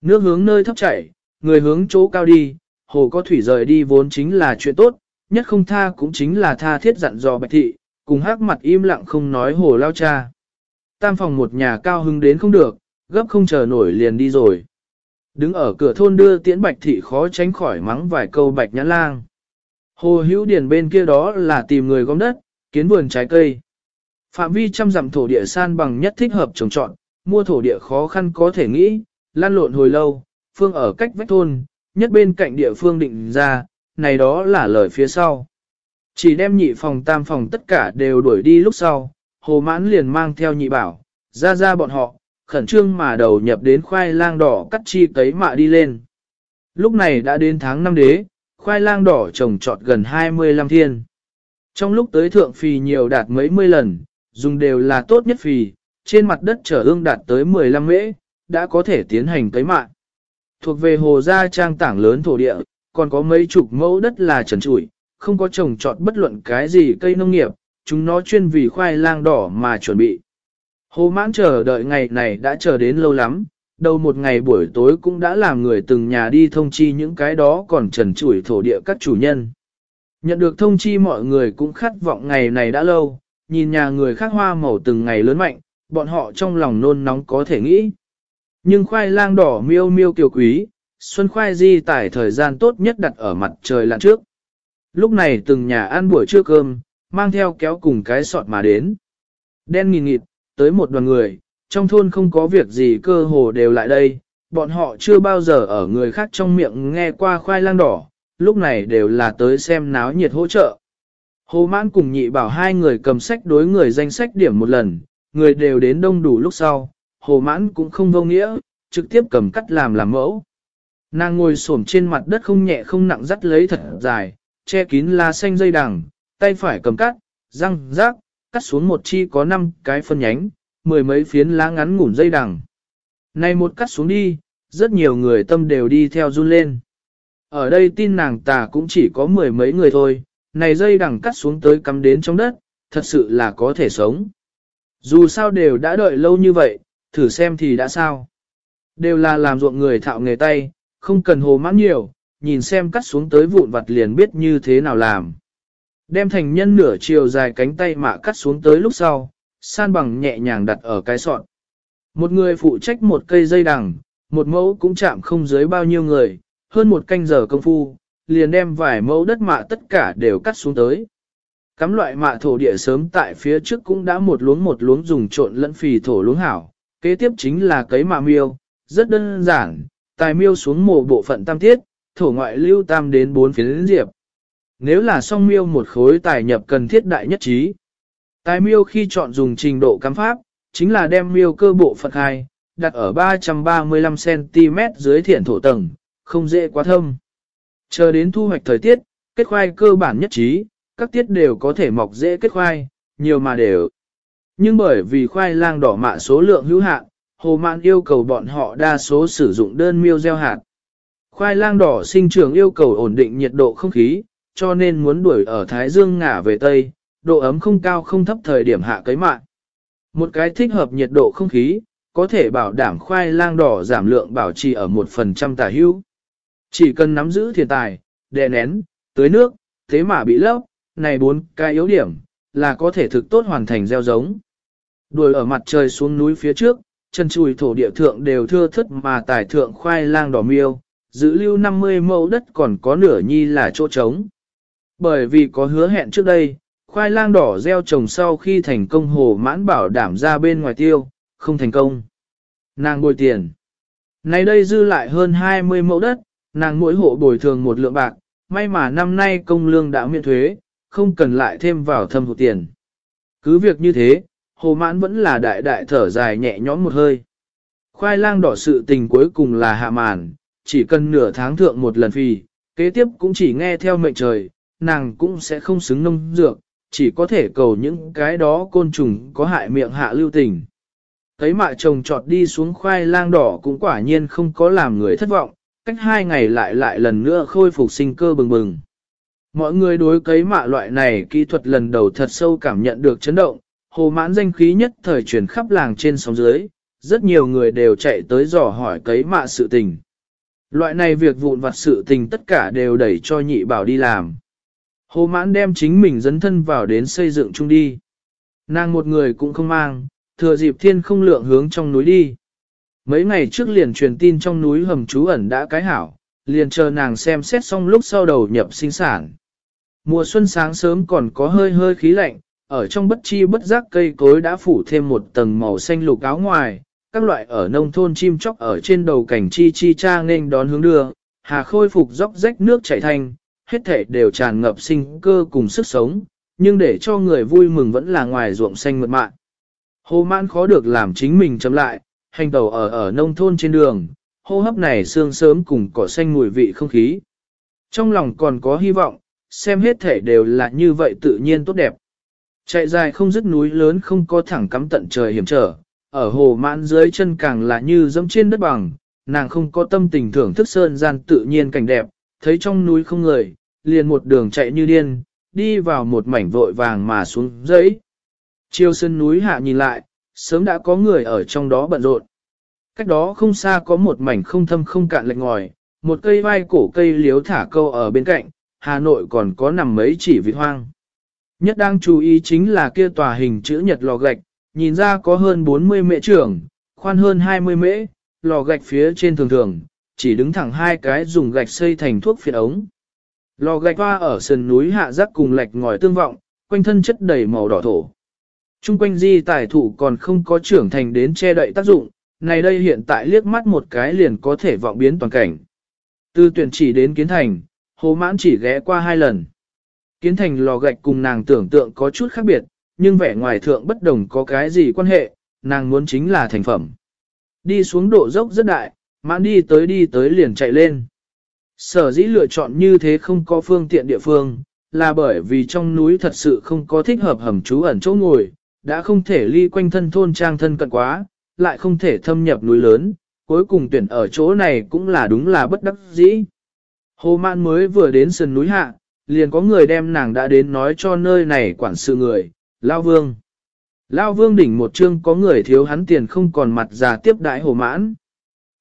Nước hướng nơi thấp chảy, người hướng chỗ cao đi, hồ có thủy rời đi vốn chính là chuyện tốt, nhất không tha cũng chính là tha thiết dặn dò bạch thị, cùng hắc mặt im lặng không nói hồ lao cha. Tam phòng một nhà cao hứng đến không được, gấp không chờ nổi liền đi rồi. Đứng ở cửa thôn đưa tiễn bạch thị khó tránh khỏi mắng vài câu bạch nhãn lang. Hồ hữu điển bên kia đó là tìm người gom đất, kiến vườn trái cây. Phạm vi trăm dặm thổ địa san bằng nhất thích hợp trồng trọn, mua thổ địa khó khăn có thể nghĩ, lan lộn hồi lâu, phương ở cách vách thôn, nhất bên cạnh địa phương định ra, này đó là lời phía sau. Chỉ đem nhị phòng tam phòng tất cả đều đuổi đi lúc sau, hồ mãn liền mang theo nhị bảo, ra ra bọn họ, khẩn trương mà đầu nhập đến khoai lang đỏ cắt chi cấy mạ đi lên. Lúc này đã đến tháng năm đế, khoai lang đỏ trồng trọt gần 25 thiên. Trong lúc tới thượng phì nhiều đạt mấy mươi lần, dùng đều là tốt nhất phì, trên mặt đất trở ương đạt tới 15 mễ, đã có thể tiến hành cấy mạ. Thuộc về hồ gia trang tảng lớn thổ địa, còn có mấy chục mẫu đất là trần trụi, không có trồng trọt bất luận cái gì cây nông nghiệp, chúng nó chuyên vì khoai lang đỏ mà chuẩn bị. Hồ mãn chờ đợi ngày này đã chờ đến lâu lắm, đầu một ngày buổi tối cũng đã làm người từng nhà đi thông chi những cái đó còn trần trụi thổ địa các chủ nhân. Nhận được thông chi mọi người cũng khát vọng ngày này đã lâu, nhìn nhà người khác hoa màu từng ngày lớn mạnh, bọn họ trong lòng nôn nóng có thể nghĩ. Nhưng khoai lang đỏ miêu miêu kiều quý, xuân khoai di tải thời gian tốt nhất đặt ở mặt trời lặn trước. Lúc này từng nhà ăn buổi trưa cơm, mang theo kéo cùng cái sọt mà đến. Đen nghìn nghịt, tới một đoàn người, trong thôn không có việc gì cơ hồ đều lại đây, bọn họ chưa bao giờ ở người khác trong miệng nghe qua khoai lang đỏ, lúc này đều là tới xem náo nhiệt hỗ trợ. Hồ mãn cùng nhị bảo hai người cầm sách đối người danh sách điểm một lần, người đều đến đông đủ lúc sau, hồ mãn cũng không vô nghĩa, trực tiếp cầm cắt làm làm mẫu. Nàng ngồi xổm trên mặt đất không nhẹ không nặng dắt lấy thật dài, che kín lá xanh dây đằng, tay phải cầm cắt, răng, rác, cắt xuống một chi có 5 cái phân nhánh, mười mấy phiến lá ngắn ngủn dây đằng. Này một cắt xuống đi, rất nhiều người tâm đều đi theo run lên. Ở đây tin nàng tà cũng chỉ có mười mấy người thôi, này dây đằng cắt xuống tới cắm đến trong đất, thật sự là có thể sống. Dù sao đều đã đợi lâu như vậy, thử xem thì đã sao. Đều là làm ruộng người thạo nghề tay, không cần hồ mãn nhiều, nhìn xem cắt xuống tới vụn vặt liền biết như thế nào làm. Đem thành nhân nửa chiều dài cánh tay mạ cắt xuống tới lúc sau, san bằng nhẹ nhàng đặt ở cái sọn. Một người phụ trách một cây dây đằng, một mẫu cũng chạm không dưới bao nhiêu người, hơn một canh giờ công phu, liền đem vài mẫu đất mạ tất cả đều cắt xuống tới. Cắm loại mạ thổ địa sớm tại phía trước cũng đã một luống một luống dùng trộn lẫn phì thổ luống hảo, kế tiếp chính là cấy mạ miêu, rất đơn giản, tài miêu xuống mổ bộ phận tam tiết, thổ ngoại lưu tam đến bốn phiến diệp. Nếu là song miêu một khối tài nhập cần thiết đại nhất trí. Tài miêu khi chọn dùng trình độ cắm pháp, chính là đem miêu cơ bộ phận hai, đặt ở 335cm dưới thiển thổ tầng, không dễ quá thâm. Chờ đến thu hoạch thời tiết, kết khoai cơ bản nhất trí, các tiết đều có thể mọc dễ kết khoai, nhiều mà đều. Nhưng bởi vì khoai lang đỏ mạ số lượng hữu hạn, Hồ Mạn yêu cầu bọn họ đa số sử dụng đơn miêu gieo hạt. Khoai lang đỏ sinh trưởng yêu cầu ổn định nhiệt độ không khí, cho nên muốn đuổi ở Thái Dương ngả về Tây, độ ấm không cao không thấp thời điểm hạ cấy mạng. Một cái thích hợp nhiệt độ không khí, có thể bảo đảm khoai lang đỏ giảm lượng bảo trì ở một phần trăm tả hữu. Chỉ cần nắm giữ thiền tài, đè nén, tưới nước, thế mà bị lấp, này bốn cái yếu điểm, là có thể thực tốt hoàn thành gieo giống. Đuổi ở mặt trời xuống núi phía trước, chân chùi thổ địa thượng đều thưa thất mà tài thượng khoai lang đỏ miêu, giữ lưu 50 mẫu đất còn có nửa nhi là chỗ trống. Bởi vì có hứa hẹn trước đây, khoai lang đỏ gieo trồng sau khi thành công hồ mãn bảo đảm ra bên ngoài tiêu, không thành công. Nàng bồi tiền. Nay đây dư lại hơn 20 mẫu đất, nàng mỗi hộ bồi thường một lượng bạc, may mà năm nay công lương đã miễn thuế, không cần lại thêm vào thâm hụt tiền. Cứ việc như thế, hồ mãn vẫn là đại đại thở dài nhẹ nhõm một hơi. Khoai lang đỏ sự tình cuối cùng là hạ màn, chỉ cần nửa tháng thượng một lần phì, kế tiếp cũng chỉ nghe theo mệnh trời, nàng cũng sẽ không xứng nông dược, chỉ có thể cầu những cái đó côn trùng có hại miệng hạ lưu tình. Thấy mạ trồng trọt đi xuống khoai lang đỏ cũng quả nhiên không có làm người thất vọng, cách hai ngày lại lại lần nữa khôi phục sinh cơ bừng bừng. Mọi người đối cấy mạ loại này kỹ thuật lần đầu thật sâu cảm nhận được chấn động, hồ mãn danh khí nhất thời truyền khắp làng trên sóng dưới, rất nhiều người đều chạy tới dò hỏi cấy mạ sự tình. Loại này việc vụn vặt sự tình tất cả đều đẩy cho nhị bảo đi làm. Hồ mãn đem chính mình dấn thân vào đến xây dựng chung đi. Nàng một người cũng không mang, thừa dịp thiên không lượng hướng trong núi đi. Mấy ngày trước liền truyền tin trong núi hầm trú ẩn đã cái hảo, liền chờ nàng xem xét xong lúc sau đầu nhập sinh sản. Mùa xuân sáng sớm còn có hơi hơi khí lạnh, ở trong bất chi bất giác cây cối đã phủ thêm một tầng màu xanh lục áo ngoài, các loại ở nông thôn chim chóc ở trên đầu cảnh chi chi cha nên đón hướng đưa, hà khôi phục dốc rách nước chảy thành hết thể đều tràn ngập sinh cơ cùng sức sống, nhưng để cho người vui mừng vẫn là ngoài ruộng xanh mượt mạn. Hồ mãn khó được làm chính mình chấm lại, hành tàu ở ở nông thôn trên đường, hô hấp này sương sớm cùng cỏ xanh mùi vị không khí. Trong lòng còn có hy vọng, xem hết thể đều là như vậy tự nhiên tốt đẹp. Chạy dài không dứt núi lớn không có thẳng cắm tận trời hiểm trở, ở hồ mãn dưới chân càng là như dẫm trên đất bằng, nàng không có tâm tình thưởng thức sơn gian tự nhiên cảnh đẹp, thấy trong núi không người, liền một đường chạy như điên, đi vào một mảnh vội vàng mà xuống dãy. Chiều sân núi hạ nhìn lại, sớm đã có người ở trong đó bận rộn. Cách đó không xa có một mảnh không thâm không cạn lệch ngòi, một cây vai cổ cây liếu thả câu ở bên cạnh, Hà Nội còn có nằm mấy chỉ vịt hoang. Nhất đang chú ý chính là kia tòa hình chữ nhật lò gạch, nhìn ra có hơn 40 mễ trưởng, khoan hơn 20 mễ, lò gạch phía trên thường thường, chỉ đứng thẳng hai cái dùng gạch xây thành thuốc phiện ống. Lò gạch hoa ở sườn núi hạ giác cùng lạch ngòi tương vọng, quanh thân chất đầy màu đỏ thổ. Trung quanh di tài thủ còn không có trưởng thành đến che đậy tác dụng, này đây hiện tại liếc mắt một cái liền có thể vọng biến toàn cảnh. Từ tuyển chỉ đến kiến thành, hồ mãn chỉ ghé qua hai lần. Kiến thành lò gạch cùng nàng tưởng tượng có chút khác biệt, nhưng vẻ ngoài thượng bất đồng có cái gì quan hệ, nàng muốn chính là thành phẩm. Đi xuống độ dốc rất đại, mãn đi tới đi tới liền chạy lên. Sở dĩ lựa chọn như thế không có phương tiện địa phương, là bởi vì trong núi thật sự không có thích hợp hầm trú ẩn chỗ ngồi, đã không thể ly quanh thân thôn trang thân cận quá, lại không thể thâm nhập núi lớn, cuối cùng tuyển ở chỗ này cũng là đúng là bất đắc dĩ. Hồ Mạn mới vừa đến sườn núi hạ, liền có người đem nàng đã đến nói cho nơi này quản sự người, Lao Vương. Lao Vương đỉnh một chương có người thiếu hắn tiền không còn mặt già tiếp đãi hồ mãn.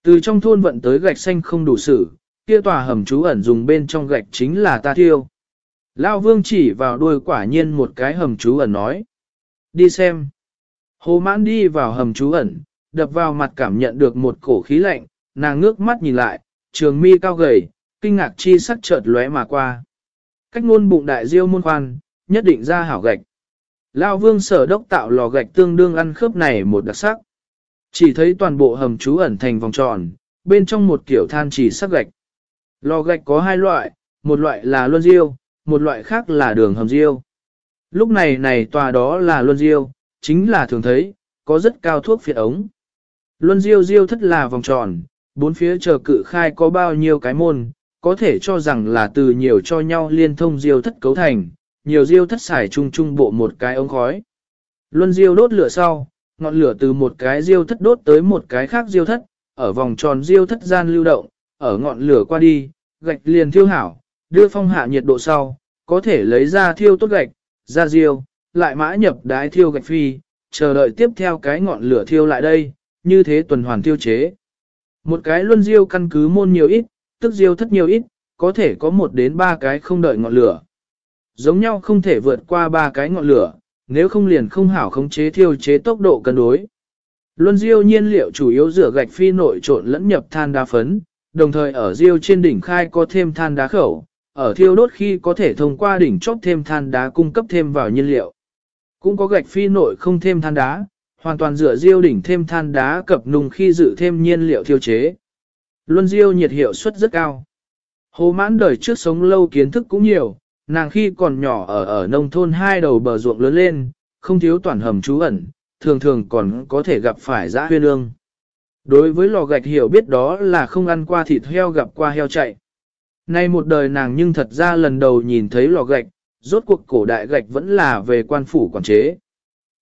Từ trong thôn vận tới gạch xanh không đủ sử, kia tòa hầm trú ẩn dùng bên trong gạch chính là ta thiêu. Lao Vương chỉ vào đuôi quả nhiên một cái hầm trú ẩn nói. Đi xem. Hồ mãn đi vào hầm trú ẩn, đập vào mặt cảm nhận được một cổ khí lạnh, nàng ngước mắt nhìn lại, trường mi cao gầy, kinh ngạc chi sắc chợt lóe mà qua. Cách ngôn bụng đại diêu môn khoan, nhất định ra hảo gạch. Lao vương sở đốc tạo lò gạch tương đương ăn khớp này một đặc sắc. Chỉ thấy toàn bộ hầm trú ẩn thành vòng tròn, bên trong một kiểu than chỉ sắc gạch. Lò gạch có hai loại, một loại là luân diêu, một loại khác là đường hầm diêu. Lúc này này tòa đó là luân diêu, chính là thường thấy, có rất cao thuốc phiện ống. Luân diêu diêu thất là vòng tròn, bốn phía chờ cự khai có bao nhiêu cái môn, có thể cho rằng là từ nhiều cho nhau liên thông diêu thất cấu thành, nhiều diêu thất xài chung chung bộ một cái ống khói. Luân diêu đốt lửa sau, ngọn lửa từ một cái diêu thất đốt tới một cái khác diêu thất, ở vòng tròn diêu thất gian lưu động, ở ngọn lửa qua đi, gạch liền thiêu hảo, đưa phong hạ nhiệt độ sau, có thể lấy ra thiêu tốt gạch, ra diêu, lại mã nhập đái thiêu gạch phi, chờ đợi tiếp theo cái ngọn lửa thiêu lại đây, như thế tuần hoàn tiêu chế. Một cái luân diêu căn cứ môn nhiều ít, tức diêu thất nhiều ít, có thể có một đến ba cái không đợi ngọn lửa. Giống nhau không thể vượt qua ba cái ngọn lửa, nếu không liền không hảo khống chế thiêu chế tốc độ cân đối. Luân diêu nhiên liệu chủ yếu rửa gạch phi nội trộn lẫn nhập than đa phấn, đồng thời ở riêu trên đỉnh khai có thêm than đá khẩu, ở thiêu đốt khi có thể thông qua đỉnh chóp thêm than đá cung cấp thêm vào nhiên liệu. Cũng có gạch phi nội không thêm than đá, hoàn toàn dựa riêu đỉnh thêm than đá cập nung khi dự thêm nhiên liệu thiêu chế. Luân riêu nhiệt hiệu suất rất cao. Hồ mãn đời trước sống lâu kiến thức cũng nhiều, nàng khi còn nhỏ ở ở nông thôn hai đầu bờ ruộng lớn lên, không thiếu toàn hầm trú ẩn, thường thường còn có thể gặp phải dã huyên ương. Đối với lò gạch hiểu biết đó là không ăn qua thịt heo gặp qua heo chạy. Nay một đời nàng nhưng thật ra lần đầu nhìn thấy lò gạch, rốt cuộc cổ đại gạch vẫn là về quan phủ quản chế.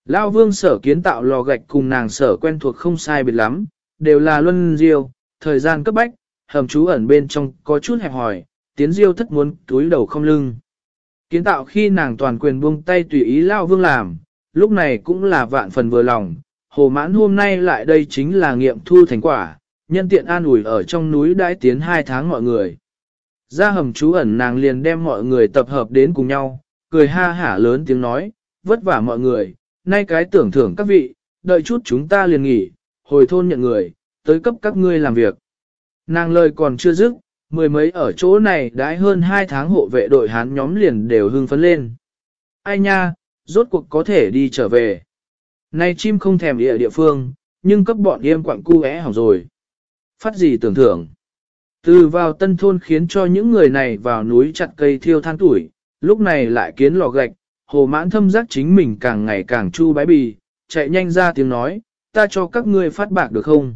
Lao vương sở kiến tạo lò gạch cùng nàng sở quen thuộc không sai biệt lắm, đều là luân diêu, thời gian cấp bách, hầm trú ẩn bên trong có chút hẹp hỏi, tiến diêu thất muốn túi đầu không lưng. Kiến tạo khi nàng toàn quyền buông tay tùy ý Lao vương làm, lúc này cũng là vạn phần vừa lòng, hồ mãn hôm nay lại đây chính là nghiệm thu thành quả, nhân tiện an ủi ở trong núi đãi tiến hai tháng mọi người. Ra hầm trú ẩn nàng liền đem mọi người tập hợp đến cùng nhau, cười ha hả lớn tiếng nói, vất vả mọi người, nay cái tưởng thưởng các vị, đợi chút chúng ta liền nghỉ, hồi thôn nhận người, tới cấp các ngươi làm việc. Nàng lời còn chưa dứt, mười mấy ở chỗ này đãi hơn hai tháng hộ vệ đội hán nhóm liền đều hưng phấn lên. Ai nha, rốt cuộc có thể đi trở về. Nay chim không thèm địa địa phương, nhưng cấp bọn yêm quặng cu é hỏng rồi. Phát gì tưởng thưởng. Từ vào tân thôn khiến cho những người này vào núi chặt cây thiêu than tuổi, lúc này lại kiến lò gạch, hồ mãn thâm giác chính mình càng ngày càng chu bái bì, chạy nhanh ra tiếng nói, ta cho các ngươi phát bạc được không?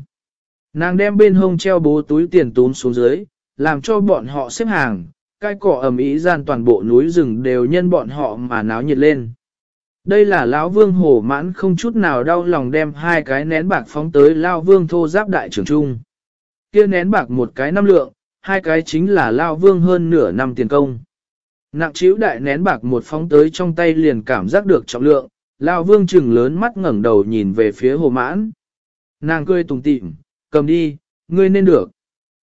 Nàng đem bên hông treo bố túi tiền tún xuống dưới, làm cho bọn họ xếp hàng, cái cỏ ẩm ý gian toàn bộ núi rừng đều nhân bọn họ mà náo nhiệt lên. Đây là lão vương hổ mãn không chút nào đau lòng đem hai cái nén bạc phóng tới lao vương thô giáp đại trưởng trung. Kia nén bạc một cái năm lượng, hai cái chính là lao vương hơn nửa năm tiền công. Nặng chiếu đại nén bạc một phóng tới trong tay liền cảm giác được trọng lượng, lao vương chừng lớn mắt ngẩng đầu nhìn về phía hồ mãn. Nàng cười tùng tịm, cầm đi, ngươi nên được.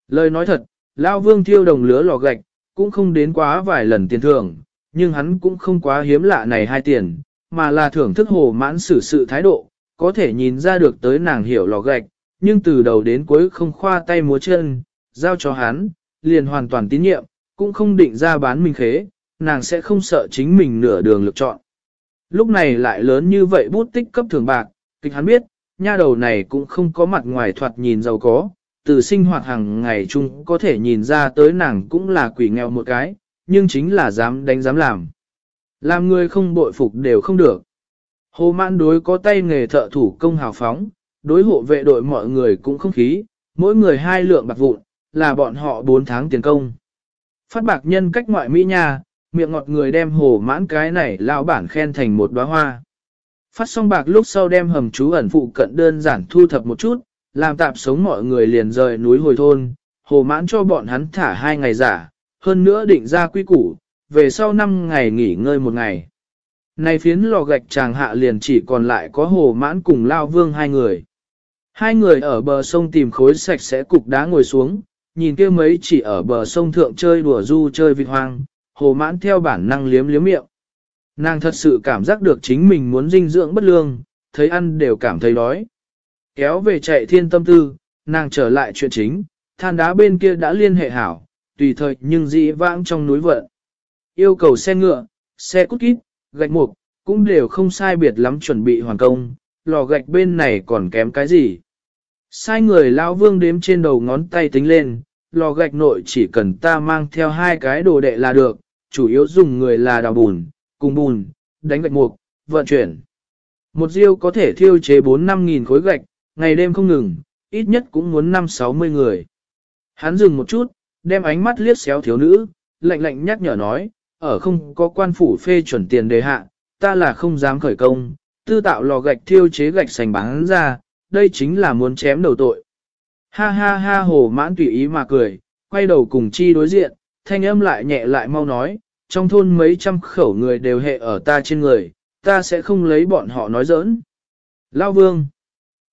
Lời nói thật, lao vương thiêu đồng lứa lò gạch, cũng không đến quá vài lần tiền thưởng, nhưng hắn cũng không quá hiếm lạ này hai tiền, mà là thưởng thức hồ mãn xử sự thái độ, có thể nhìn ra được tới nàng hiểu lò gạch, nhưng từ đầu đến cuối không khoa tay múa chân, giao cho hắn, liền hoàn toàn tín nhiệm, cũng không định ra bán mình khế, nàng sẽ không sợ chính mình nửa đường lựa chọn. Lúc này lại lớn như vậy bút tích cấp thường bạc, kịch hắn biết, nha đầu này cũng không có mặt ngoài thoạt nhìn giàu có, từ sinh hoạt hàng ngày chung có thể nhìn ra tới nàng cũng là quỷ nghèo một cái, nhưng chính là dám đánh dám làm. Làm người không bội phục đều không được. Hồ mãn đối có tay nghề thợ thủ công hào phóng, đối hộ vệ đội mọi người cũng không khí, mỗi người hai lượng bạc vụn, là bọn họ 4 tháng tiền công. Phát bạc nhân cách ngoại Mỹ nha, miệng ngọt người đem hồ mãn cái này lao bản khen thành một đóa hoa. Phát xong bạc lúc sau đem hầm chú ẩn phụ cận đơn giản thu thập một chút, làm tạp sống mọi người liền rời núi hồi thôn, hồ mãn cho bọn hắn thả hai ngày giả, hơn nữa định ra quy củ, về sau 5 ngày nghỉ ngơi một ngày. Này phiến lò gạch chàng hạ liền chỉ còn lại có hồ mãn cùng lao vương hai người. Hai người ở bờ sông tìm khối sạch sẽ cục đá ngồi xuống, nhìn kia mấy chỉ ở bờ sông thượng chơi đùa du chơi vịt hoang, hồ mãn theo bản năng liếm liếm miệng. Nàng thật sự cảm giác được chính mình muốn dinh dưỡng bất lương, thấy ăn đều cảm thấy đói. Kéo về chạy thiên tâm tư, nàng trở lại chuyện chính, than đá bên kia đã liên hệ hảo, tùy thời nhưng dĩ vãng trong núi vận. Yêu cầu xe ngựa, xe cút kít, gạch mục, cũng đều không sai biệt lắm chuẩn bị hoàn công, lò gạch bên này còn kém cái gì. Sai người lão vương đếm trên đầu ngón tay tính lên, lò gạch nội chỉ cần ta mang theo hai cái đồ đệ là được, chủ yếu dùng người là đào bùn, cùng bùn, đánh gạch mục, vận chuyển. Một diêu có thể thiêu chế 4-5 nghìn khối gạch, ngày đêm không ngừng, ít nhất cũng muốn 5-60 người. Hắn dừng một chút, đem ánh mắt liếc xéo thiếu nữ, lạnh lạnh nhắc nhở nói, ở không có quan phủ phê chuẩn tiền đề hạ, ta là không dám khởi công, tư tạo lò gạch thiêu chế gạch sành bán ra, đây chính là muốn chém đầu tội. Ha ha ha hồ mãn tùy ý mà cười, quay đầu cùng chi đối diện, thanh âm lại nhẹ lại mau nói, trong thôn mấy trăm khẩu người đều hệ ở ta trên người, ta sẽ không lấy bọn họ nói giỡn. Lao vương,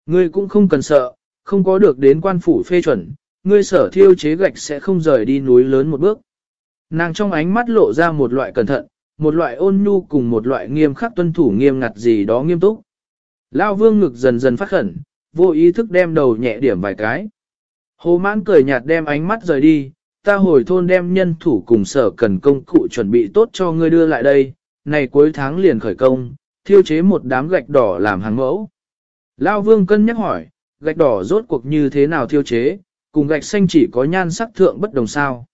ngươi cũng không cần sợ, không có được đến quan phủ phê chuẩn, ngươi sở thiêu chế gạch sẽ không rời đi núi lớn một bước. Nàng trong ánh mắt lộ ra một loại cẩn thận, một loại ôn nhu cùng một loại nghiêm khắc tuân thủ nghiêm ngặt gì đó nghiêm túc. Lao vương ngực dần dần phát khẩn, vô ý thức đem đầu nhẹ điểm vài cái. Hồ mãn cười nhạt đem ánh mắt rời đi, ta hồi thôn đem nhân thủ cùng sở cần công cụ chuẩn bị tốt cho ngươi đưa lại đây, này cuối tháng liền khởi công, thiêu chế một đám gạch đỏ làm hàng mẫu. Lao vương cân nhắc hỏi, gạch đỏ rốt cuộc như thế nào thiêu chế, cùng gạch xanh chỉ có nhan sắc thượng bất đồng sao.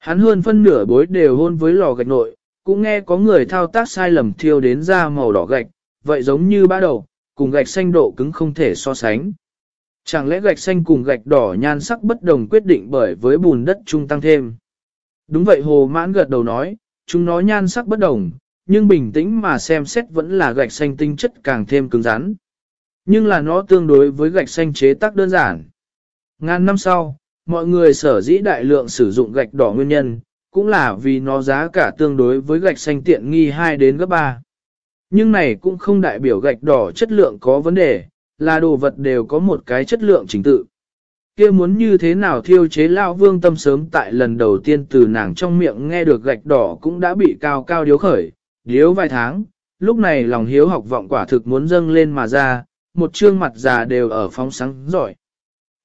Hắn hơn phân nửa bối đều hôn với lò gạch nội, cũng nghe có người thao tác sai lầm thiêu đến ra màu đỏ gạch, vậy giống như ba đầu, cùng gạch xanh độ cứng không thể so sánh. Chẳng lẽ gạch xanh cùng gạch đỏ nhan sắc bất đồng quyết định bởi với bùn đất trung tăng thêm. Đúng vậy hồ mãn gật đầu nói, chúng nó nhan sắc bất đồng, nhưng bình tĩnh mà xem xét vẫn là gạch xanh tinh chất càng thêm cứng rắn. Nhưng là nó tương đối với gạch xanh chế tác đơn giản. Ngàn năm sau, mọi người sở dĩ đại lượng sử dụng gạch đỏ nguyên nhân, cũng là vì nó giá cả tương đối với gạch xanh tiện nghi 2 đến gấp 3. Nhưng này cũng không đại biểu gạch đỏ chất lượng có vấn đề, là đồ vật đều có một cái chất lượng chính tự. kia muốn như thế nào thiêu chế lao vương tâm sớm tại lần đầu tiên từ nàng trong miệng nghe được gạch đỏ cũng đã bị cao cao điếu khởi, điếu vài tháng, lúc này lòng hiếu học vọng quả thực muốn dâng lên mà ra, một trương mặt già đều ở phóng sáng giỏi.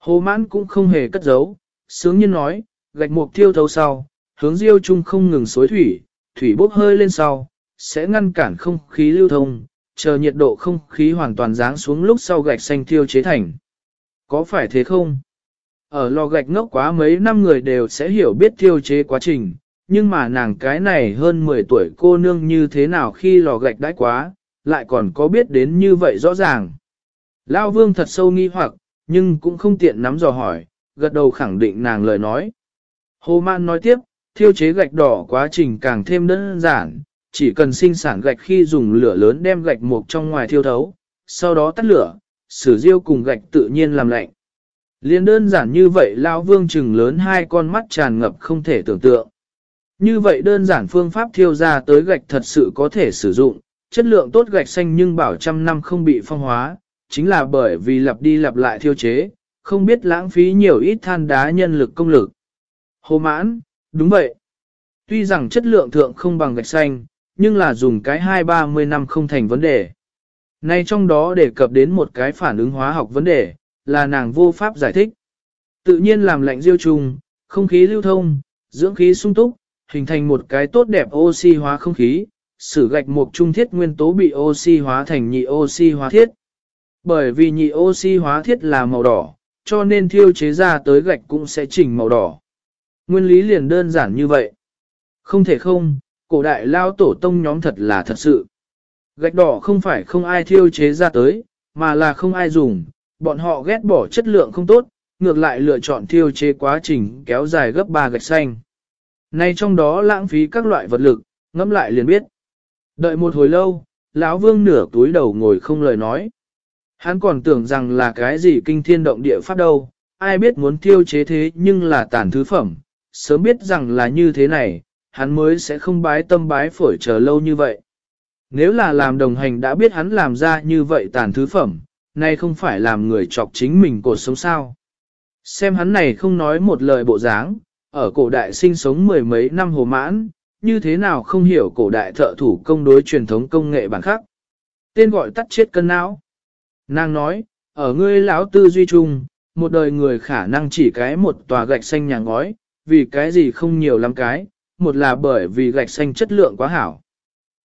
Hồ mãn cũng không hề cất giấu, sướng nhiên nói, gạch mục thiêu thấu sau, hướng diêu chung không ngừng xối thủy, thủy bốc hơi lên sau, sẽ ngăn cản không khí lưu thông, chờ nhiệt độ không khí hoàn toàn ráng xuống lúc sau gạch xanh thiêu chế thành. Có phải thế không? Ở lò gạch ngốc quá mấy năm người đều sẽ hiểu biết thiêu chế quá trình, nhưng mà nàng cái này hơn 10 tuổi cô nương như thế nào khi lò gạch đãi quá, lại còn có biết đến như vậy rõ ràng. Lao vương thật sâu nghi hoặc, nhưng cũng không tiện nắm dò hỏi, gật đầu khẳng định nàng lời nói. Hồ Man nói tiếp, thiêu chế gạch đỏ quá trình càng thêm đơn giản, chỉ cần sinh sản gạch khi dùng lửa lớn đem gạch mục trong ngoài thiêu thấu, sau đó tắt lửa, sử diêu cùng gạch tự nhiên làm lạnh. Liên đơn giản như vậy lão Vương trừng lớn hai con mắt tràn ngập không thể tưởng tượng. Như vậy đơn giản phương pháp thiêu ra tới gạch thật sự có thể sử dụng, chất lượng tốt gạch xanh nhưng bảo trăm năm không bị phong hóa, chính là bởi vì lặp đi lặp lại thiêu chế, không biết lãng phí nhiều ít than đá nhân lực công lực. Hồ mãn, đúng vậy. Tuy rằng chất lượng thượng không bằng gạch xanh, nhưng là dùng cái hai ba mươi năm không thành vấn đề. Nay trong đó đề cập đến một cái phản ứng hóa học vấn đề, là nàng vô pháp giải thích. Tự nhiên làm lạnh diêu trùng, không khí lưu thông, dưỡng khí sung túc, hình thành một cái tốt đẹp oxy hóa không khí, sử gạch một trung thiết nguyên tố bị oxy hóa thành nhị oxy hóa thiết. Bởi vì nhị oxy hóa thiết là màu đỏ, cho nên thiêu chế ra tới gạch cũng sẽ chỉnh màu đỏ. Nguyên lý liền đơn giản như vậy. Không thể không, cổ đại lao tổ tông nhóm thật là thật sự. Gạch đỏ không phải không ai thiêu chế ra tới, mà là không ai dùng, bọn họ ghét bỏ chất lượng không tốt, ngược lại lựa chọn thiêu chế quá trình kéo dài gấp 3 gạch xanh. Nay trong đó lãng phí các loại vật lực, ngẫm lại liền biết. Đợi một hồi lâu, lão vương nửa túi đầu ngồi không lời nói. Hắn còn tưởng rằng là cái gì kinh thiên động địa pháp đâu, ai biết muốn tiêu chế thế nhưng là tàn thứ phẩm, sớm biết rằng là như thế này, hắn mới sẽ không bái tâm bái phổi chờ lâu như vậy. Nếu là làm đồng hành đã biết hắn làm ra như vậy tàn thứ phẩm, nay không phải làm người chọc chính mình cuộc sống sao. Xem hắn này không nói một lời bộ dáng, ở cổ đại sinh sống mười mấy năm hồ mãn, như thế nào không hiểu cổ đại thợ thủ công đối truyền thống công nghệ bản khác. Tên gọi tắt chết cân não. Nàng nói, ở ngươi lão tư duy chung, một đời người khả năng chỉ cái một tòa gạch xanh nhà ngói, vì cái gì không nhiều lắm cái, một là bởi vì gạch xanh chất lượng quá hảo.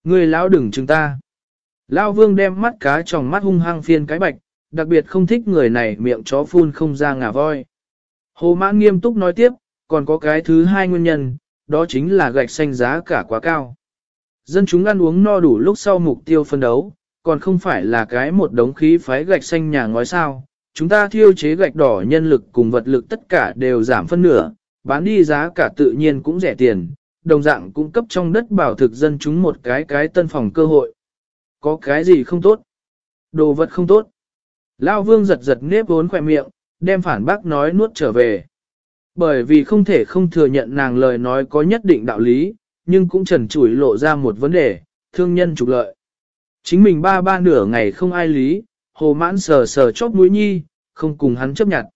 Ngươi lão đừng chừng ta. Lão vương đem mắt cá trong mắt hung hăng phiên cái bạch, đặc biệt không thích người này miệng chó phun không ra ngà voi. Hồ mã nghiêm túc nói tiếp, còn có cái thứ hai nguyên nhân, đó chính là gạch xanh giá cả quá cao. Dân chúng ăn uống no đủ lúc sau mục tiêu phân đấu, còn không phải là cái một đống khí phái gạch xanh nhà ngói sao. Chúng ta thiêu chế gạch đỏ nhân lực cùng vật lực tất cả đều giảm phân nửa, bán đi giá cả tự nhiên cũng rẻ tiền, đồng dạng cung cấp trong đất bảo thực dân chúng một cái cái tân phòng cơ hội. Có cái gì không tốt? Đồ vật không tốt. Lao vương giật giật nếp vốn khỏe miệng, đem phản bác nói nuốt trở về. Bởi vì không thể không thừa nhận nàng lời nói có nhất định đạo lý, nhưng cũng trần chủi lộ ra một vấn đề, thương nhân trục lợi. Chính mình ba ba nửa ngày không ai lý, hồ mãn sờ sờ chóp mũi nhi, không cùng hắn chấp nhận.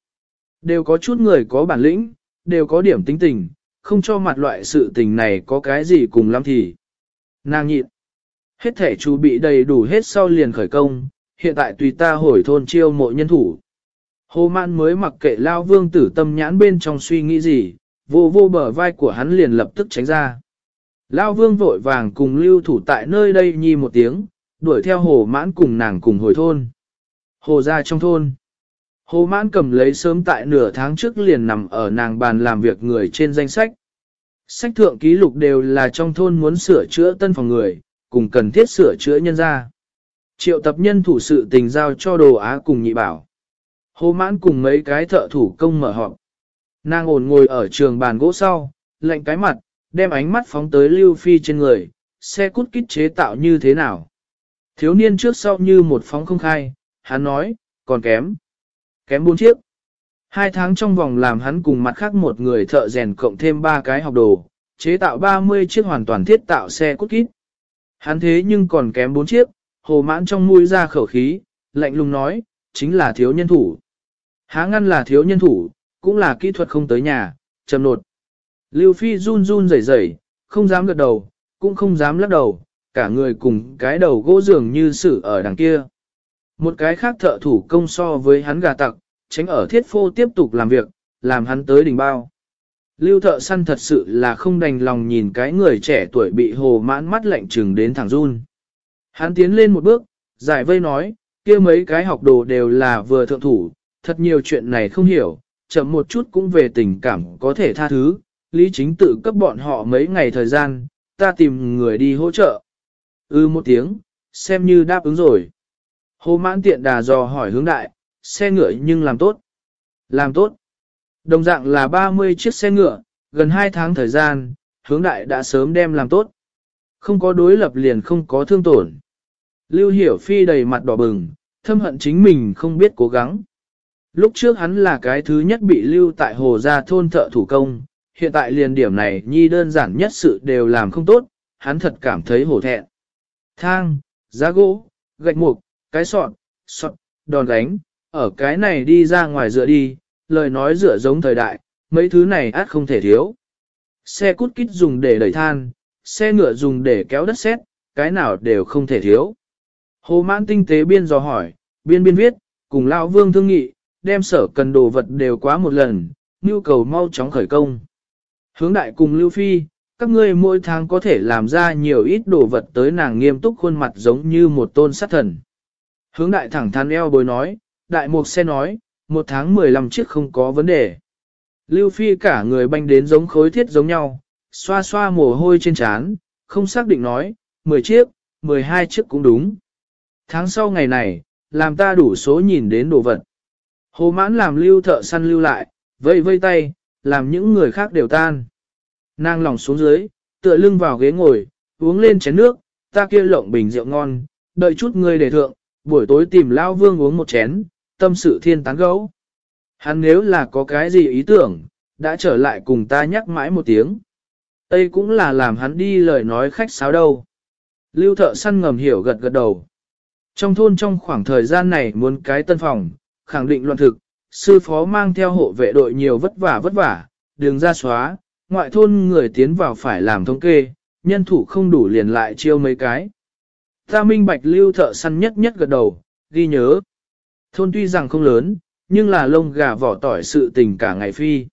Đều có chút người có bản lĩnh, đều có điểm tính tình, không cho mặt loại sự tình này có cái gì cùng lắm thì. Nàng nhịn. Hết thể chú bị đầy đủ hết sau liền khởi công, hiện tại tùy ta hồi thôn chiêu mộ nhân thủ. Hồ mãn mới mặc kệ lao vương tử tâm nhãn bên trong suy nghĩ gì, vô vô bờ vai của hắn liền lập tức tránh ra. Lao vương vội vàng cùng lưu thủ tại nơi đây nhi một tiếng, đuổi theo hồ mãn cùng nàng cùng hồi thôn. Hồ ra trong thôn. Hồ mãn cầm lấy sớm tại nửa tháng trước liền nằm ở nàng bàn làm việc người trên danh sách. Sách thượng ký lục đều là trong thôn muốn sửa chữa tân phòng người, cùng cần thiết sửa chữa nhân ra. Triệu tập nhân thủ sự tình giao cho đồ á cùng nhị bảo. Hồ mãn cùng mấy cái thợ thủ công mở họp. Nàng ổn ngồi ở trường bàn gỗ sau, lạnh cái mặt, đem ánh mắt phóng tới Lưu Phi trên người, xe cút kít chế tạo như thế nào. Thiếu niên trước sau như một phóng không khai, hắn nói, còn kém. Kém bốn chiếc. Hai tháng trong vòng làm hắn cùng mặt khác một người thợ rèn cộng thêm ba cái học đồ, chế tạo 30 chiếc hoàn toàn thiết tạo xe cút kít. Hắn thế nhưng còn kém bốn chiếc, hồ mãn trong mũi ra khẩu khí, lạnh lùng nói, chính là thiếu nhân thủ. Há ngăn là thiếu nhân thủ, cũng là kỹ thuật không tới nhà, chầm nột. Lưu Phi run run rẩy rẩy, không dám gật đầu, cũng không dám lắc đầu, cả người cùng cái đầu gỗ dường như sự ở đằng kia. Một cái khác thợ thủ công so với hắn gà tặc, tránh ở thiết phô tiếp tục làm việc, làm hắn tới đỉnh bao. Lưu thợ săn thật sự là không đành lòng nhìn cái người trẻ tuổi bị hồ mãn mắt lạnh trừng đến thẳng run. Hắn tiến lên một bước, giải vây nói, kia mấy cái học đồ đều là vừa thượng thủ, thật nhiều chuyện này không hiểu, chậm một chút cũng về tình cảm có thể tha thứ, Lý Chính tự cấp bọn họ mấy ngày thời gian, ta tìm người đi hỗ trợ. Ư ừ một tiếng, xem như đáp ứng rồi. Hồ mãn tiện đà dò hỏi hướng đại, xe ngựa nhưng làm tốt. Làm tốt. Đồng dạng là 30 chiếc xe ngựa, gần 2 tháng thời gian, hướng đại đã sớm đem làm tốt. Không có đối lập liền không có thương tổn. Lưu Hiểu Phi đầy mặt đỏ bừng, thâm hận chính mình không biết cố gắng. Lúc trước hắn là cái thứ nhất bị lưu tại hồ gia thôn thợ thủ công, hiện tại liền điểm này nhi đơn giản nhất sự đều làm không tốt, hắn thật cảm thấy hổ thẹn. Thang, giá gỗ, gạch mục, cái sọt, sọt, đòn đánh, ở cái này đi ra ngoài dựa đi, lời nói dựa giống thời đại, mấy thứ này át không thể thiếu. Xe cút kít dùng để đẩy than, xe ngựa dùng để kéo đất sét, cái nào đều không thể thiếu. Hồ mãn tinh tế biên dò hỏi, biên biên viết, cùng lão vương thương nghị, đem sở cần đồ vật đều quá một lần, nhu cầu mau chóng khởi công. Hướng đại cùng Lưu Phi, các ngươi mỗi tháng có thể làm ra nhiều ít đồ vật tới nàng nghiêm túc khuôn mặt giống như một tôn sát thần. Hướng đại thẳng thắn eo bối nói, đại mục xe nói, một tháng 15 chiếc không có vấn đề. Lưu Phi cả người banh đến giống khối thiết giống nhau, xoa xoa mồ hôi trên trán, không xác định nói, 10 chiếc, 12 chiếc cũng đúng. Tháng sau ngày này, làm ta đủ số nhìn đến đồ vật. Hồ mãn làm lưu thợ săn lưu lại, vây vây tay, làm những người khác đều tan. Nàng lòng xuống dưới, tựa lưng vào ghế ngồi, uống lên chén nước, ta kia lộng bình rượu ngon, đợi chút người để thượng, buổi tối tìm lao vương uống một chén, tâm sự thiên tán gấu. Hắn nếu là có cái gì ý tưởng, đã trở lại cùng ta nhắc mãi một tiếng. Đây cũng là làm hắn đi lời nói khách sáo đâu. Lưu thợ săn ngầm hiểu gật gật đầu. Trong thôn trong khoảng thời gian này muốn cái tân phòng, khẳng định luận thực, sư phó mang theo hộ vệ đội nhiều vất vả vất vả, đường ra xóa, ngoại thôn người tiến vào phải làm thống kê, nhân thủ không đủ liền lại chiêu mấy cái. Ta minh bạch lưu thợ săn nhất nhất gật đầu, ghi nhớ. Thôn tuy rằng không lớn, nhưng là lông gà vỏ tỏi sự tình cả ngày phi.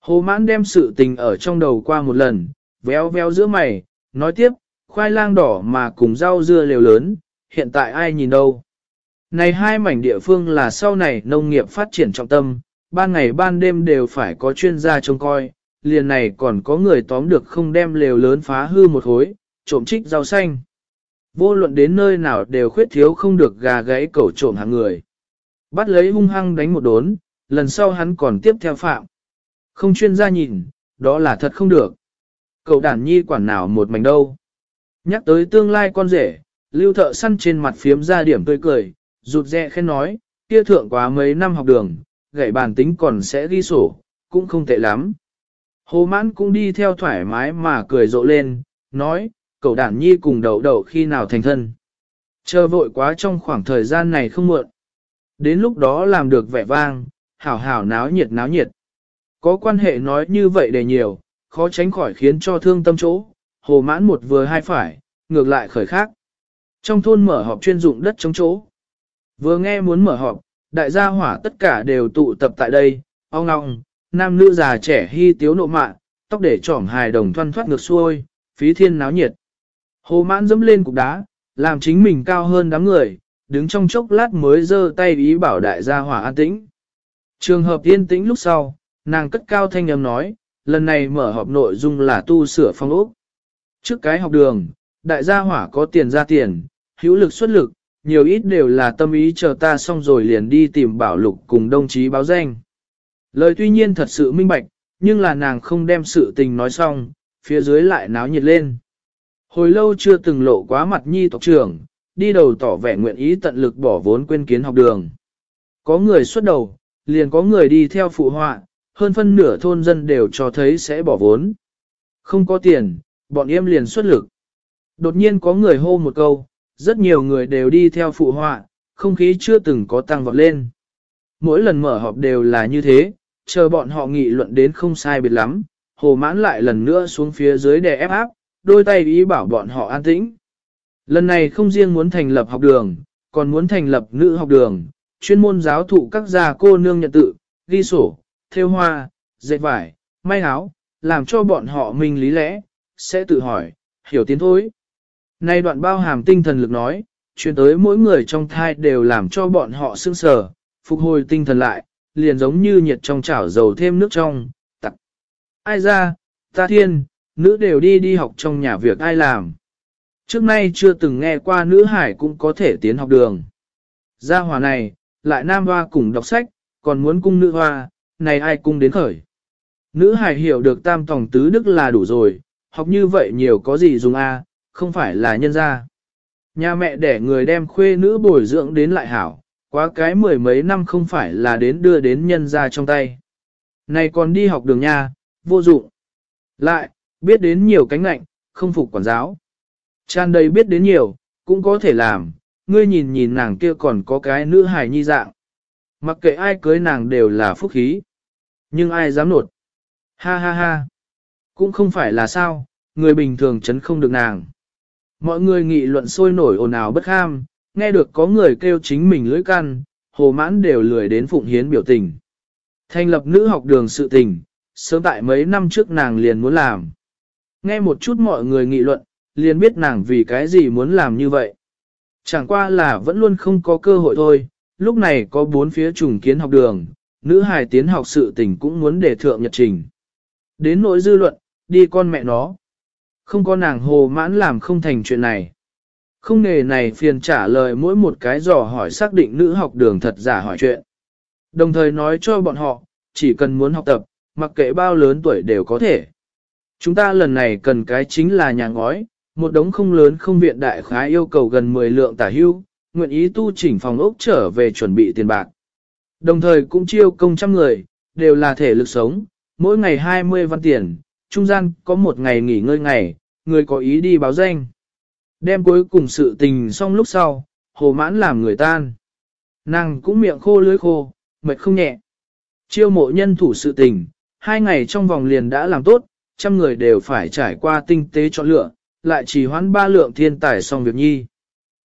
Hồ mãn đem sự tình ở trong đầu qua một lần, véo véo giữa mày, nói tiếp, khoai lang đỏ mà cùng rau dưa liều lớn, hiện tại ai nhìn đâu. Này hai mảnh địa phương là sau này nông nghiệp phát triển trọng tâm, ban ngày ban đêm đều phải có chuyên gia trông coi, liền này còn có người tóm được không đem lều lớn phá hư một hối, trộm trích rau xanh. Vô luận đến nơi nào đều khuyết thiếu không được gà gãy cẩu trộm hàng người. Bắt lấy hung hăng đánh một đốn, lần sau hắn còn tiếp theo phạm. Không chuyên gia nhìn, đó là thật không được. Cậu đàn nhi quản nào một mảnh đâu. Nhắc tới tương lai con rể, lưu thợ săn trên mặt phiếm ra điểm tươi cười, rụt rẽ khen nói, kia thượng quá mấy năm học đường, gãy bàn tính còn sẽ ghi sổ, cũng không tệ lắm. Hồ mãn cũng đi theo thoải mái mà cười rộ lên, nói, cậu đản nhi cùng đầu đầu khi nào thành thân. Chờ vội quá trong khoảng thời gian này không muộn. Đến lúc đó làm được vẻ vang, hảo hảo náo nhiệt náo nhiệt. Có quan hệ nói như vậy để nhiều, khó tránh khỏi khiến cho thương tâm chỗ, hồ mãn một vừa hai phải, ngược lại khởi khác. Trong thôn mở họp chuyên dụng đất chống chỗ. Vừa nghe muốn mở họp, đại gia hỏa tất cả đều tụ tập tại đây, ong ong, nam nữ già trẻ hy tiếu nộ mạ, tóc để trỏm hài đồng thoăn thoát ngược xuôi, phí thiên náo nhiệt. Hồ mãn dẫm lên cục đá, làm chính mình cao hơn đám người, đứng trong chốc lát mới giơ tay ý bảo đại gia hỏa an tĩnh. Trường hợp yên tĩnh lúc sau, nàng cất cao thanh âm nói, lần này mở họp nội dung là tu sửa phong ốc. Trước cái học đường, đại gia hỏa có tiền ra tiền, hữu lực xuất lực, nhiều ít đều là tâm ý chờ ta xong rồi liền đi tìm bảo lục cùng đồng chí báo danh. Lời tuy nhiên thật sự minh bạch, nhưng là nàng không đem sự tình nói xong, phía dưới lại náo nhiệt lên. Hồi lâu chưa từng lộ quá mặt nhi tộc trưởng, đi đầu tỏ vẻ nguyện ý tận lực bỏ vốn quên kiến học đường. Có người xuất đầu, liền có người đi theo phụ họa, hơn phân nửa thôn dân đều cho thấy sẽ bỏ vốn. Không có tiền, bọn em liền xuất lực. Đột nhiên có người hô một câu, rất nhiều người đều đi theo phụ họa, không khí chưa từng có tăng vọt lên. Mỗi lần mở họp đều là như thế, chờ bọn họ nghị luận đến không sai biệt lắm, hồ mãn lại lần nữa xuống phía dưới để ép áp, đôi tay ý bảo bọn họ an tĩnh. Lần này không riêng muốn thành lập học đường, còn muốn thành lập nữ học đường, chuyên môn giáo thụ các gia cô nương nhận tự, ghi sổ, theo hoa, dệt vải, may áo, làm cho bọn họ minh lý lẽ, sẽ tự hỏi, hiểu tiến thối. Nay đoạn bao hàm tinh thần lực nói, chuyển tới mỗi người trong thai đều làm cho bọn họ sương sờ, phục hồi tinh thần lại, liền giống như nhiệt trong chảo dầu thêm nước trong, tặc. Ai ra, ta thiên, nữ đều đi đi học trong nhà việc ai làm. Trước nay chưa từng nghe qua nữ hải cũng có thể tiến học đường. Gia hòa này, lại nam hoa cùng đọc sách, còn muốn cung nữ hoa, này ai cung đến khởi. Nữ hải hiểu được tam tòng tứ đức là đủ rồi, học như vậy nhiều có gì dùng a, không phải là nhân gia. Nhà mẹ để người đem khuê nữ bồi dưỡng đến lại hảo, quá cái mười mấy năm không phải là đến đưa đến nhân gia trong tay. Này còn đi học đường nha, vô dụng. Lại, biết đến nhiều cánh lạnh, không phục quản giáo. Chan đây biết đến nhiều, cũng có thể làm, ngươi nhìn nhìn nàng kia còn có cái nữ hài nhi dạng. Mặc kệ ai cưới nàng đều là phúc khí. Nhưng ai dám nột. Ha ha ha. Cũng không phải là sao, người bình thường chấn không được nàng. Mọi người nghị luận sôi nổi ồn ào bất ham, nghe được có người kêu chính mình lưỡi căn, hồ mãn đều lười đến phụng hiến biểu tình. Thành lập nữ học đường sự tình, sớm tại mấy năm trước nàng liền muốn làm. Nghe một chút mọi người nghị luận, liền biết nàng vì cái gì muốn làm như vậy. Chẳng qua là vẫn luôn không có cơ hội thôi, lúc này có bốn phía trùng kiến học đường, nữ hài tiến học sự tình cũng muốn để thượng nhật trình. Đến nỗi dư luận, đi con mẹ nó. Không có nàng hồ mãn làm không thành chuyện này. Không nghề này phiền trả lời mỗi một cái dò hỏi xác định nữ học đường thật giả hỏi chuyện. Đồng thời nói cho bọn họ, chỉ cần muốn học tập, mặc kệ bao lớn tuổi đều có thể. Chúng ta lần này cần cái chính là nhà ngói, một đống không lớn không viện đại khá yêu cầu gần 10 lượng tả hưu, nguyện ý tu chỉnh phòng ốc trở về chuẩn bị tiền bạc. Đồng thời cũng chiêu công trăm người, đều là thể lực sống, mỗi ngày 20 văn tiền, trung gian có một ngày nghỉ ngơi ngày, người có ý đi báo danh. Đem cuối cùng sự tình xong lúc sau, hồ mãn làm người tan. Nàng cũng miệng khô lưới khô, mệt không nhẹ. Chiêu mộ nhân thủ sự tình, hai ngày trong vòng liền đã làm tốt, trăm người đều phải trải qua tinh tế chọn lựa, lại chỉ hoãn ba lượng thiên tài xong việc nhi.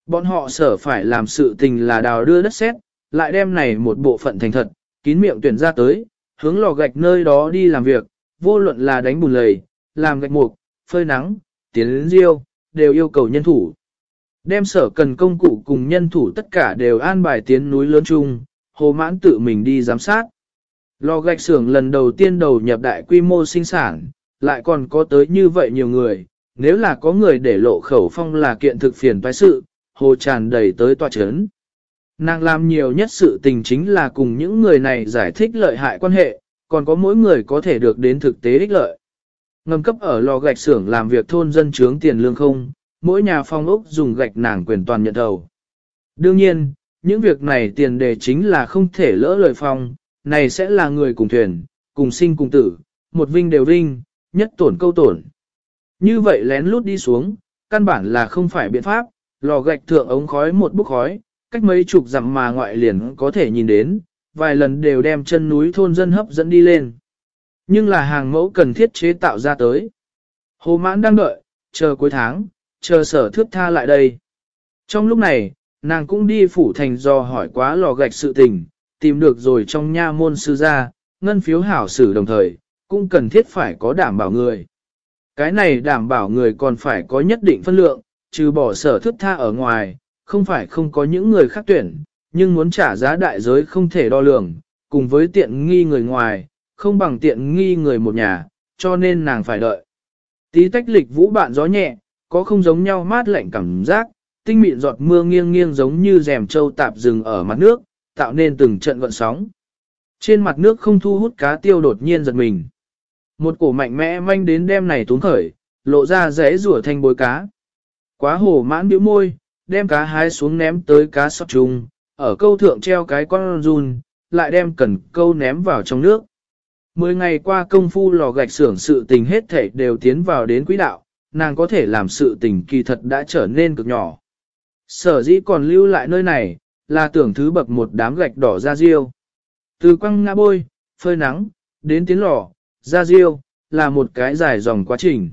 Bọn họ sở phải làm sự tình là đào đưa đất sét, lại đem này một bộ phận thành thật, kín miệng tuyển ra tới, hướng lò gạch nơi đó đi làm việc, vô luận là đánh bùn lầy, làm gạch mục, phơi nắng, tiến đến riêu, đều yêu cầu nhân thủ. Đem sở cần công cụ cùng nhân thủ tất cả đều an bài tiến núi lớn chung, hồ mãn tự mình đi giám sát. Lò gạch xưởng lần đầu tiên đầu nhập đại quy mô sinh sản, lại còn có tới như vậy nhiều người, nếu là có người để lộ khẩu phong là kiện thực phiền toái sự, hồ tràn đầy tới tòa chấn. Nàng làm nhiều nhất sự tình chính là cùng những người này giải thích lợi hại quan hệ, còn có mỗi người có thể được đến thực tế ích lợi. Ngầm cấp ở lò gạch xưởng làm việc thôn dân trướng tiền lương không, mỗi nhà phong ốc dùng gạch nàng quyền toàn nhận đầu. Đương nhiên, những việc này tiền đề chính là không thể lỡ lời phong, này sẽ là người cùng thuyền, cùng sinh cùng tử, một vinh đều vinh, nhất tổn câu tổn. Như vậy lén lút đi xuống, căn bản là không phải biện pháp, lò gạch thượng ống khói một bức khói, cách mấy chục dặm mà ngoại liền có thể nhìn đến, vài lần đều đem chân núi thôn dân hấp dẫn đi lên. Nhưng là hàng mẫu cần thiết chế tạo ra tới. Hồ mãn đang đợi, chờ cuối tháng, chờ sở thước tha lại đây. Trong lúc này, nàng cũng đi phủ thành do hỏi quá lò gạch sự tình, tìm được rồi trong nha môn sư gia, ngân phiếu hảo sử đồng thời, cũng cần thiết phải có đảm bảo người. Cái này đảm bảo người còn phải có nhất định phân lượng, trừ bỏ sở thước tha ở ngoài, không phải không có những người khác tuyển, nhưng muốn trả giá đại giới không thể đo lường, cùng với tiện nghi người ngoài, không bằng tiện nghi người một nhà, cho nên nàng phải đợi. Tí tách lịch vũ bạn gió nhẹ, có không giống nhau mát lạnh cảm giác, tinh mịn giọt mưa nghiêng nghiêng giống như rèm trâu tạp rừng ở mặt nước, tạo nên từng trận gợn sóng. Trên mặt nước không thu hút cá tiêu đột nhiên giật mình. Một cổ mạnh mẽ manh đến đêm này tốn khởi, lộ ra rẽ rủa thanh bối cá. Quá hổ mãn biểu môi, đem cá hái xuống ném tới cá sọt trùng, ở câu thượng treo cái con run, lại đem cần câu ném vào trong nước. Mười ngày qua công phu lò gạch xưởng sự tình hết thể đều tiến vào đến quỹ đạo, nàng có thể làm sự tình kỳ thật đã trở nên cực nhỏ. Sở dĩ còn lưu lại nơi này, là tưởng thứ bậc một đám gạch đỏ ra riêu. Từ quăng ngã bôi, phơi nắng, đến tiến lò, ra riêu, là một cái dài dòng quá trình.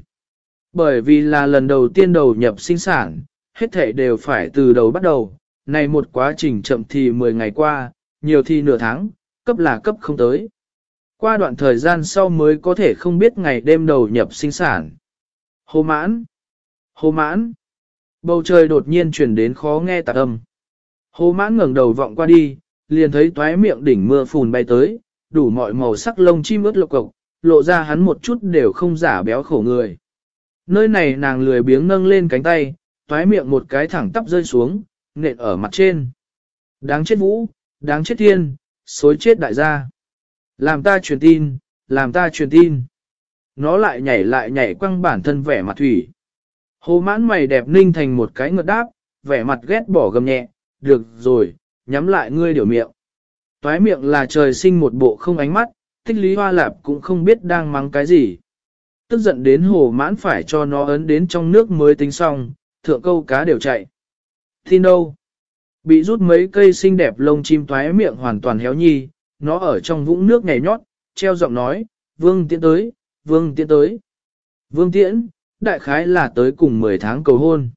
Bởi vì là lần đầu tiên đầu nhập sinh sản, hết thể đều phải từ đầu bắt đầu, này một quá trình chậm thì 10 ngày qua, nhiều thì nửa tháng, cấp là cấp không tới. Qua đoạn thời gian sau mới có thể không biết ngày đêm đầu nhập sinh sản. Hồ mãn! Hồ mãn! Bầu trời đột nhiên chuyển đến khó nghe tạc âm. Hồ mãn ngẩng đầu vọng qua đi, liền thấy toái miệng đỉnh mưa phùn bay tới, đủ mọi màu sắc lông chim ướt lộc cộc, lộ ra hắn một chút đều không giả béo khổ người. Nơi này nàng lười biếng nâng lên cánh tay, toái miệng một cái thẳng tắp rơi xuống, nện ở mặt trên. Đáng chết vũ, đáng chết thiên, xối chết đại gia. Làm ta truyền tin, làm ta truyền tin. Nó lại nhảy lại nhảy quăng bản thân vẻ mặt thủy. Hồ mãn mày đẹp ninh thành một cái ngợt đáp, vẻ mặt ghét bỏ gầm nhẹ, được rồi, nhắm lại ngươi điều miệng. Toái miệng là trời sinh một bộ không ánh mắt, thích lý hoa lạp cũng không biết đang mắng cái gì. Tức giận đến hồ mãn phải cho nó ấn đến trong nước mới tính xong, thượng câu cá đều chạy. Tin đâu? Bị rút mấy cây xinh đẹp lông chim toái miệng hoàn toàn héo nhi, nó ở trong vũng nước nhảy nhót, treo giọng nói, vương tiễn tới, vương tiễn tới. Vương tiễn, đại khái là tới cùng 10 tháng cầu hôn.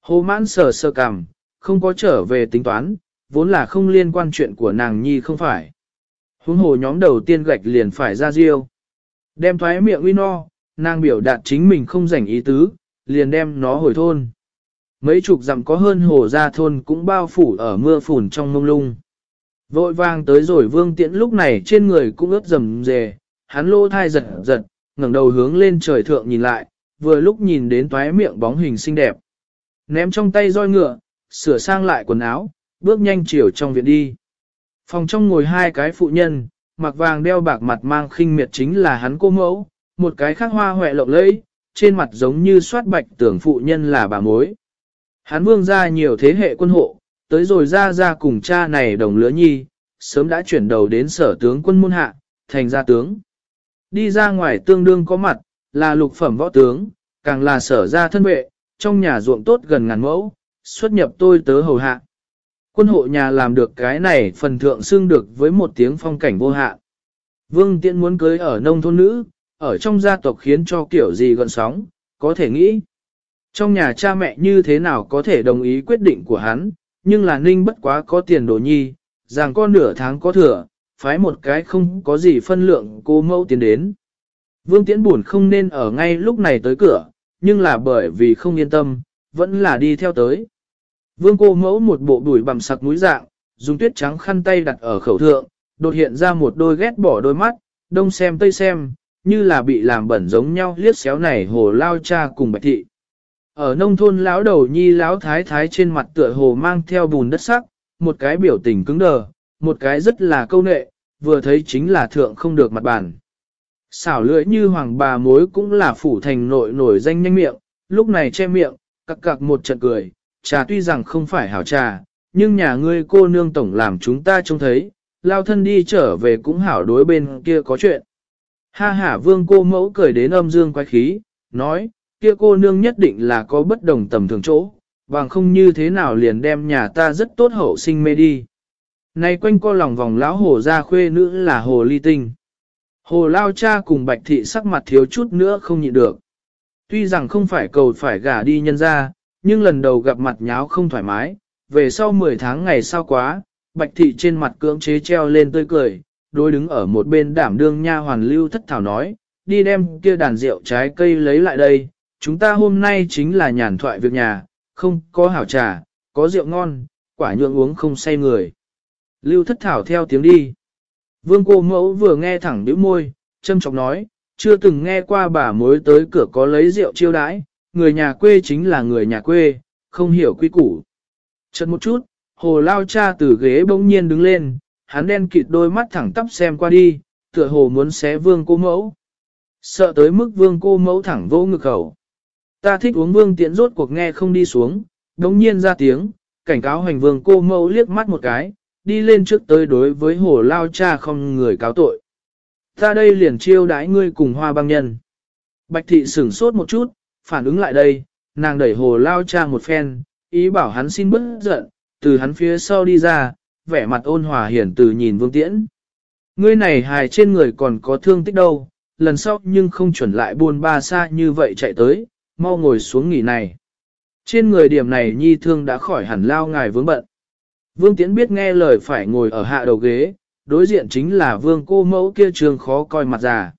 Hồ mãn sờ sờ cằm, không có trở về tính toán, vốn là không liên quan chuyện của nàng nhi không phải. Huống hồ nhóm đầu tiên gạch liền phải ra riêu. Đem thoái miệng uy no, nàng biểu đạt chính mình không rảnh ý tứ, liền đem nó hồi thôn. Mấy chục dặm có hơn hồ ra thôn cũng bao phủ ở mưa phùn trong mông lung. Vội vàng tới rồi vương tiễn lúc này trên người cũng ướt rầm rề, hắn lô thai giật giật, ngẩng đầu hướng lên trời thượng nhìn lại, vừa lúc nhìn đến toái miệng bóng hình xinh đẹp. Ném trong tay roi ngựa, sửa sang lại quần áo, bước nhanh chiều trong viện đi. Phòng trong ngồi hai cái phụ nhân, mặc vàng đeo bạc mặt mang khinh miệt chính là hắn cô mẫu, một cái khác hoa hoẹ lộng lẫy, trên mặt giống như soát bạch tưởng phụ nhân là bà mối. Hắn vương ra nhiều thế hệ quân hộ, tới rồi ra ra cùng cha này đồng lứa nhi, sớm đã chuyển đầu đến sở tướng quân môn hạ, thành gia tướng. Đi ra ngoài tương đương có mặt, là lục phẩm võ tướng, càng là sở gia thân vệ, trong nhà ruộng tốt gần ngàn mẫu, xuất nhập tôi tớ hầu hạ. Quân hộ nhà làm được cái này phần thượng xưng được với một tiếng phong cảnh vô hạ. Vương Tiễn muốn cưới ở nông thôn nữ, ở trong gia tộc khiến cho kiểu gì gần sóng, có thể nghĩ. Trong nhà cha mẹ như thế nào có thể đồng ý quyết định của hắn, nhưng là ninh bất quá có tiền đồ nhi, rằng con nửa tháng có thừa, phái một cái không có gì phân lượng cô mẫu tiến đến. Vương Tiễn buồn không nên ở ngay lúc này tới cửa, nhưng là bởi vì không yên tâm, vẫn là đi theo tới. Vương cô mẫu một bộ đuổi bằng sặc núi dạng, dùng tuyết trắng khăn tay đặt ở khẩu thượng, đột hiện ra một đôi ghét bỏ đôi mắt, đông xem tây xem, như là bị làm bẩn giống nhau liếc xéo này hồ lao cha cùng bạch thị. Ở nông thôn lão đầu nhi lão thái thái trên mặt tựa hồ mang theo bùn đất sắc, một cái biểu tình cứng đờ, một cái rất là câu nệ, vừa thấy chính là thượng không được mặt bản. Xảo lưỡi như hoàng bà mối cũng là phủ thành nội nổi danh nhanh miệng, lúc này che miệng, cặc cặc một trận cười, trà tuy rằng không phải hảo trà, nhưng nhà ngươi cô nương tổng làm chúng ta trông thấy, lao thân đi trở về cũng hảo đối bên kia có chuyện. Ha ha vương cô mẫu cười đến âm dương quái khí, nói, kia cô nương nhất định là có bất đồng tầm thường chỗ, bằng không như thế nào liền đem nhà ta rất tốt hậu sinh mê đi. Này quanh co lòng vòng lão hồ ra khuê nữ là hồ ly tinh. Hồ lao cha cùng bạch thị sắc mặt thiếu chút nữa không nhịn được. Tuy rằng không phải cầu phải gả đi nhân ra, nhưng lần đầu gặp mặt nháo không thoải mái, về sau 10 tháng ngày sau quá, bạch thị trên mặt cưỡng chế treo lên tươi cười, đối đứng ở một bên đảm đương nha hoàn lưu thất thảo nói, đi đem kia đàn rượu trái cây lấy lại đây, chúng ta hôm nay chính là nhàn thoại việc nhà, không có hảo trà, có rượu ngon, quả nhượng uống không say người. Lưu thất thảo theo tiếng đi. Vương cô mẫu vừa nghe thẳng bĩu môi, châm chọc nói, chưa từng nghe qua bà mối tới cửa có lấy rượu chiêu đãi, người nhà quê chính là người nhà quê, không hiểu quy củ. Chật một chút, hồ lao cha từ ghế bỗng nhiên đứng lên, hắn đen kịt đôi mắt thẳng tắp xem qua đi, tựa hồ muốn xé vương cô mẫu. Sợ tới mức vương cô mẫu thẳng vô ngực khẩu. Ta thích uống vương tiễn rốt cuộc nghe không đi xuống, đống nhiên ra tiếng, cảnh cáo hoành vương cô mẫu liếc mắt một cái, đi lên trước tới đối với hồ lao cha không người cáo tội. Ta đây liền chiêu đãi ngươi cùng hoa băng nhân. Bạch thị sửng sốt một chút, phản ứng lại đây, nàng đẩy hồ lao cha một phen, ý bảo hắn xin bớt giận, từ hắn phía sau đi ra, vẻ mặt ôn hòa hiển từ nhìn vương tiễn. Ngươi này hài trên người còn có thương tích đâu, lần sau nhưng không chuẩn lại buồn ba xa như vậy chạy tới, mau ngồi xuống nghỉ này. Trên người điểm này nhi thương đã khỏi hẳn lao ngài vướng bận. Vương Tiễn biết nghe lời phải ngồi ở hạ đầu ghế, đối diện chính là vương cô mẫu kia trường khó coi mặt già.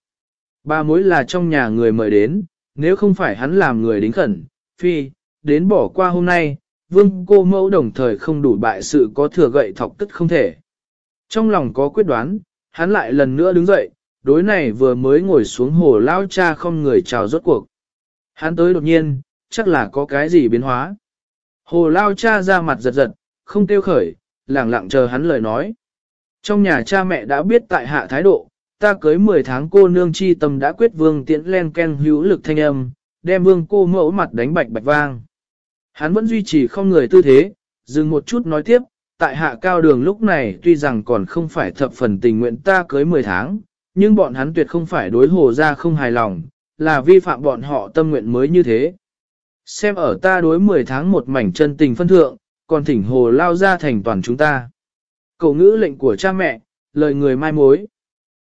Ba mối là trong nhà người mời đến, nếu không phải hắn làm người đính khẩn, phi, đến bỏ qua hôm nay, vương cô mẫu đồng thời không đủ bại sự có thừa gậy thọc tức không thể. Trong lòng có quyết đoán, hắn lại lần nữa đứng dậy, đối này vừa mới ngồi xuống hồ lao cha không người chào rốt cuộc. Hắn tới đột nhiên, chắc là có cái gì biến hóa. Hồ lao cha ra mặt giật giật, không tiêu khởi, lẳng lặng chờ hắn lời nói. Trong nhà cha mẹ đã biết tại hạ thái độ, ta cưới 10 tháng cô nương chi tâm đã quyết vương tiễn len ken hữu lực thanh âm, đem vương cô mẫu mặt đánh bạch bạch vang. Hắn vẫn duy trì không người tư thế, dừng một chút nói tiếp, tại hạ cao đường lúc này tuy rằng còn không phải thập phần tình nguyện ta cưới 10 tháng, nhưng bọn hắn tuyệt không phải đối hồ ra không hài lòng, là vi phạm bọn họ tâm nguyện mới như thế. Xem ở ta đối 10 tháng một mảnh chân tình phân thượng, còn thỉnh hồ lao ra thành toàn chúng ta. Cậu ngữ lệnh của cha mẹ, lời người mai mối.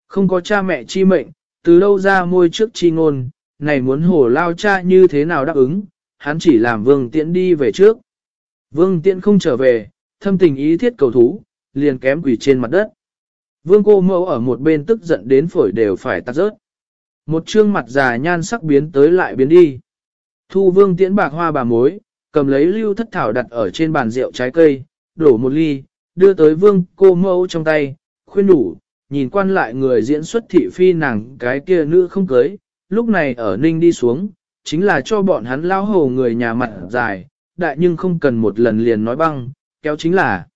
Không có cha mẹ chi mệnh, từ đâu ra môi trước chi ngôn, này muốn hồ lao cha như thế nào đáp ứng, hắn chỉ làm vương tiễn đi về trước. Vương tiễn không trở về, thâm tình ý thiết cầu thú, liền kém quỷ trên mặt đất. Vương cô mẫu ở một bên tức giận đến phổi đều phải tắt rớt. Một trương mặt già nhan sắc biến tới lại biến đi. Thu vương tiễn bạc hoa bà mối, cầm lấy lưu thất thảo đặt ở trên bàn rượu trái cây, đổ một ly, đưa tới vương cô mẫu trong tay, khuyên đủ, nhìn quan lại người diễn xuất thị phi nàng cái kia nữ không cưới, lúc này ở ninh đi xuống, chính là cho bọn hắn lao hồ người nhà mặt dài, đại nhưng không cần một lần liền nói băng, kéo chính là.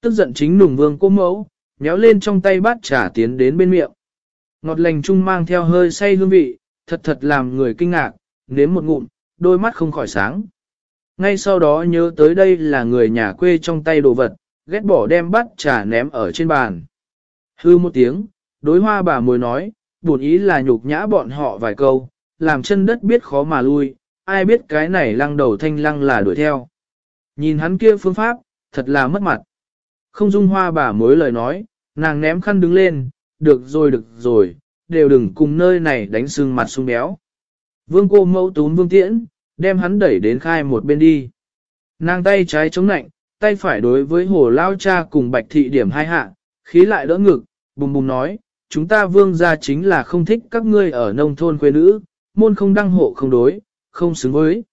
Tức giận chính nùng vương cô mẫu, nhéo lên trong tay bát trà tiến đến bên miệng. Ngọt lành chung mang theo hơi say hương vị, thật thật làm người kinh ngạc, nếm một ngụm, đôi mắt không khỏi sáng. Ngay sau đó nhớ tới đây là người nhà quê trong tay đồ vật, ghét bỏ đem bát trà ném ở trên bàn. Hư một tiếng, đối hoa bà mồi nói, buồn ý là nhục nhã bọn họ vài câu, làm chân đất biết khó mà lui, ai biết cái này lăng đầu thanh lăng là đuổi theo. Nhìn hắn kia phương pháp, thật là mất mặt. Không dung hoa bà mối lời nói, nàng ném khăn đứng lên, được rồi được rồi, đều đừng cùng nơi này đánh sưng mặt sung béo. Vương cô mẫu tún vương tiễn, đem hắn đẩy đến khai một bên đi. Nàng tay trái chống nạnh, tay phải đối với hồ lao cha cùng bạch thị điểm hai hạ, khí lại đỡ ngực, bùng bùng nói, chúng ta vương gia chính là không thích các ngươi ở nông thôn quê nữ, môn không đăng hộ không đối, không xứng với.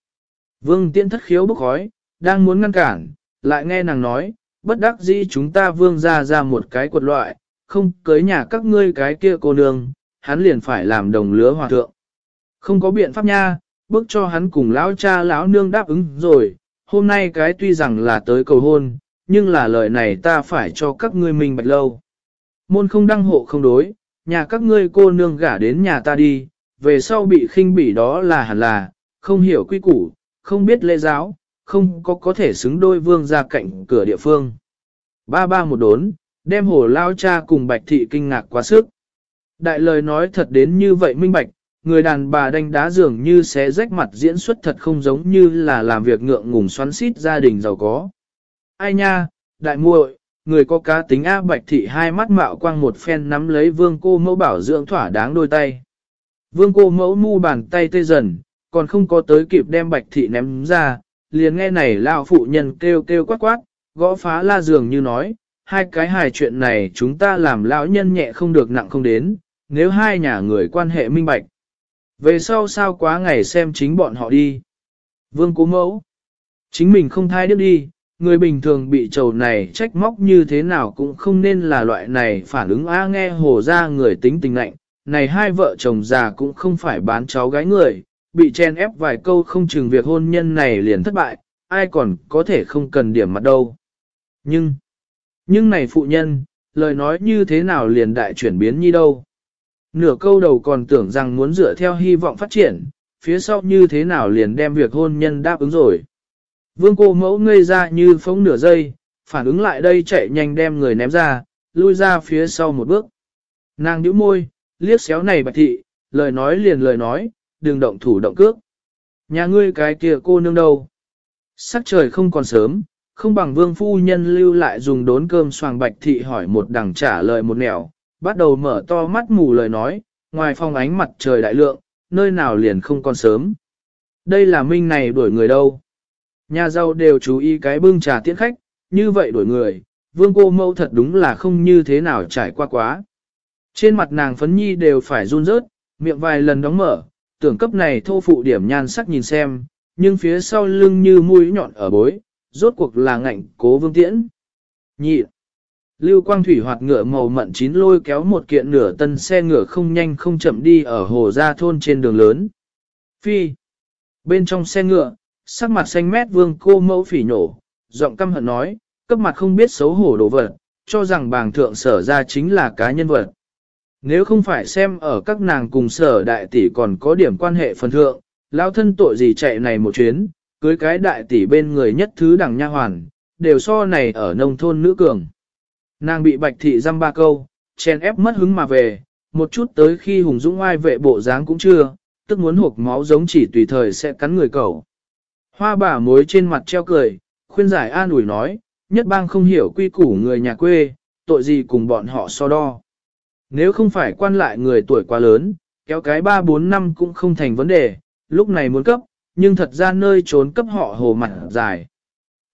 Vương tiễn thất khiếu bốc khói, đang muốn ngăn cản, lại nghe nàng nói, bất đắc dĩ chúng ta vương gia ra một cái quật loại, không cưới nhà các ngươi cái kia cô nương, hắn liền phải làm đồng lứa hòa thượng. Không có biện pháp nha, bước cho hắn cùng lão cha lão nương đáp ứng rồi, hôm nay cái tuy rằng là tới cầu hôn, nhưng là lời này ta phải cho các ngươi mình bạch lâu. Môn không đăng hộ không đối, nhà các ngươi cô nương gả đến nhà ta đi, về sau bị khinh bỉ đó là hẳn là, không hiểu quy củ, không biết lễ giáo, không có có thể xứng đôi vương ra cạnh cửa địa phương. Ba ba một đốn, đem hồ lao cha cùng bạch thị kinh ngạc quá sức. Đại lời nói thật đến như vậy minh bạch, người đàn bà đánh đá dường như sẽ rách mặt diễn xuất thật không giống như là làm việc ngượng ngùng xoắn xít gia đình giàu có. Ai nha, đại muội, người có cá tính A bạch thị hai mắt mạo quang một phen nắm lấy vương cô mẫu bảo dưỡng thỏa đáng đôi tay. Vương cô mẫu mu bàn tay tê dần, còn không có tới kịp đem bạch thị ném ra, liền nghe này lao phụ nhân kêu kêu quát quát, gõ phá la dường như nói, hai cái hài chuyện này chúng ta làm lão nhân nhẹ không được nặng không đến, nếu hai nhà người quan hệ minh bạch. Về sau sao quá ngày xem chính bọn họ đi. Vương cố mẫu. Chính mình không thai được đi, người bình thường bị trầu này trách móc như thế nào cũng không nên là loại này phản ứng a nghe hồ ra người tính tình lạnh. Này hai vợ chồng già cũng không phải bán cháu gái người, bị chen ép vài câu không chừng việc hôn nhân này liền thất bại, ai còn có thể không cần điểm mặt đâu. Nhưng, nhưng này phụ nhân, lời nói như thế nào liền đại chuyển biến như đâu. Nửa câu đầu còn tưởng rằng muốn dựa theo hy vọng phát triển, phía sau như thế nào liền đem việc hôn nhân đáp ứng rồi. Vương cô mẫu ngây ra như phóng nửa giây, phản ứng lại đây chạy nhanh đem người ném ra, lui ra phía sau một bước. Nàng nhíu môi, liếc xéo này bạch thị, lời nói liền lời nói, đừng động thủ động cước. Nhà ngươi cái kia cô nương đâu? Sắc trời không còn sớm, không bằng vương phu nhân lưu lại dùng đốn cơm xoàng bạch thị hỏi một đằng trả lời một nẻo, bắt đầu mở to mắt mù lời nói, ngoài phong ánh mặt trời đại lượng, nơi nào liền không còn sớm. Đây là minh này đuổi người đâu. Nhà giàu đều chú ý cái bưng trà tiễn khách, như vậy đuổi người, vương cô mâu thật đúng là không như thế nào trải qua quá. Trên mặt nàng phấn nhi đều phải run rớt, miệng vài lần đóng mở, tưởng cấp này thô phụ điểm nhan sắc nhìn xem, nhưng phía sau lưng như mũi nhọn ở bối, rốt cuộc là ngạnh cố vương tiễn. Nhị, Lưu Quang Thủy hoạt ngựa màu mận chín lôi kéo một kiện nửa tân xe ngựa không nhanh không chậm đi ở hồ gia thôn trên đường lớn. Phi. Bên trong xe ngựa, sắc mặt xanh mét vương cô mẫu phỉ nổ, giọng căm hận nói, cấp mặt không biết xấu hổ đồ vật, cho rằng bàng thượng sở ra chính là cá nhân vật. Nếu không phải xem ở các nàng cùng sở đại tỷ còn có điểm quan hệ phần thượng, lao thân tội gì chạy này một chuyến, cưới cái đại tỷ bên người nhất thứ đẳng nha hoàn, đều so này ở nông thôn nữ cường. Nàng bị bạch thị dăm ba câu, chen ép mất hứng mà về, một chút tới khi hùng dũng ai vệ bộ dáng cũng chưa, tức muốn hộp máu giống chỉ tùy thời sẽ cắn người cầu. Hoa bà mối trên mặt treo cười, khuyên giải an ủi nói, nhất bang không hiểu quy củ người nhà quê, tội gì cùng bọn họ so đo. Nếu không phải quan lại người tuổi quá lớn, kéo cái 3-4 năm cũng không thành vấn đề, lúc này muốn cấp, nhưng thật ra nơi trốn cấp họ hồ mặt dài.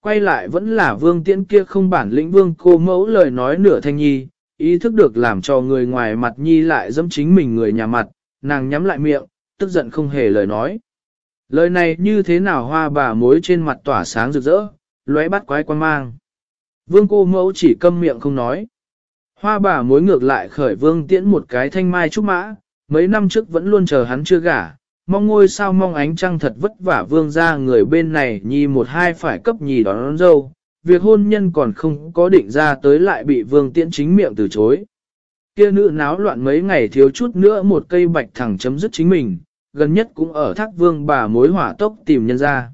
Quay lại vẫn là vương tiễn kia không bản lĩnh vương cô mẫu lời nói nửa thanh nhi, ý thức được làm cho người ngoài mặt nhi lại dẫm chính mình người nhà mặt, nàng nhắm lại miệng, tức giận không hề lời nói. Lời này như thế nào hoa bà mối trên mặt tỏa sáng rực rỡ, lóe bắt quái quan mang. Vương cô mẫu chỉ câm miệng không nói. Hoa bà mối ngược lại khởi vương tiễn một cái thanh mai trúc mã, mấy năm trước vẫn luôn chờ hắn chưa gả, mong ngôi sao mong ánh trăng thật vất vả vương ra người bên này nhi một hai phải cấp nhì đón, đón dâu, việc hôn nhân còn không có định ra tới lại bị vương tiễn chính miệng từ chối. Kia nữ náo loạn mấy ngày thiếu chút nữa một cây bạch thẳng chấm dứt chính mình, gần nhất cũng ở thác vương bà mối hỏa tốc tìm nhân ra.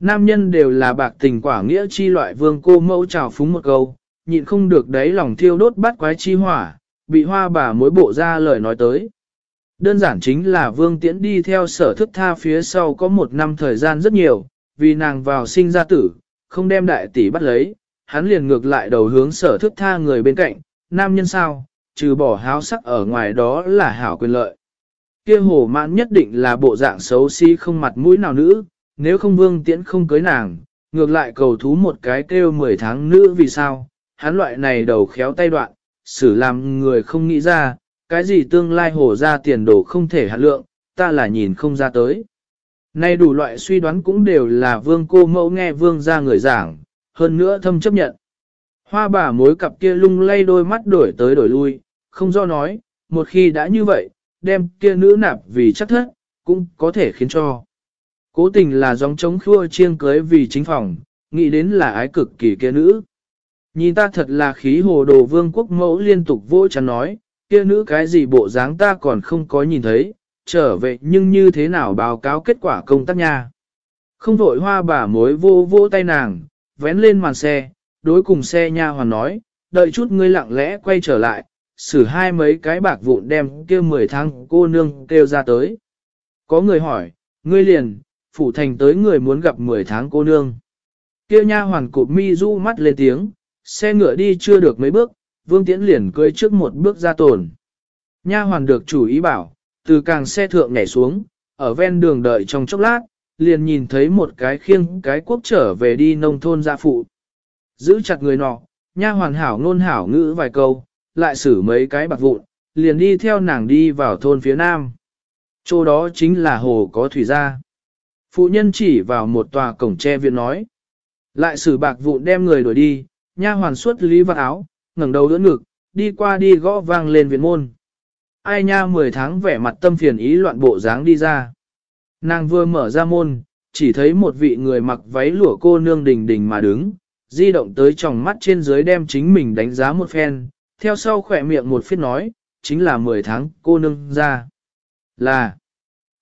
Nam nhân đều là bạc tình quả nghĩa chi loại vương cô mẫu trào phúng một câu, nhịn không được đấy lòng thiêu đốt bắt quái chi hỏa, bị hoa bà mối bộ ra lời nói tới. Đơn giản chính là vương tiễn đi theo sở thức tha phía sau có một năm thời gian rất nhiều, vì nàng vào sinh ra tử, không đem đại tỷ bắt lấy, hắn liền ngược lại đầu hướng sở thức tha người bên cạnh, nam nhân sao, trừ bỏ háo sắc ở ngoài đó là hảo quyền lợi. kia hồ mãn nhất định là bộ dạng xấu xí si không mặt mũi nào nữ, nếu không vương tiễn không cưới nàng, ngược lại cầu thú một cái kêu 10 tháng nữ vì sao, hắn loại này đầu khéo tay đoạn, xử làm người không nghĩ ra, cái gì tương lai hổ ra tiền đồ không thể hạt lượng, ta là nhìn không ra tới. Nay đủ loại suy đoán cũng đều là vương cô mẫu nghe vương ra người giảng, hơn nữa thâm chấp nhận. Hoa bà mối cặp kia lung lay đôi mắt đổi tới đổi lui, không do nói, một khi đã như vậy, đem kia nữ nạp vì chắc thất, cũng có thể khiến cho. Cố tình là dòng chống khua chiêng cưới vì chính phòng, nghĩ đến là ái cực kỳ kia nữ. Nhìn ta thật là khí hồ đồ vương quốc mẫu liên tục vô chắn nói, kia nữ cái gì bộ dáng ta còn không có nhìn thấy, trở về nhưng như thế nào báo cáo kết quả công tác nha. Không vội hoa bà mối vô vô tay nàng, vén lên màn xe, đối cùng xe nha hoàn nói, đợi chút ngươi lặng lẽ quay trở lại, xử hai mấy cái bạc vụn đem kia mười tháng cô nương kêu ra tới. Có người hỏi, ngươi liền, phủ thành tới người muốn gặp mười tháng cô nương. Kia nha hoàn cụp mi du mắt lên tiếng, xe ngựa đi chưa được mấy bước, Vương Tiễn liền cưỡi trước một bước ra tồn. Nha hoàn được chủ ý bảo, từ càng xe thượng nhảy xuống, ở ven đường đợi trong chốc lát, liền nhìn thấy một cái khiêng cái quốc trở về đi nông thôn gia phụ. Giữ chặt người nọ, nha hoàn hảo ngôn hảo ngữ vài câu, lại xử mấy cái bạc vụn, liền đi theo nàng đi vào thôn phía nam. Chỗ đó chính là hồ có thủy gia. Phụ nhân chỉ vào một tòa cổng tre viện nói. Lại xử bạc vụn đem người đuổi đi, nha hoàn suốt lý vạt áo, ngẩng đầu đỡ ngực, đi qua đi gõ vang lên viện môn. Ai nha 10 tháng vẻ mặt tâm phiền ý loạn bộ dáng đi ra. Nàng vừa mở ra môn, chỉ thấy một vị người mặc váy lụa cô nương đình đình mà đứng, di động tới tròng mắt trên dưới đem chính mình đánh giá một phen, theo sau khỏe miệng một phiết nói, chính là 10 tháng cô nương ra. Là,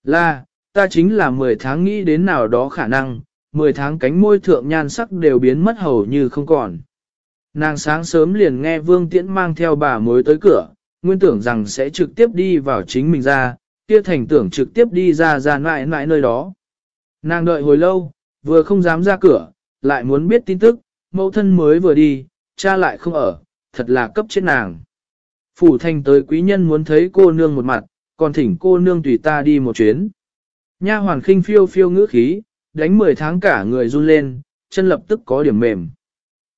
là, ta chính là 10 tháng nghĩ đến nào đó khả năng, 10 tháng cánh môi thượng nhan sắc đều biến mất hầu như không còn. Nàng sáng sớm liền nghe Vương Tiễn mang theo bà mối tới cửa, nguyên tưởng rằng sẽ trực tiếp đi vào chính mình ra, kia thành tưởng trực tiếp đi ra ra ngoại ngoại nơi đó. Nàng đợi hồi lâu, vừa không dám ra cửa, lại muốn biết tin tức, mẫu thân mới vừa đi, cha lại không ở, thật là cấp chết nàng. Phủ thành tới quý nhân muốn thấy cô nương một mặt, còn thỉnh cô nương tùy ta đi một chuyến. Nha hoàn khinh phiêu phiêu ngữ khí, đánh 10 tháng cả người run lên, chân lập tức có điểm mềm.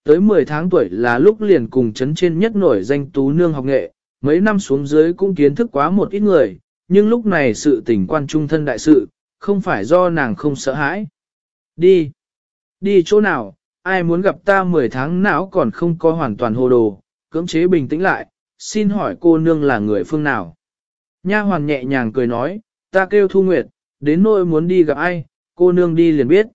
Tới 10 tháng tuổi là lúc liền cùng chấn trên nhất nổi danh tú nương học nghệ, mấy năm xuống dưới cũng kiến thức quá một ít người, nhưng lúc này sự tình quan trung thân đại sự, không phải do nàng không sợ hãi. Đi! Đi chỗ nào, ai muốn gặp ta 10 tháng não còn không có hoàn toàn hồ đồ, cưỡng chế bình tĩnh lại, xin hỏi cô nương là người phương nào. Nha hoàn nhẹ nhàng cười nói, ta kêu Thu Nguyệt, đến nỗi muốn đi gặp ai, cô nương đi liền biết.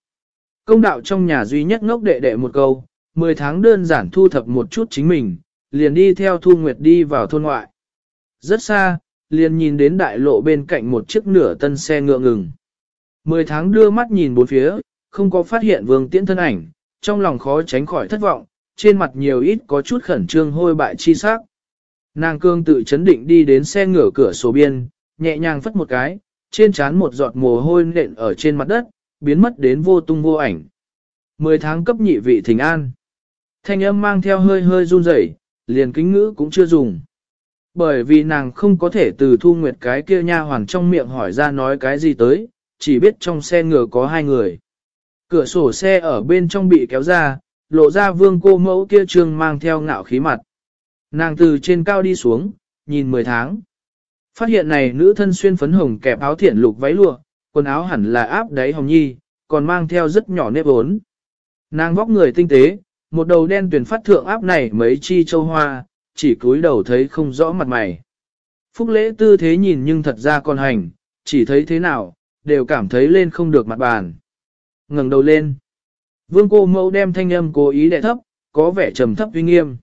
Công đạo trong nhà duy nhất ngốc đệ đệ một câu, 10 tháng đơn giản thu thập một chút chính mình, liền đi theo Thu Nguyệt đi vào thôn ngoại. Rất xa, liền nhìn đến đại lộ bên cạnh một chiếc nửa tân xe ngựa ngừng. 10 tháng đưa mắt nhìn bốn phía, không có phát hiện vương tiễn thân ảnh, trong lòng khó tránh khỏi thất vọng, trên mặt nhiều ít có chút khẩn trương hôi bại chi sắc. Nàng cương tự chấn định đi đến xe ngửa cửa sổ biên, nhẹ nhàng phất một cái, trên trán một giọt mồ hôi nện ở trên mặt đất, biến mất đến vô tung vô ảnh. Mười tháng cấp nhị vị thỉnh an. Thanh âm mang theo hơi hơi run rẩy, liền kính ngữ cũng chưa dùng. Bởi vì nàng không có thể từ thu nguyệt cái kia nha hoàn trong miệng hỏi ra nói cái gì tới, chỉ biết trong xe ngựa có hai người. Cửa sổ xe ở bên trong bị kéo ra, lộ ra vương cô mẫu kia trương mang theo ngạo khí mặt. Nàng từ trên cao đi xuống, nhìn 10 tháng. Phát hiện này nữ thân xuyên phấn hồng kẹp áo thiển lục váy lụa, quần áo hẳn là áp đáy hồng nhi, còn mang theo rất nhỏ nếp ốn. Nàng vóc người tinh tế, một đầu đen tuyển phát thượng áp này mấy chi châu hoa, chỉ cúi đầu thấy không rõ mặt mày. Phúc lễ tư thế nhìn nhưng thật ra còn hành, chỉ thấy thế nào, đều cảm thấy lên không được mặt bàn. ngẩng đầu lên. Vương cô mẫu đem thanh âm cố ý đẻ thấp, có vẻ trầm thấp uy nghiêm.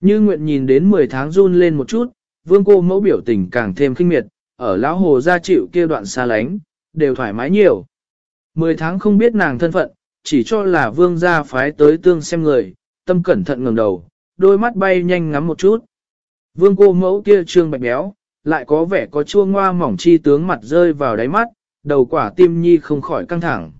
Như nguyện nhìn đến 10 tháng run lên một chút, vương cô mẫu biểu tình càng thêm kinh miệt, ở lão hồ gia chịu kia đoạn xa lánh, đều thoải mái nhiều. 10 tháng không biết nàng thân phận, chỉ cho là vương gia phái tới tương xem người, tâm cẩn thận ngẩng đầu, đôi mắt bay nhanh ngắm một chút. Vương cô mẫu kia trương bạch béo, lại có vẻ có chua ngoa mỏng chi tướng mặt rơi vào đáy mắt, đầu quả tim nhi không khỏi căng thẳng.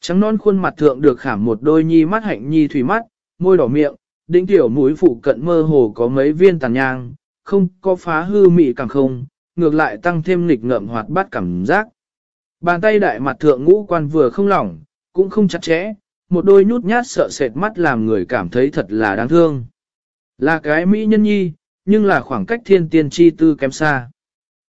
Trắng non khuôn mặt thượng được khảm một đôi nhi mắt hạnh nhi thủy mắt, môi đỏ miệng, đỉnh tiểu mũi phụ cận mơ hồ có mấy viên tàn nhang, không có phá hư mị càng không, ngược lại tăng thêm nghịch ngợm hoạt bát cảm giác. Bàn tay đại mặt thượng ngũ quan vừa không lỏng, cũng không chặt chẽ, một đôi nhút nhát sợ sệt mắt làm người cảm thấy thật là đáng thương. Là cái mỹ nhân nhi, nhưng là khoảng cách thiên tiên chi tư kém xa.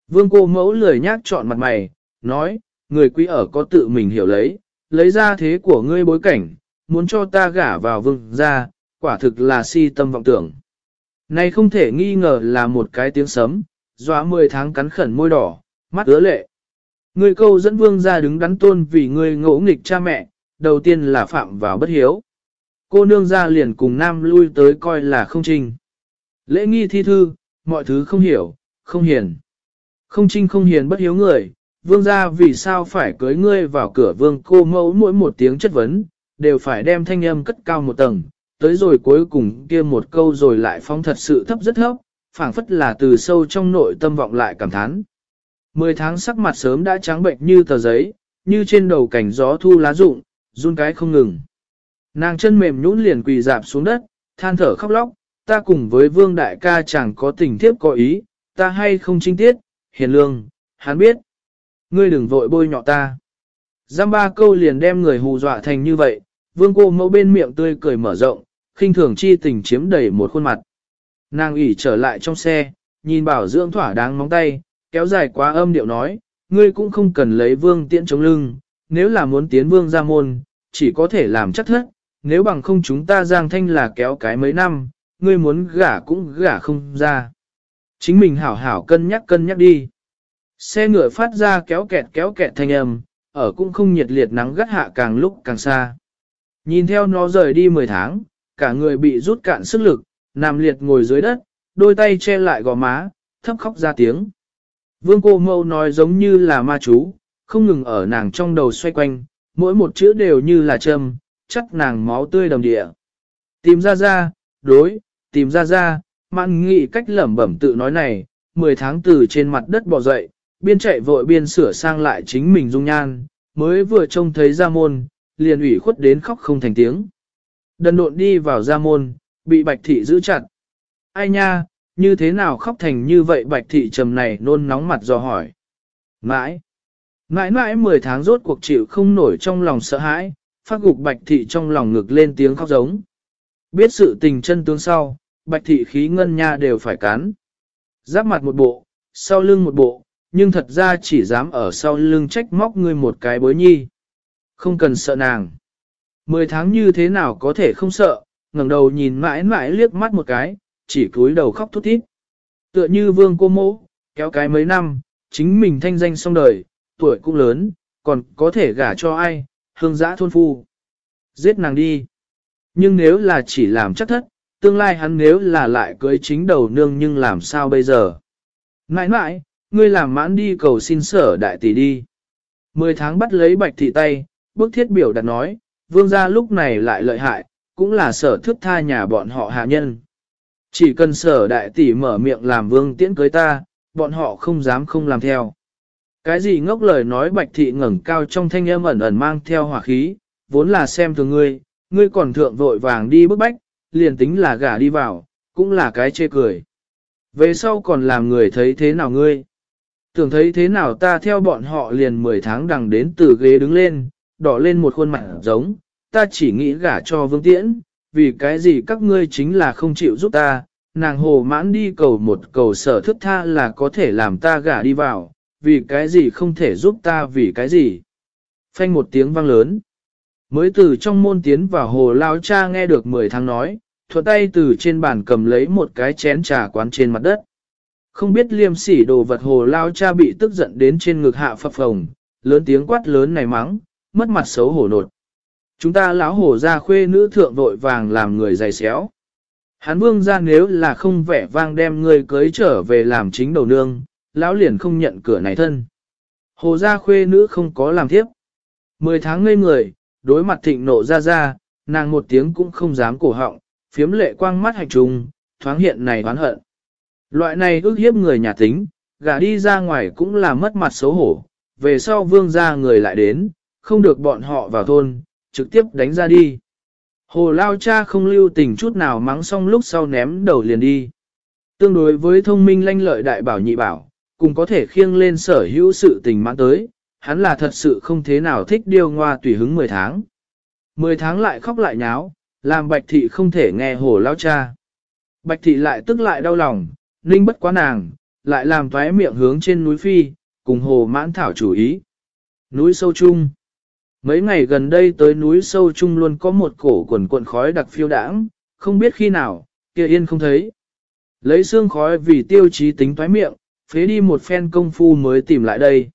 Vương cô mẫu lười nhác chọn mặt mày, nói, người quý ở có tự mình hiểu lấy, lấy ra thế của ngươi bối cảnh, muốn cho ta gả vào vương ra, quả thực là si tâm vọng tưởng. Này không thể nghi ngờ là một cái tiếng sấm, dọa 10 tháng cắn khẩn môi đỏ, mắt ứa lệ. người câu dẫn vương ra đứng đắn tôn vì người ngỗ nghịch cha mẹ, đầu tiên là phạm vào bất hiếu. Cô nương ra liền cùng nam lui tới coi là không trình. Lễ nghi thi thư, mọi thứ không hiểu, không hiền. Không trinh không hiền bất hiếu người, vương gia vì sao phải cưới ngươi vào cửa vương cô mẫu mỗi một tiếng chất vấn, đều phải đem thanh âm cất cao một tầng, tới rồi cuối cùng kia một câu rồi lại phong thật sự thấp rất thấp, phảng phất là từ sâu trong nội tâm vọng lại cảm thán. Mười tháng sắc mặt sớm đã trắng bệnh như tờ giấy, như trên đầu cảnh gió thu lá rụng, run cái không ngừng. Nàng chân mềm nhũn liền quỳ dạp xuống đất, than thở khóc lóc, ta cùng với vương đại ca chẳng có tình thiếp có ý, ta hay không trinh tiết, hiền lương, hắn biết. Ngươi đừng vội bôi nhọ ta. Giam ba câu liền đem người hù dọa thành như vậy, vương cô mẫu bên miệng tươi cười mở rộng, khinh thường chi tình chiếm đầy một khuôn mặt. Nàng ủy trở lại trong xe, nhìn bảo dưỡng thỏa đáng móng tay, kéo dài quá âm điệu nói, ngươi cũng không cần lấy vương tiễn chống lưng, nếu là muốn tiến vương ra môn, chỉ có thể làm chắc thất, nếu bằng không chúng ta giang thanh là kéo cái mấy năm, ngươi muốn gả cũng gả không ra. Chính mình hảo hảo cân nhắc cân nhắc đi. Xe ngựa phát ra kéo kẹt kéo kẹt thanh âm, ở cũng không nhiệt liệt nắng gắt hạ càng lúc càng xa. Nhìn theo nó rời đi 10 tháng, cả người bị rút cạn sức lực, nằm liệt ngồi dưới đất, đôi tay che lại gò má, thấp khóc ra tiếng. Vương cô mâu nói giống như là ma chú, không ngừng ở nàng trong đầu xoay quanh, mỗi một chữ đều như là châm, chắc nàng máu tươi đầm địa. Tìm ra ra, đối, tìm ra ra, mạn nghị cách lẩm bẩm tự nói này, 10 tháng từ trên mặt đất bò dậy, biên chạy vội biên sửa sang lại chính mình dung nhan, mới vừa trông thấy ra môn, liền ủy khuất đến khóc không thành tiếng. Đần độn đi vào ra môn, bị bạch thị giữ chặt. Ai nha, như thế nào khóc thành như vậy bạch thị trầm này nôn nóng mặt dò hỏi. Mãi, mãi mãi 10 tháng rốt cuộc chịu không nổi trong lòng sợ hãi, phát gục bạch thị trong lòng ngực lên tiếng khóc giống. Biết sự tình chân tướng sau, bạch thị khí ngân nha đều phải cắn, Giáp mặt một bộ, sau lưng một bộ, nhưng thật ra chỉ dám ở sau lưng trách móc ngươi một cái bối nhi. Không cần sợ nàng. Mười tháng như thế nào có thể không sợ, ngẩng đầu nhìn mãi mãi liếc mắt một cái, chỉ cúi đầu khóc thút thít. Tựa như vương cô mỗ, kéo cái mấy năm, chính mình thanh danh xong đời, tuổi cũng lớn, còn có thể gả cho ai, hương giã thôn phu. Giết nàng đi. Nhưng nếu là chỉ làm chắc thất, tương lai hắn nếu là lại cưới chính đầu nương nhưng làm sao bây giờ? Nãi nãi, ngươi làm mãn đi cầu xin sở đại tỷ đi. Mười tháng bắt lấy bạch thị tay, bước thiết biểu đặt nói, vương gia lúc này lại lợi hại, cũng là sở thước tha nhà bọn họ hạ nhân. Chỉ cần sở đại tỷ mở miệng làm vương tiễn cưới ta, bọn họ không dám không làm theo. Cái gì ngốc lời nói bạch thị ngẩng cao trong thanh âm ẩn ẩn mang theo hỏa khí, vốn là xem thường ngươi, ngươi còn thượng vội vàng đi bức bách, liền tính là gả đi vào, cũng là cái chê cười. Về sau còn làm người thấy thế nào ngươi? Tưởng thấy thế nào ta theo bọn họ liền 10 tháng đằng đến từ ghế đứng lên, đỏ lên một khuôn mặt giống, ta chỉ nghĩ gả cho vương tiễn, vì cái gì các ngươi chính là không chịu giúp ta, nàng hồ mãn đi cầu một cầu sở thức tha là có thể làm ta gả đi vào, vì cái gì không thể giúp ta vì cái gì. Phanh một tiếng vang lớn. Mới từ trong môn tiến vào hồ lao cha nghe được 10 tháng nói, thuận tay từ trên bàn cầm lấy một cái chén trà quán trên mặt đất. Không biết liêm sỉ đồ vật hồ lao cha bị tức giận đến trên ngực hạ phập phồng, lớn tiếng quát lớn này mắng, mất mặt xấu hổ nột. Chúng ta lão hổ ra khuê nữ thượng vội vàng làm người dày xéo. Hán vương ra nếu là không vẻ vang đem người cưới trở về làm chính đầu nương, lão liền không nhận cửa này thân. Hồ gia khuê nữ không có làm thiếp. Mười tháng ngây người, đối mặt thịnh nộ ra ra, nàng một tiếng cũng không dám cổ họng, phiếm lệ quang mắt hành trùng, thoáng hiện này oán hận. Loại này ước hiếp người nhà tính, gả đi ra ngoài cũng là mất mặt xấu hổ, về sau vương gia người lại đến, không được bọn họ vào thôn, trực tiếp đánh ra đi. Hồ Lao cha không lưu tình chút nào mắng xong lúc sau ném đầu liền đi. Tương đối với thông minh lanh lợi đại bảo nhị bảo, cùng có thể khiêng lên sở hữu sự tình mãn tới, hắn là thật sự không thế nào thích điêu ngoa tùy hứng 10 tháng. 10 tháng lại khóc lại nháo, làm bạch thị không thể nghe hổ lao cha. Bạch thị lại tức lại đau lòng, ninh bất quá nàng, lại làm toé miệng hướng trên núi phi, cùng hồ mãn thảo chủ ý. Núi sâu chung. Mấy ngày gần đây tới núi sâu chung luôn có một cổ quần cuộn khói đặc phiêu đãng, không biết khi nào, kia yên không thấy. Lấy xương khói vì tiêu chí tính toái miệng, phế đi một phen công phu mới tìm lại đây.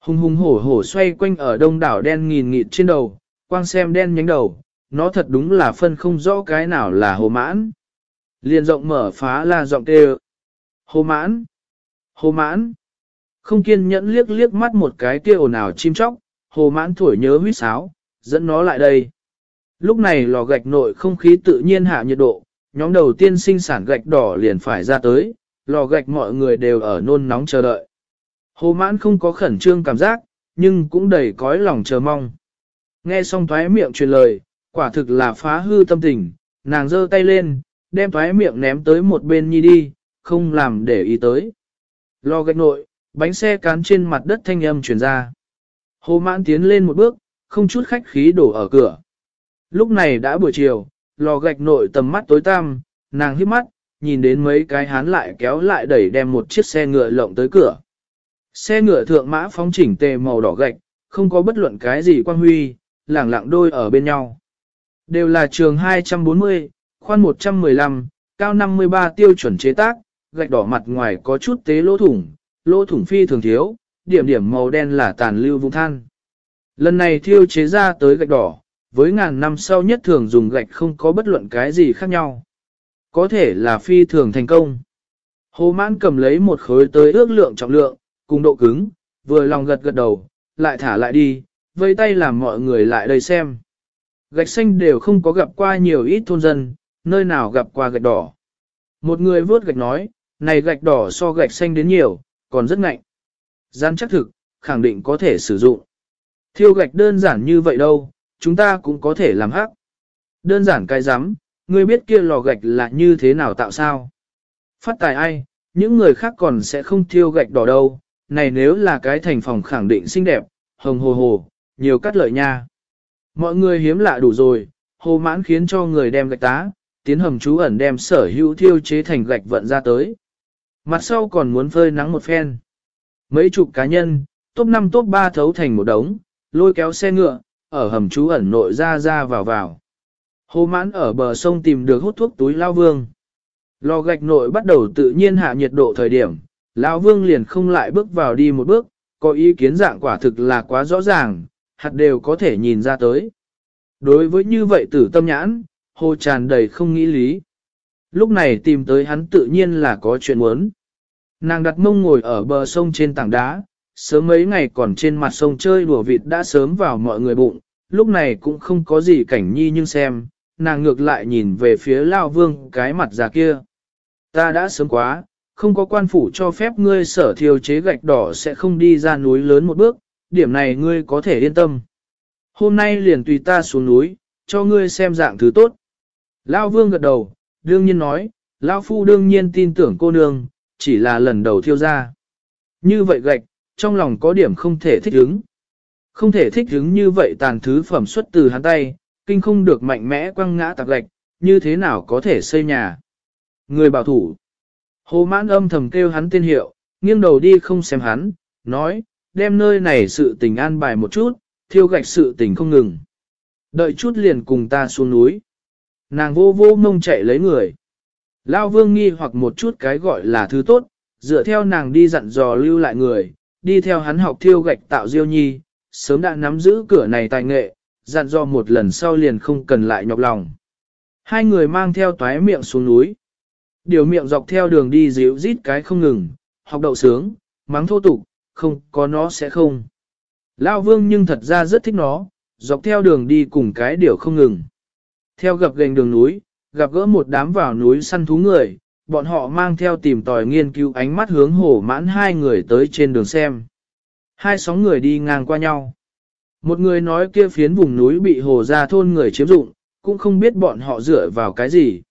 Hùng hùng hổ hổ xoay quanh ở đông đảo đen nghìn nghịt trên đầu, quang xem đen nhánh đầu, nó thật đúng là phân không rõ cái nào là hồ mãn. Liền rộng mở phá là giọng tê Hồ mãn! Hồ mãn! Không kiên nhẫn liếc liếc mắt một cái kia ồn ào chim chóc, hồ mãn thổi nhớ huýt sáo, dẫn nó lại đây. Lúc này lò gạch nội không khí tự nhiên hạ nhiệt độ, nhóm đầu tiên sinh sản gạch đỏ liền phải ra tới, lò gạch mọi người đều ở nôn nóng chờ đợi. Hồ mãn không có khẩn trương cảm giác, nhưng cũng đầy cõi lòng chờ mong. Nghe xong thoái miệng truyền lời, quả thực là phá hư tâm tình, nàng giơ tay lên, đem thoái miệng ném tới một bên nhi đi, không làm để ý tới. Lò gạch nội, bánh xe cán trên mặt đất thanh âm truyền ra. Hồ mãn tiến lên một bước, không chút khách khí đổ ở cửa. Lúc này đã buổi chiều, lò gạch nội tầm mắt tối tăm, nàng hít mắt, nhìn đến mấy cái hán lại kéo lại đẩy đem một chiếc xe ngựa lộng tới cửa. Xe ngựa thượng mã phóng chỉnh tề màu đỏ gạch, không có bất luận cái gì quan huy, lẳng lặng đôi ở bên nhau. Đều là trường 240, khoan 115, cao 53 tiêu chuẩn chế tác, gạch đỏ mặt ngoài có chút tế lỗ thủng, lỗ thủng phi thường thiếu, điểm điểm màu đen là tàn lưu vùng than. Lần này thiêu chế ra tới gạch đỏ, với ngàn năm sau nhất thường dùng gạch không có bất luận cái gì khác nhau. Có thể là phi thường thành công. Hồ mãn cầm lấy một khối tới ước lượng trọng lượng, cùng độ cứng, vừa lòng gật gật đầu, lại thả lại đi, vây tay làm mọi người lại đây xem. Gạch xanh đều không có gặp qua nhiều ít thôn dân, nơi nào gặp qua gạch đỏ. Một người vớt gạch nói, này gạch đỏ so gạch xanh đến nhiều, còn rất ngạnh. Gian chắc thực, khẳng định có thể sử dụng. Thiêu gạch đơn giản như vậy đâu, chúng ta cũng có thể làm hắc. Đơn giản cái rắm ngươi biết kia lò gạch là như thế nào tạo sao? Phát tài ai, những người khác còn sẽ không thiêu gạch đỏ đâu, này nếu là cái thành phòng khẳng định xinh đẹp, hồng hồ hồ, nhiều cắt lợi nha. Mọi người hiếm lạ đủ rồi, hồ mãn khiến cho người đem gạch tá, tiến hầm chú ẩn đem sở hữu thiêu chế thành gạch vận ra tới. Mặt sau còn muốn phơi nắng một phen. Mấy chục cá nhân, top 5 top 3 thấu thành một đống, lôi kéo xe ngựa, ở hầm chú ẩn nội ra ra vào vào. Hồ mãn ở bờ sông tìm được hút thuốc túi lao vương. Lò gạch nội bắt đầu tự nhiên hạ nhiệt độ thời điểm, lão Vương liền không lại bước vào đi một bước, có ý kiến dạng quả thực là quá rõ ràng, hạt đều có thể nhìn ra tới. Đối với như vậy tử tâm nhãn, hồ tràn đầy không nghĩ lý. Lúc này tìm tới hắn tự nhiên là có chuyện muốn. Nàng đặt mông ngồi ở bờ sông trên tảng đá, sớm mấy ngày còn trên mặt sông chơi đùa vịt đã sớm vào mọi người bụng, lúc này cũng không có gì cảnh nhi nhưng xem, nàng ngược lại nhìn về phía Lao Vương cái mặt già kia. Ta đã sớm quá, không có quan phủ cho phép ngươi sở thiêu chế gạch đỏ sẽ không đi ra núi lớn một bước, điểm này ngươi có thể yên tâm. Hôm nay liền tùy ta xuống núi, cho ngươi xem dạng thứ tốt. Lao Vương gật đầu, đương nhiên nói, Lao Phu đương nhiên tin tưởng cô nương, chỉ là lần đầu thiêu ra. Như vậy gạch, trong lòng có điểm không thể thích ứng. Không thể thích ứng như vậy tàn thứ phẩm xuất từ hắn tay, kinh không được mạnh mẽ quăng ngã tạc lệch như thế nào có thể xây nhà. Người bảo thủ. Hồ mãn âm thầm kêu hắn tên hiệu, nghiêng đầu đi không xem hắn, nói, đem nơi này sự tình an bài một chút, thiêu gạch sự tình không ngừng. Đợi chút liền cùng ta xuống núi. Nàng vô vô mông chạy lấy người. Lao vương nghi hoặc một chút cái gọi là thứ tốt, dựa theo nàng đi dặn dò lưu lại người, đi theo hắn học thiêu gạch tạo diêu nhi, sớm đã nắm giữ cửa này tài nghệ, dặn dò một lần sau liền không cần lại nhọc lòng. Hai người mang theo toái miệng xuống núi. Điều miệng dọc theo đường đi díu rít cái không ngừng, học đậu sướng, mắng thô tục, không có nó sẽ không. Lao vương nhưng thật ra rất thích nó, dọc theo đường đi cùng cái điều không ngừng. Theo gặp gành đường núi, gặp gỡ một đám vào núi săn thú người, bọn họ mang theo tìm tòi nghiên cứu ánh mắt hướng hổ mãn hai người tới trên đường xem. Hai sóng người đi ngang qua nhau. Một người nói kia phiến vùng núi bị hồ ra thôn người chiếm dụng, cũng không biết bọn họ dựa vào cái gì.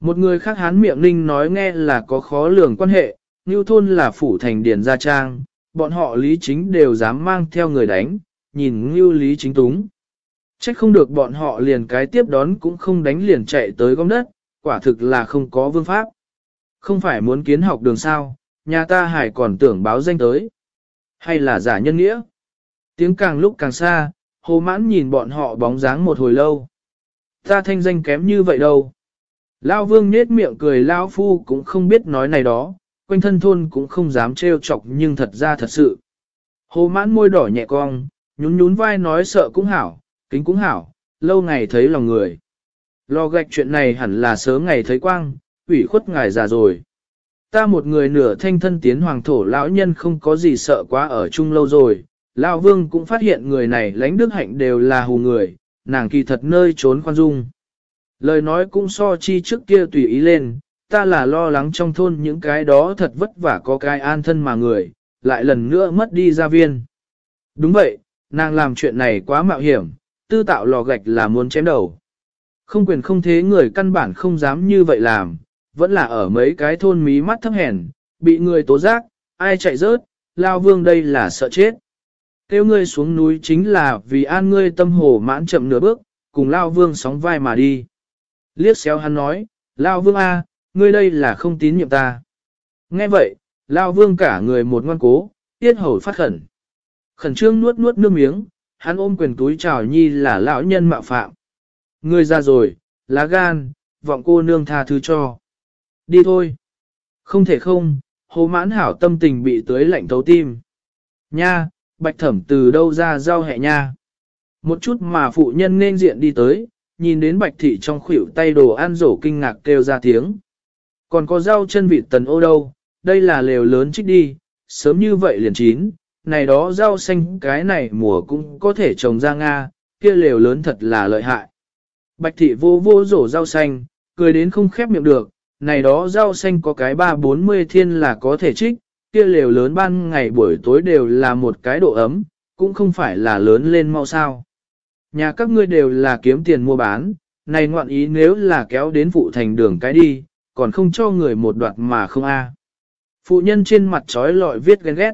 Một người khác hán miệng ninh nói nghe là có khó lường quan hệ, như thôn là phủ thành điển gia trang, bọn họ lý chính đều dám mang theo người đánh, nhìn như lý chính túng. Trách không được bọn họ liền cái tiếp đón cũng không đánh liền chạy tới gom đất, quả thực là không có vương pháp. Không phải muốn kiến học đường sao, nhà ta hải còn tưởng báo danh tới. Hay là giả nhân nghĩa? Tiếng càng lúc càng xa, hồ mãn nhìn bọn họ bóng dáng một hồi lâu. Ta thanh danh kém như vậy đâu. Lao vương nết miệng cười Lao phu cũng không biết nói này đó, quanh thân thôn cũng không dám trêu chọc nhưng thật ra thật sự. Hồ mãn môi đỏ nhẹ cong, nhún nhún vai nói sợ cũng hảo, kính cũng hảo, lâu ngày thấy lòng người. Lo gạch chuyện này hẳn là sớm ngày thấy quang, ủy khuất ngài già rồi. Ta một người nửa thanh thân tiến hoàng thổ lão nhân không có gì sợ quá ở chung lâu rồi, lão vương cũng phát hiện người này lãnh đức hạnh đều là hù người, nàng kỳ thật nơi trốn khoan dung. Lời nói cũng so chi trước kia tùy ý lên, ta là lo lắng trong thôn những cái đó thật vất vả có cái an thân mà người, lại lần nữa mất đi gia viên. Đúng vậy, nàng làm chuyện này quá mạo hiểm, tư tạo lò gạch là muốn chém đầu. Không quyền không thế người căn bản không dám như vậy làm, vẫn là ở mấy cái thôn mí mắt thấp hèn, bị người tố giác, ai chạy rớt, lao vương đây là sợ chết. Kêu ngươi xuống núi chính là vì an ngươi tâm hồ mãn chậm nửa bước, cùng lao vương sóng vai mà đi. Liếc xéo hắn nói, lao vương A, ngươi đây là không tín nhiệm ta. Nghe vậy, lao vương cả người một ngoan cố, tiết hầu phát khẩn. Khẩn trương nuốt nuốt nước miếng, hắn ôm quyền túi chào nhi là lão nhân mạo phạm. Ngươi ra rồi, lá gan, vọng cô nương tha thứ cho. Đi thôi. Không thể không, hồ mãn hảo tâm tình bị tưới lạnh thấu tim. Nha, bạch thẩm từ đâu ra rau hẹ nha. Một chút mà phụ nhân nên diện đi tới, nhìn đến bạch thị trong khuỷu tay đồ ăn rổ kinh ngạc kêu ra tiếng. Còn có rau chân vịt tần ô đâu, đây là lều lớn trích đi, sớm như vậy liền chín, này đó rau xanh cái này mùa cũng có thể trồng ra Nga, kia lều lớn thật là lợi hại. Bạch thị vô vô rổ rau xanh, cười đến không khép miệng được, này đó rau xanh có cái ba bốn mươi thiên là có thể trích, kia lều lớn ban ngày buổi tối đều là một cái độ ấm, cũng không phải là lớn lên mau sao. Nhà các ngươi đều là kiếm tiền mua bán, này ngoạn ý nếu là kéo đến phụ thành đường cái đi, còn không cho người một đoạt mà không a. Phụ nhân trên mặt trói lọi viết ghen ghét.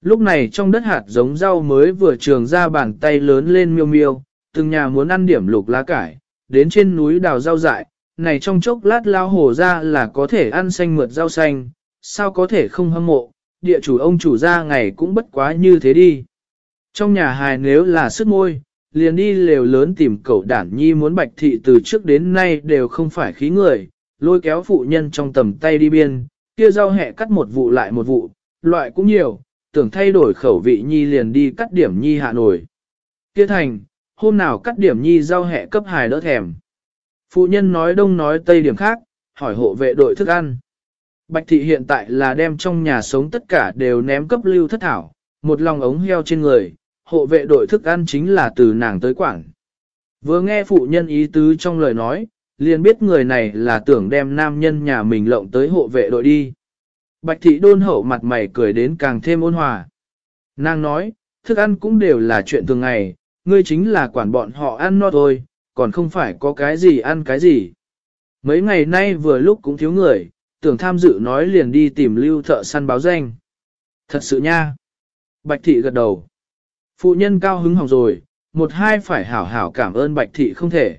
Lúc này trong đất hạt giống rau mới vừa trường ra bàn tay lớn lên miêu miêu, từng nhà muốn ăn điểm lục lá cải, đến trên núi đào rau dại, này trong chốc lát lao hổ ra là có thể ăn xanh mượt rau xanh, sao có thể không hâm mộ, địa chủ ông chủ ra ngày cũng bất quá như thế đi. Trong nhà hài nếu là sức môi, liền đi lều lớn tìm cậu đản nhi muốn bạch thị từ trước đến nay đều không phải khí người, lôi kéo phụ nhân trong tầm tay đi biên, kia rau hẹ cắt một vụ lại một vụ, loại cũng nhiều, tưởng thay đổi khẩu vị nhi liền đi cắt điểm nhi hạ nổi. Kia thành, hôm nào cắt điểm nhi rau hẹ cấp hài đỡ thèm. Phụ nhân nói đông nói tây điểm khác, hỏi hộ vệ đội thức ăn. Bạch thị hiện tại là đem trong nhà sống tất cả đều ném cấp lưu thất thảo, một lòng ống heo trên người, hộ vệ đội thức ăn chính là từ nàng tới quảng. Vừa nghe phụ nhân ý tứ trong lời nói, liền biết người này là tưởng đem nam nhân nhà mình lộng tới hộ vệ đội đi. Bạch thị đôn hậu mặt mày cười đến càng thêm ôn hòa. Nàng nói, thức ăn cũng đều là chuyện thường ngày, ngươi chính là quản bọn họ ăn no thôi, còn không phải có cái gì ăn cái gì. Mấy ngày nay vừa lúc cũng thiếu người, tưởng tham dự nói liền đi tìm lưu thợ săn báo danh. Thật sự nha. Bạch thị gật đầu. Phụ nhân cao hứng hỏng rồi, một hai phải hảo hảo cảm ơn bạch thị không thể.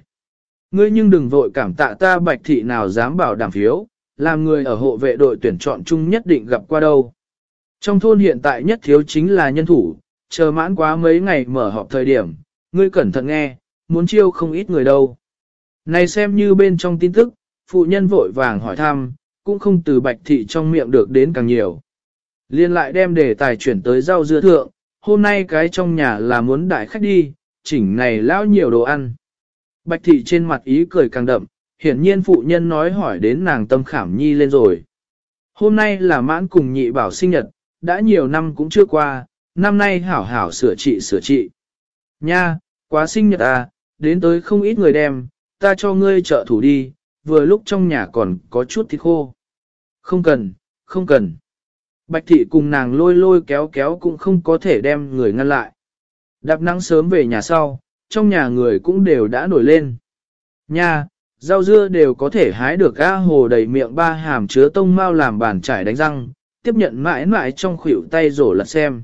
Ngươi nhưng đừng vội cảm tạ ta bạch thị nào dám bảo đảm phiếu, làm người ở hộ vệ đội tuyển chọn chung nhất định gặp qua đâu. Trong thôn hiện tại nhất thiếu chính là nhân thủ, chờ mãn quá mấy ngày mở họp thời điểm, ngươi cẩn thận nghe, muốn chiêu không ít người đâu. Này xem như bên trong tin tức, phụ nhân vội vàng hỏi thăm, cũng không từ bạch thị trong miệng được đến càng nhiều. Liên lại đem đề tài chuyển tới rau dưa thượng, hôm nay cái trong nhà là muốn đại khách đi, chỉnh này lão nhiều đồ ăn. Bạch thị trên mặt ý cười càng đậm, hiển nhiên phụ nhân nói hỏi đến nàng tâm khảm nhi lên rồi. Hôm nay là mãn cùng nhị bảo sinh nhật, đã nhiều năm cũng chưa qua, năm nay hảo hảo sửa trị sửa trị. Nha, quá sinh nhật à, đến tới không ít người đem, ta cho ngươi trợ thủ đi, vừa lúc trong nhà còn có chút thịt khô. Không cần, không cần. Bạch thị cùng nàng lôi lôi kéo kéo cũng không có thể đem người ngăn lại. Đạp nắng sớm về nhà sau, trong nhà người cũng đều đã nổi lên. Nha, rau dưa đều có thể hái được ga hồ đầy miệng ba hàm chứa tông mau làm bàn trải đánh răng, tiếp nhận mãi mãi trong khuỷu tay rổ lật xem.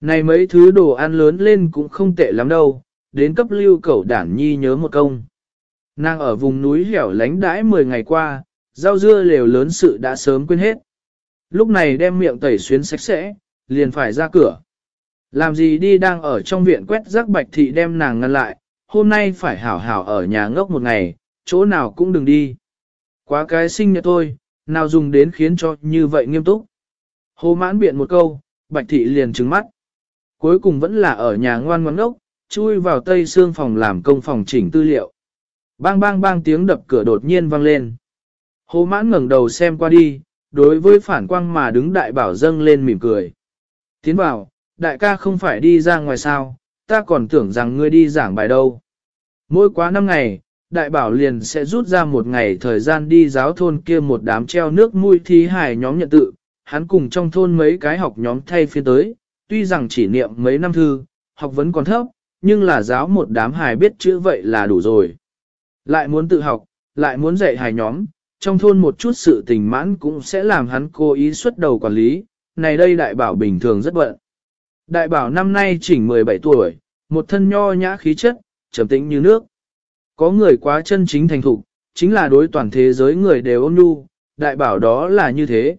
Này mấy thứ đồ ăn lớn lên cũng không tệ lắm đâu, đến cấp lưu cẩu đản nhi nhớ một công. Nàng ở vùng núi hẻo lánh đãi 10 ngày qua, rau dưa lều lớn sự đã sớm quên hết. Lúc này đem miệng tẩy xuyến sạch sẽ, liền phải ra cửa. Làm gì đi đang ở trong viện quét rác bạch thị đem nàng ngăn lại, hôm nay phải hảo hảo ở nhà ngốc một ngày, chỗ nào cũng đừng đi. Quá cái sinh nhật thôi, nào dùng đến khiến cho như vậy nghiêm túc. Hồ mãn biện một câu, bạch thị liền trừng mắt. Cuối cùng vẫn là ở nhà ngoan ngoãn ngốc, chui vào tây xương phòng làm công phòng chỉnh tư liệu. Bang bang bang tiếng đập cửa đột nhiên vang lên. Hồ mãn ngẩng đầu xem qua đi, đối với phản quang mà đứng đại bảo dâng lên mỉm cười. Tiến bảo, đại ca không phải đi ra ngoài sao, ta còn tưởng rằng ngươi đi giảng bài đâu. Mỗi quá năm ngày, đại bảo liền sẽ rút ra một ngày thời gian đi giáo thôn kia một đám treo nước mũi thí hài nhóm nhận tự, hắn cùng trong thôn mấy cái học nhóm thay phiên tới, tuy rằng chỉ niệm mấy năm thư, học vẫn còn thấp, nhưng là giáo một đám hài biết chữ vậy là đủ rồi. Lại muốn tự học, lại muốn dạy hài nhóm, trong thôn một chút sự tình mãn cũng sẽ làm hắn cố ý xuất đầu quản lý, này đây đại bảo bình thường rất bận. Đại bảo năm nay chỉnh 17 tuổi, một thân nho nhã khí chất, trầm tĩnh như nước. Có người quá chân chính thành thục, chính là đối toàn thế giới người đều ôn nhu, đại bảo đó là như thế.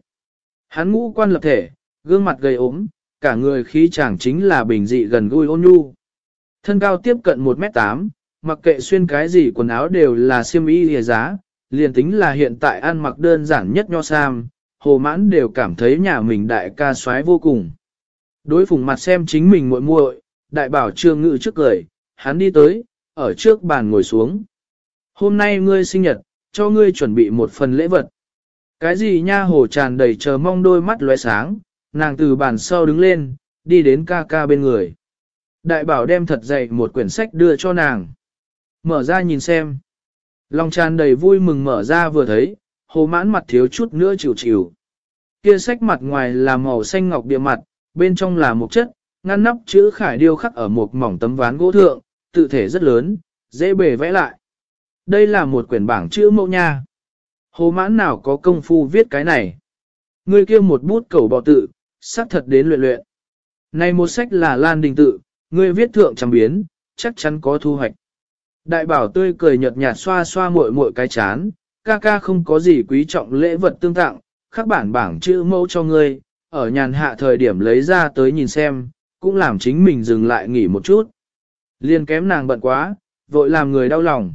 Hắn ngũ quan lập thể, gương mặt gầy ốm, cả người khí chàng chính là bình dị gần gũi ôn nhu. Thân cao tiếp cận 1m8, mặc kệ xuyên cái gì quần áo đều là xiêm y hề giá, liền tính là hiện tại ăn mặc đơn giản nhất nho sam, hồ mãn đều cảm thấy nhà mình đại ca xoái vô cùng. Đối phùng mặt xem chính mình muội muội, đại bảo trương ngự trước cười, hắn đi tới, ở trước bàn ngồi xuống. Hôm nay ngươi sinh nhật, cho ngươi chuẩn bị một phần lễ vật. Cái gì nha hồ tràn đầy chờ mong đôi mắt lóe sáng, nàng từ bàn sau đứng lên, đi đến ca ca bên người. Đại bảo đem thật dày một quyển sách đưa cho nàng. Mở ra nhìn xem. Lòng tràn đầy vui mừng mở ra vừa thấy, hồ mãn mặt thiếu chút nữa chịu chịu. Kia sách mặt ngoài là màu xanh ngọc bìa mặt, bên trong là một chất, ngăn nắp chữ khải điêu khắc ở một mỏng tấm ván gỗ thượng, tự thể rất lớn, dễ bề vẽ lại. Đây là một quyển bảng chữ mẫu nha. Hồ mãn nào có công phu viết cái này. Người kia một bút cầu bò tự, sắc thật đến luyện luyện. Này một sách là Lan Đình tự, người viết thượng trăm biến, chắc chắn có thu hoạch. Đại bảo tươi cười nhợt nhạt xoa xoa muội muội cái chán, ca ca không có gì quý trọng lễ vật tương tặng, khắc bản bảng chữ mẫu cho ngươi, ở nhàn hạ thời điểm lấy ra tới nhìn xem, cũng làm chính mình dừng lại nghỉ một chút. Liên kém nàng bận quá, vội làm người đau lòng.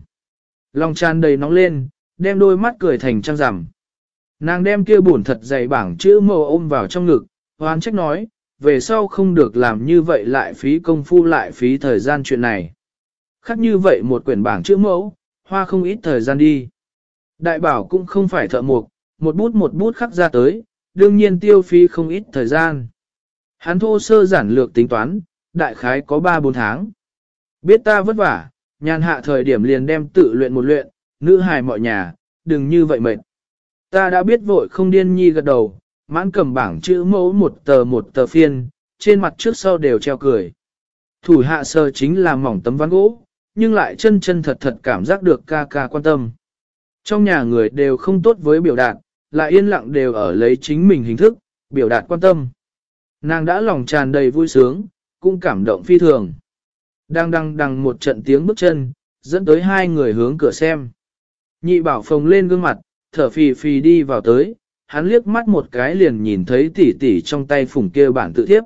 Lòng tràn đầy nóng lên, đem đôi mắt cười thành trăng rằm. Nàng đem kia buồn thật dày bảng chữ màu ôm vào trong ngực, hoán trách nói, về sau không được làm như vậy lại phí công phu lại phí thời gian chuyện này. Khác như vậy một quyển bảng chữ mẫu, hoa không ít thời gian đi. Đại bảo cũng không phải thợ mộc, một bút một bút khắc ra tới, đương nhiên tiêu phí không ít thời gian. Hắn thô sơ giản lược tính toán, đại khái có 3-4 tháng. Biết ta vất vả, nhàn hạ thời điểm liền đem tự luyện một luyện, nữ hài mọi nhà, đừng như vậy mệt. Ta đã biết vội không điên nhi gật đầu, mãn cầm bảng chữ mẫu một tờ một tờ phiên, trên mặt trước sau đều treo cười. Thủ hạ sơ chính là mỏng tấm ván gỗ, nhưng lại chân chân thật thật cảm giác được ca ca quan tâm. Trong nhà người đều không tốt với biểu đạt, lại yên lặng đều ở lấy chính mình hình thức, biểu đạt quan tâm. Nàng đã lòng tràn đầy vui sướng, cũng cảm động phi thường. Đang đăng đăng một trận tiếng bước chân, dẫn tới hai người hướng cửa xem. Nhị bảo phồng lên gương mặt, thở phì phì đi vào tới, hắn liếc mắt một cái liền nhìn thấy tỷ tỷ trong tay phủng kia bản tự thiếp.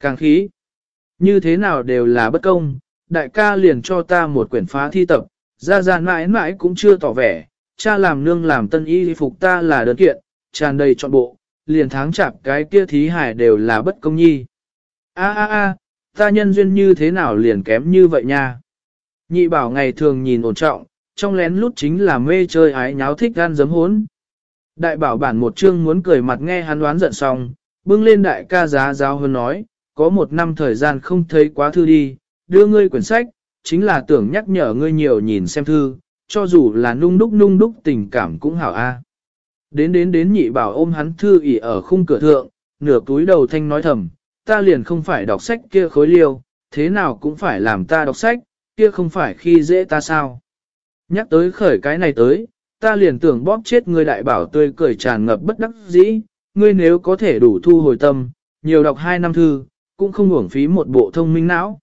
Càng khí, như thế nào đều là bất công, đại ca liền cho ta một quyển phá thi tập, ra ra mãi mãi cũng chưa tỏ vẻ, cha làm nương làm tân y phục ta là đơn kiện, tràn đầy trọn bộ, liền tháng chạp cái kia thí hải đều là bất công nhi. A a a, ta nhân duyên như thế nào liền kém như vậy nha. Nhị bảo ngày thường nhìn ổn trọng, trong lén lút chính là mê chơi ái nháo thích gan giấm hốn. Đại bảo bản một chương muốn cười mặt nghe hắn đoán giận xong, bưng lên đại ca giá giáo hơn nói, có một năm thời gian không thấy quá thư đi, đưa ngươi quyển sách, chính là tưởng nhắc nhở ngươi nhiều nhìn xem thư, cho dù là nung đúc nung đúc tình cảm cũng hảo a. Đến đến đến nhị bảo ôm hắn thư ỉ ở khung cửa thượng, nửa túi đầu thanh nói thầm, ta liền không phải đọc sách kia khối liêu, thế nào cũng phải làm ta đọc sách, kia không phải khi dễ ta sao. Nhắc tới khởi cái này tới, ta liền tưởng bóp chết ngươi đại bảo tươi cười tràn ngập bất đắc dĩ, ngươi nếu có thể đủ thu hồi tâm, nhiều đọc hai năm thư, cũng không uổng phí một bộ thông minh não.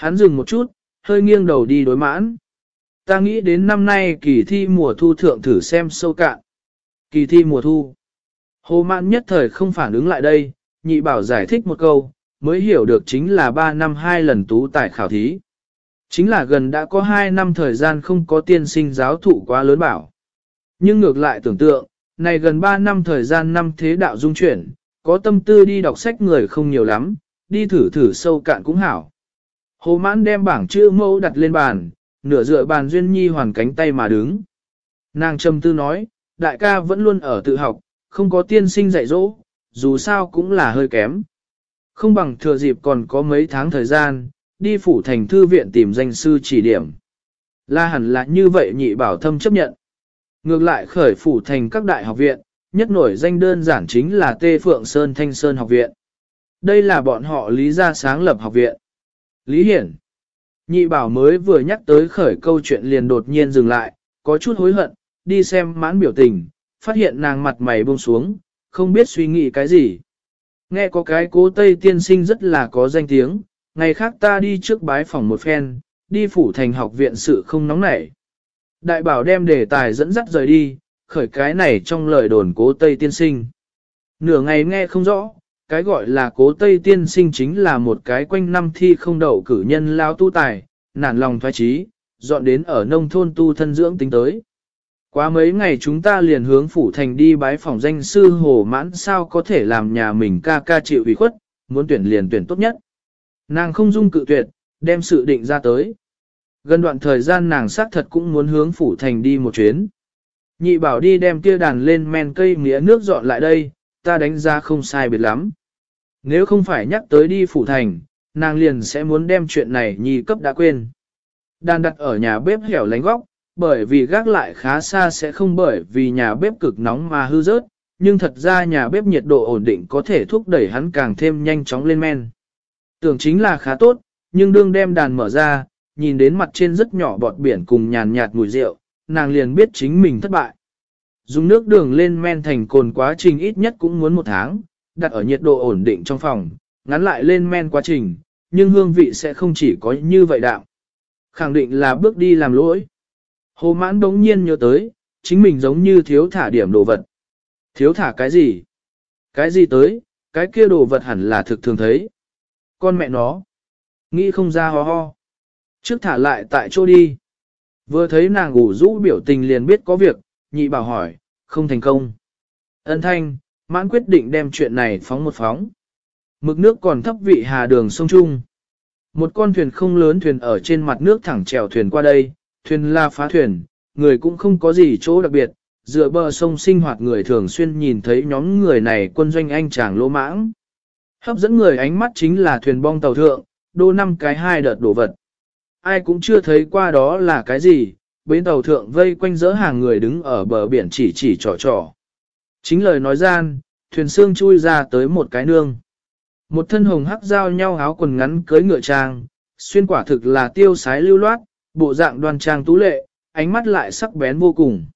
Hắn dừng một chút, hơi nghiêng đầu đi đối mãn. Ta nghĩ đến năm nay kỳ thi mùa thu thượng thử xem sâu cạn. Kỳ thi mùa thu. Hồ mãn nhất thời không phản ứng lại đây, nhị bảo giải thích một câu, mới hiểu được chính là 3 năm hai lần tú tài khảo thí. Chính là gần đã có 2 năm thời gian không có tiên sinh giáo thụ quá lớn bảo. Nhưng ngược lại tưởng tượng, này gần 3 năm thời gian năm thế đạo dung chuyển, có tâm tư đi đọc sách người không nhiều lắm, đi thử thử sâu cạn cũng hảo. Hồ mãn đem bảng chữ mẫu đặt lên bàn, nửa dựa bàn duyên nhi hoàn cánh tay mà đứng. Nàng trầm tư nói, đại ca vẫn luôn ở tự học, không có tiên sinh dạy dỗ, dù sao cũng là hơi kém. Không bằng thừa dịp còn có mấy tháng thời gian, đi phủ thành thư viện tìm danh sư chỉ điểm. La hẳn là như vậy nhị bảo thâm chấp nhận. Ngược lại khởi phủ thành các đại học viện, nhất nổi danh đơn giản chính là Tê Phượng Sơn Thanh Sơn học viện. Đây là bọn họ lý gia sáng lập học viện. Lý Hiển. Nhị bảo mới vừa nhắc tới khởi câu chuyện liền đột nhiên dừng lại, có chút hối hận, đi xem mãn biểu tình, phát hiện nàng mặt mày buông xuống, không biết suy nghĩ cái gì. Nghe có cái cố Tây tiên sinh rất là có danh tiếng, ngày khác ta đi trước bái phòng một phen, đi phủ thành học viện sự không nóng nảy. Đại bảo đem đề tài dẫn dắt rời đi, khởi cái này trong lời đồn cố Tây tiên sinh. Nửa ngày nghe không rõ, cái gọi là cố Tây tiên sinh chính là một cái quanh năm thi không đậu cử nhân lao tu tài, nản lòng thoái trí, dọn đến ở nông thôn tu thân dưỡng tính tới. Quá mấy ngày chúng ta liền hướng phủ thành đi bái phòng danh sư hồ mãn sao có thể làm nhà mình ca ca chịu ủy khuất, muốn tuyển liền tuyển tốt nhất. Nàng không dung cự tuyệt, đem sự định ra tới. Gần đoạn thời gian nàng xác thật cũng muốn hướng phủ thành đi một chuyến. Nhị bảo đi đem kia đàn lên men cây mía nước dọn lại đây, ta đánh ra không sai biệt lắm. Nếu không phải nhắc tới đi phủ thành, nàng liền sẽ muốn đem chuyện này nhi cấp đã quên. Đàn đặt ở nhà bếp hẻo lánh góc, bởi vì gác lại khá xa sẽ không bởi vì nhà bếp cực nóng mà hư rớt, nhưng thật ra nhà bếp nhiệt độ ổn định có thể thúc đẩy hắn càng thêm nhanh chóng lên men. Tưởng chính là khá tốt, nhưng đương đem đàn mở ra, nhìn đến mặt trên rất nhỏ bọt biển cùng nhàn nhạt mùi rượu, nàng liền biết chính mình thất bại. Dùng nước đường lên men thành cồn quá trình ít nhất cũng muốn một tháng, đặt ở nhiệt độ ổn định trong phòng, ngắn lại lên men quá trình, nhưng hương vị sẽ không chỉ có như vậy đạo. Khẳng định là bước đi làm lỗi. Hồ mãn đống nhiên nhớ tới, chính mình giống như thiếu thả điểm đồ vật. Thiếu thả cái gì? Cái gì tới, cái kia đồ vật hẳn là thực thường thấy. Con mẹ nó. Nghĩ không ra ho ho. Trước thả lại tại chỗ đi. Vừa thấy nàng ngủ rũ biểu tình liền biết có việc, nhị bảo hỏi, không thành công. Ân thanh, mãn quyết định đem chuyện này phóng một phóng. Mực nước còn thấp vị hà đường sông Trung. Một con thuyền không lớn thuyền ở trên mặt nước thẳng trèo thuyền qua đây, thuyền la phá thuyền, người cũng không có gì chỗ đặc biệt, dựa bờ sông sinh hoạt người thường xuyên nhìn thấy nhóm người này quân doanh anh chàng lỗ mãng. Hấp dẫn người ánh mắt chính là thuyền bong tàu thượng, đô năm cái hai đợt đổ vật. Ai cũng chưa thấy qua đó là cái gì, bến tàu thượng vây quanh dỡ hàng người đứng ở bờ biển chỉ chỉ trò trò. Chính lời nói gian, thuyền xương chui ra tới một cái nương. Một thân hồng hắc giao nhau áo quần ngắn cưới ngựa trang, xuyên quả thực là tiêu sái lưu loát, bộ dạng đoan trang tú lệ, ánh mắt lại sắc bén vô cùng.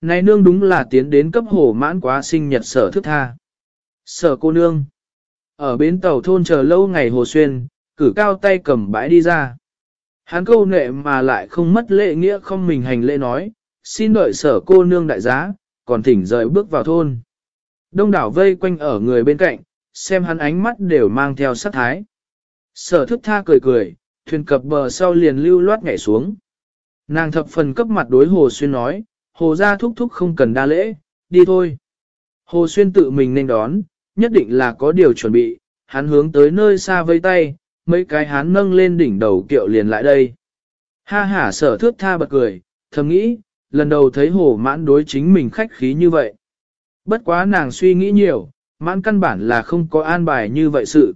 Này nương đúng là tiến đến cấp hổ mãn quá sinh nhật sở thức tha. Sở cô nương. Ở bến tàu thôn chờ lâu ngày hồ xuyên, cử cao tay cầm bãi đi ra. Hắn câu nệ mà lại không mất lệ nghĩa không mình hành lễ nói, xin đợi sở cô nương đại giá, còn thỉnh rời bước vào thôn. Đông đảo vây quanh ở người bên cạnh, xem hắn ánh mắt đều mang theo sát thái. Sở thức tha cười cười, thuyền cập bờ sau liền lưu loát nhảy xuống. Nàng thập phần cấp mặt đối Hồ Xuyên nói, Hồ ra thúc thúc không cần đa lễ, đi thôi. Hồ Xuyên tự mình nên đón, nhất định là có điều chuẩn bị, hắn hướng tới nơi xa vây tay, mấy cái hắn nâng lên đỉnh đầu kiệu liền lại đây. Ha ha sở thước tha bật cười, thầm nghĩ, lần đầu thấy hồ mãn đối chính mình khách khí như vậy. Bất quá nàng suy nghĩ nhiều, mãn căn bản là không có an bài như vậy sự.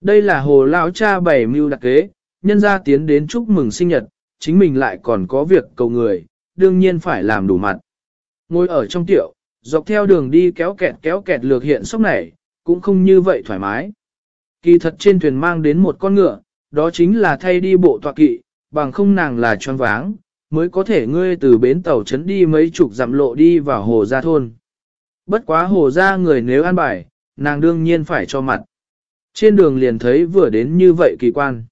Đây là hồ lão cha bảy mưu đặc kế, nhân ra tiến đến chúc mừng sinh nhật, chính mình lại còn có việc cầu người, đương nhiên phải làm đủ mặt. Ngồi ở trong tiệu, dọc theo đường đi kéo kẹt kéo kẹt lược hiện sốc này, cũng không như vậy thoải mái. Kỳ thật trên thuyền mang đến một con ngựa, đó chính là thay đi bộ tọa kỵ, bằng không nàng là choáng váng, mới có thể ngươi từ bến tàu trấn đi mấy chục dặm lộ đi vào hồ gia thôn. Bất quá hồ gia người nếu ăn bài, nàng đương nhiên phải cho mặt. Trên đường liền thấy vừa đến như vậy kỳ quan.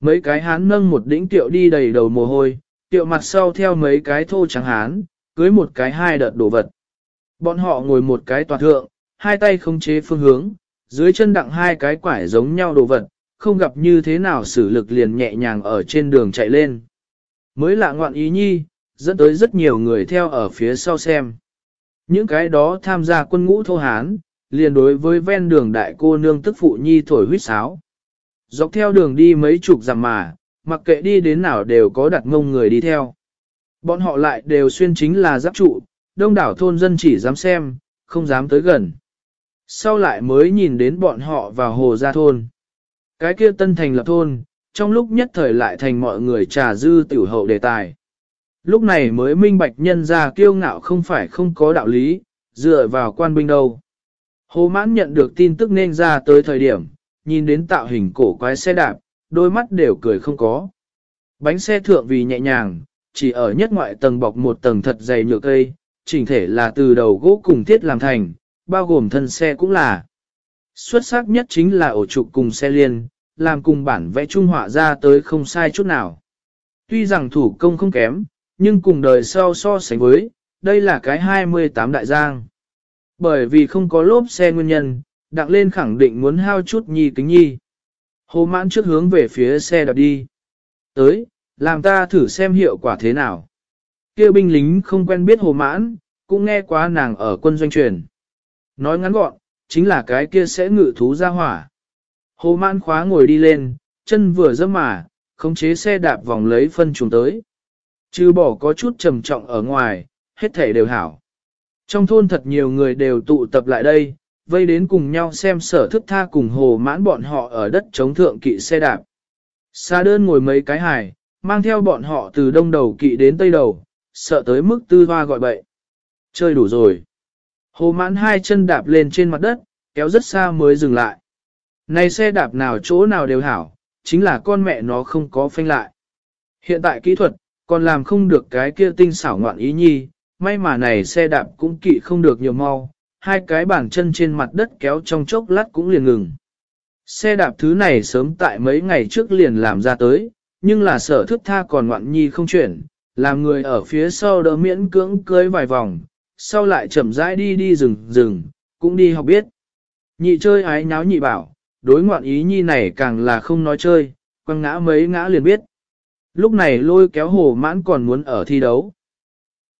Mấy cái hán nâng một đỉnh tiệu đi đầy đầu mồ hôi, tiệu mặt sau theo mấy cái thô trắng hán, cưới một cái hai đợt đồ vật. Bọn họ ngồi một cái toàn thượng, hai tay không chế phương hướng, dưới chân đặng hai cái quải giống nhau đồ vật, không gặp như thế nào sử lực liền nhẹ nhàng ở trên đường chạy lên. Mới lạ ngoạn ý nhi, dẫn tới rất nhiều người theo ở phía sau xem. Những cái đó tham gia quân ngũ thô hán, liền đối với ven đường đại cô nương tức phụ nhi thổi huyết sáo. Dọc theo đường đi mấy chục dặm mà, mặc kệ đi đến nào đều có đặt ngông người đi theo. Bọn họ lại đều xuyên chính là giáp trụ, đông đảo thôn dân chỉ dám xem, không dám tới gần. Sau lại mới nhìn đến bọn họ vào hồ gia thôn. Cái kia tân thành lập thôn, trong lúc nhất thời lại thành mọi người trà dư tiểu hậu đề tài. Lúc này mới minh bạch nhân ra kiêu ngạo không phải không có đạo lý, dựa vào quan binh đâu. Hồ mãn nhận được tin tức nên ra tới thời điểm, nhìn đến tạo hình cổ quái xe đạp, đôi mắt đều cười không có. Bánh xe thượng vì nhẹ nhàng, chỉ ở nhất ngoại tầng bọc một tầng thật dày nhựa cây, chỉnh thể là từ đầu gỗ cùng thiết làm thành, bao gồm thân xe cũng là. Xuất sắc nhất chính là ổ trục cùng xe liên, làm cùng bản vẽ trung họa ra tới không sai chút nào. Tuy rằng thủ công không kém, nhưng cùng đời sau so sánh với, đây là cái 28 đại giang. Bởi vì không có lốp xe nguyên nhân, đặng lên khẳng định muốn hao chút nhi kính nhi. Hồ mãn trước hướng về phía xe đạp đi. Tới, làm ta thử xem hiệu quả thế nào. Kêu binh lính không quen biết hồ mãn, cũng nghe quá nàng ở quân doanh truyền. Nói ngắn gọn, chính là cái kia sẽ ngự thú ra hỏa. Hồ mãn khóa ngồi đi lên, chân vừa dẫm mà, khống chế xe đạp vòng lấy phân trùng tới. Chứ bỏ có chút trầm trọng ở ngoài, hết thể đều hảo. Trong thôn thật nhiều người đều tụ tập lại đây, vây đến cùng nhau xem sở thức tha cùng hồ mãn bọn họ ở đất chống thượng kỵ xe đạp. Xa đơn ngồi mấy cái hải, mang theo bọn họ từ đông đầu kỵ đến tây đầu, sợ tới mức tư hoa gọi bậy. Chơi đủ rồi. Hồ mãn hai chân đạp lên trên mặt đất, kéo rất xa mới dừng lại. Này xe đạp nào chỗ nào đều hảo, chính là con mẹ nó không có phanh lại. Hiện tại kỹ thuật, còn làm không được cái kia tinh xảo ngoạn ý nhi, may mà này xe đạp cũng kỵ không được nhiều mau, hai cái bàn chân trên mặt đất kéo trong chốc lát cũng liền ngừng. Xe đạp thứ này sớm tại mấy ngày trước liền làm ra tới, nhưng là sở thức tha còn ngoạn nhi không chuyển, làm người ở phía sau đỡ miễn cưỡng cưới vài vòng, sau lại chậm rãi đi đi rừng rừng, cũng đi học biết. Nhị chơi ái nháo nhị bảo, đối ngoạn ý nhi này càng là không nói chơi, quăng ngã mấy ngã liền biết. Lúc này lôi kéo hồ mãn còn muốn ở thi đấu.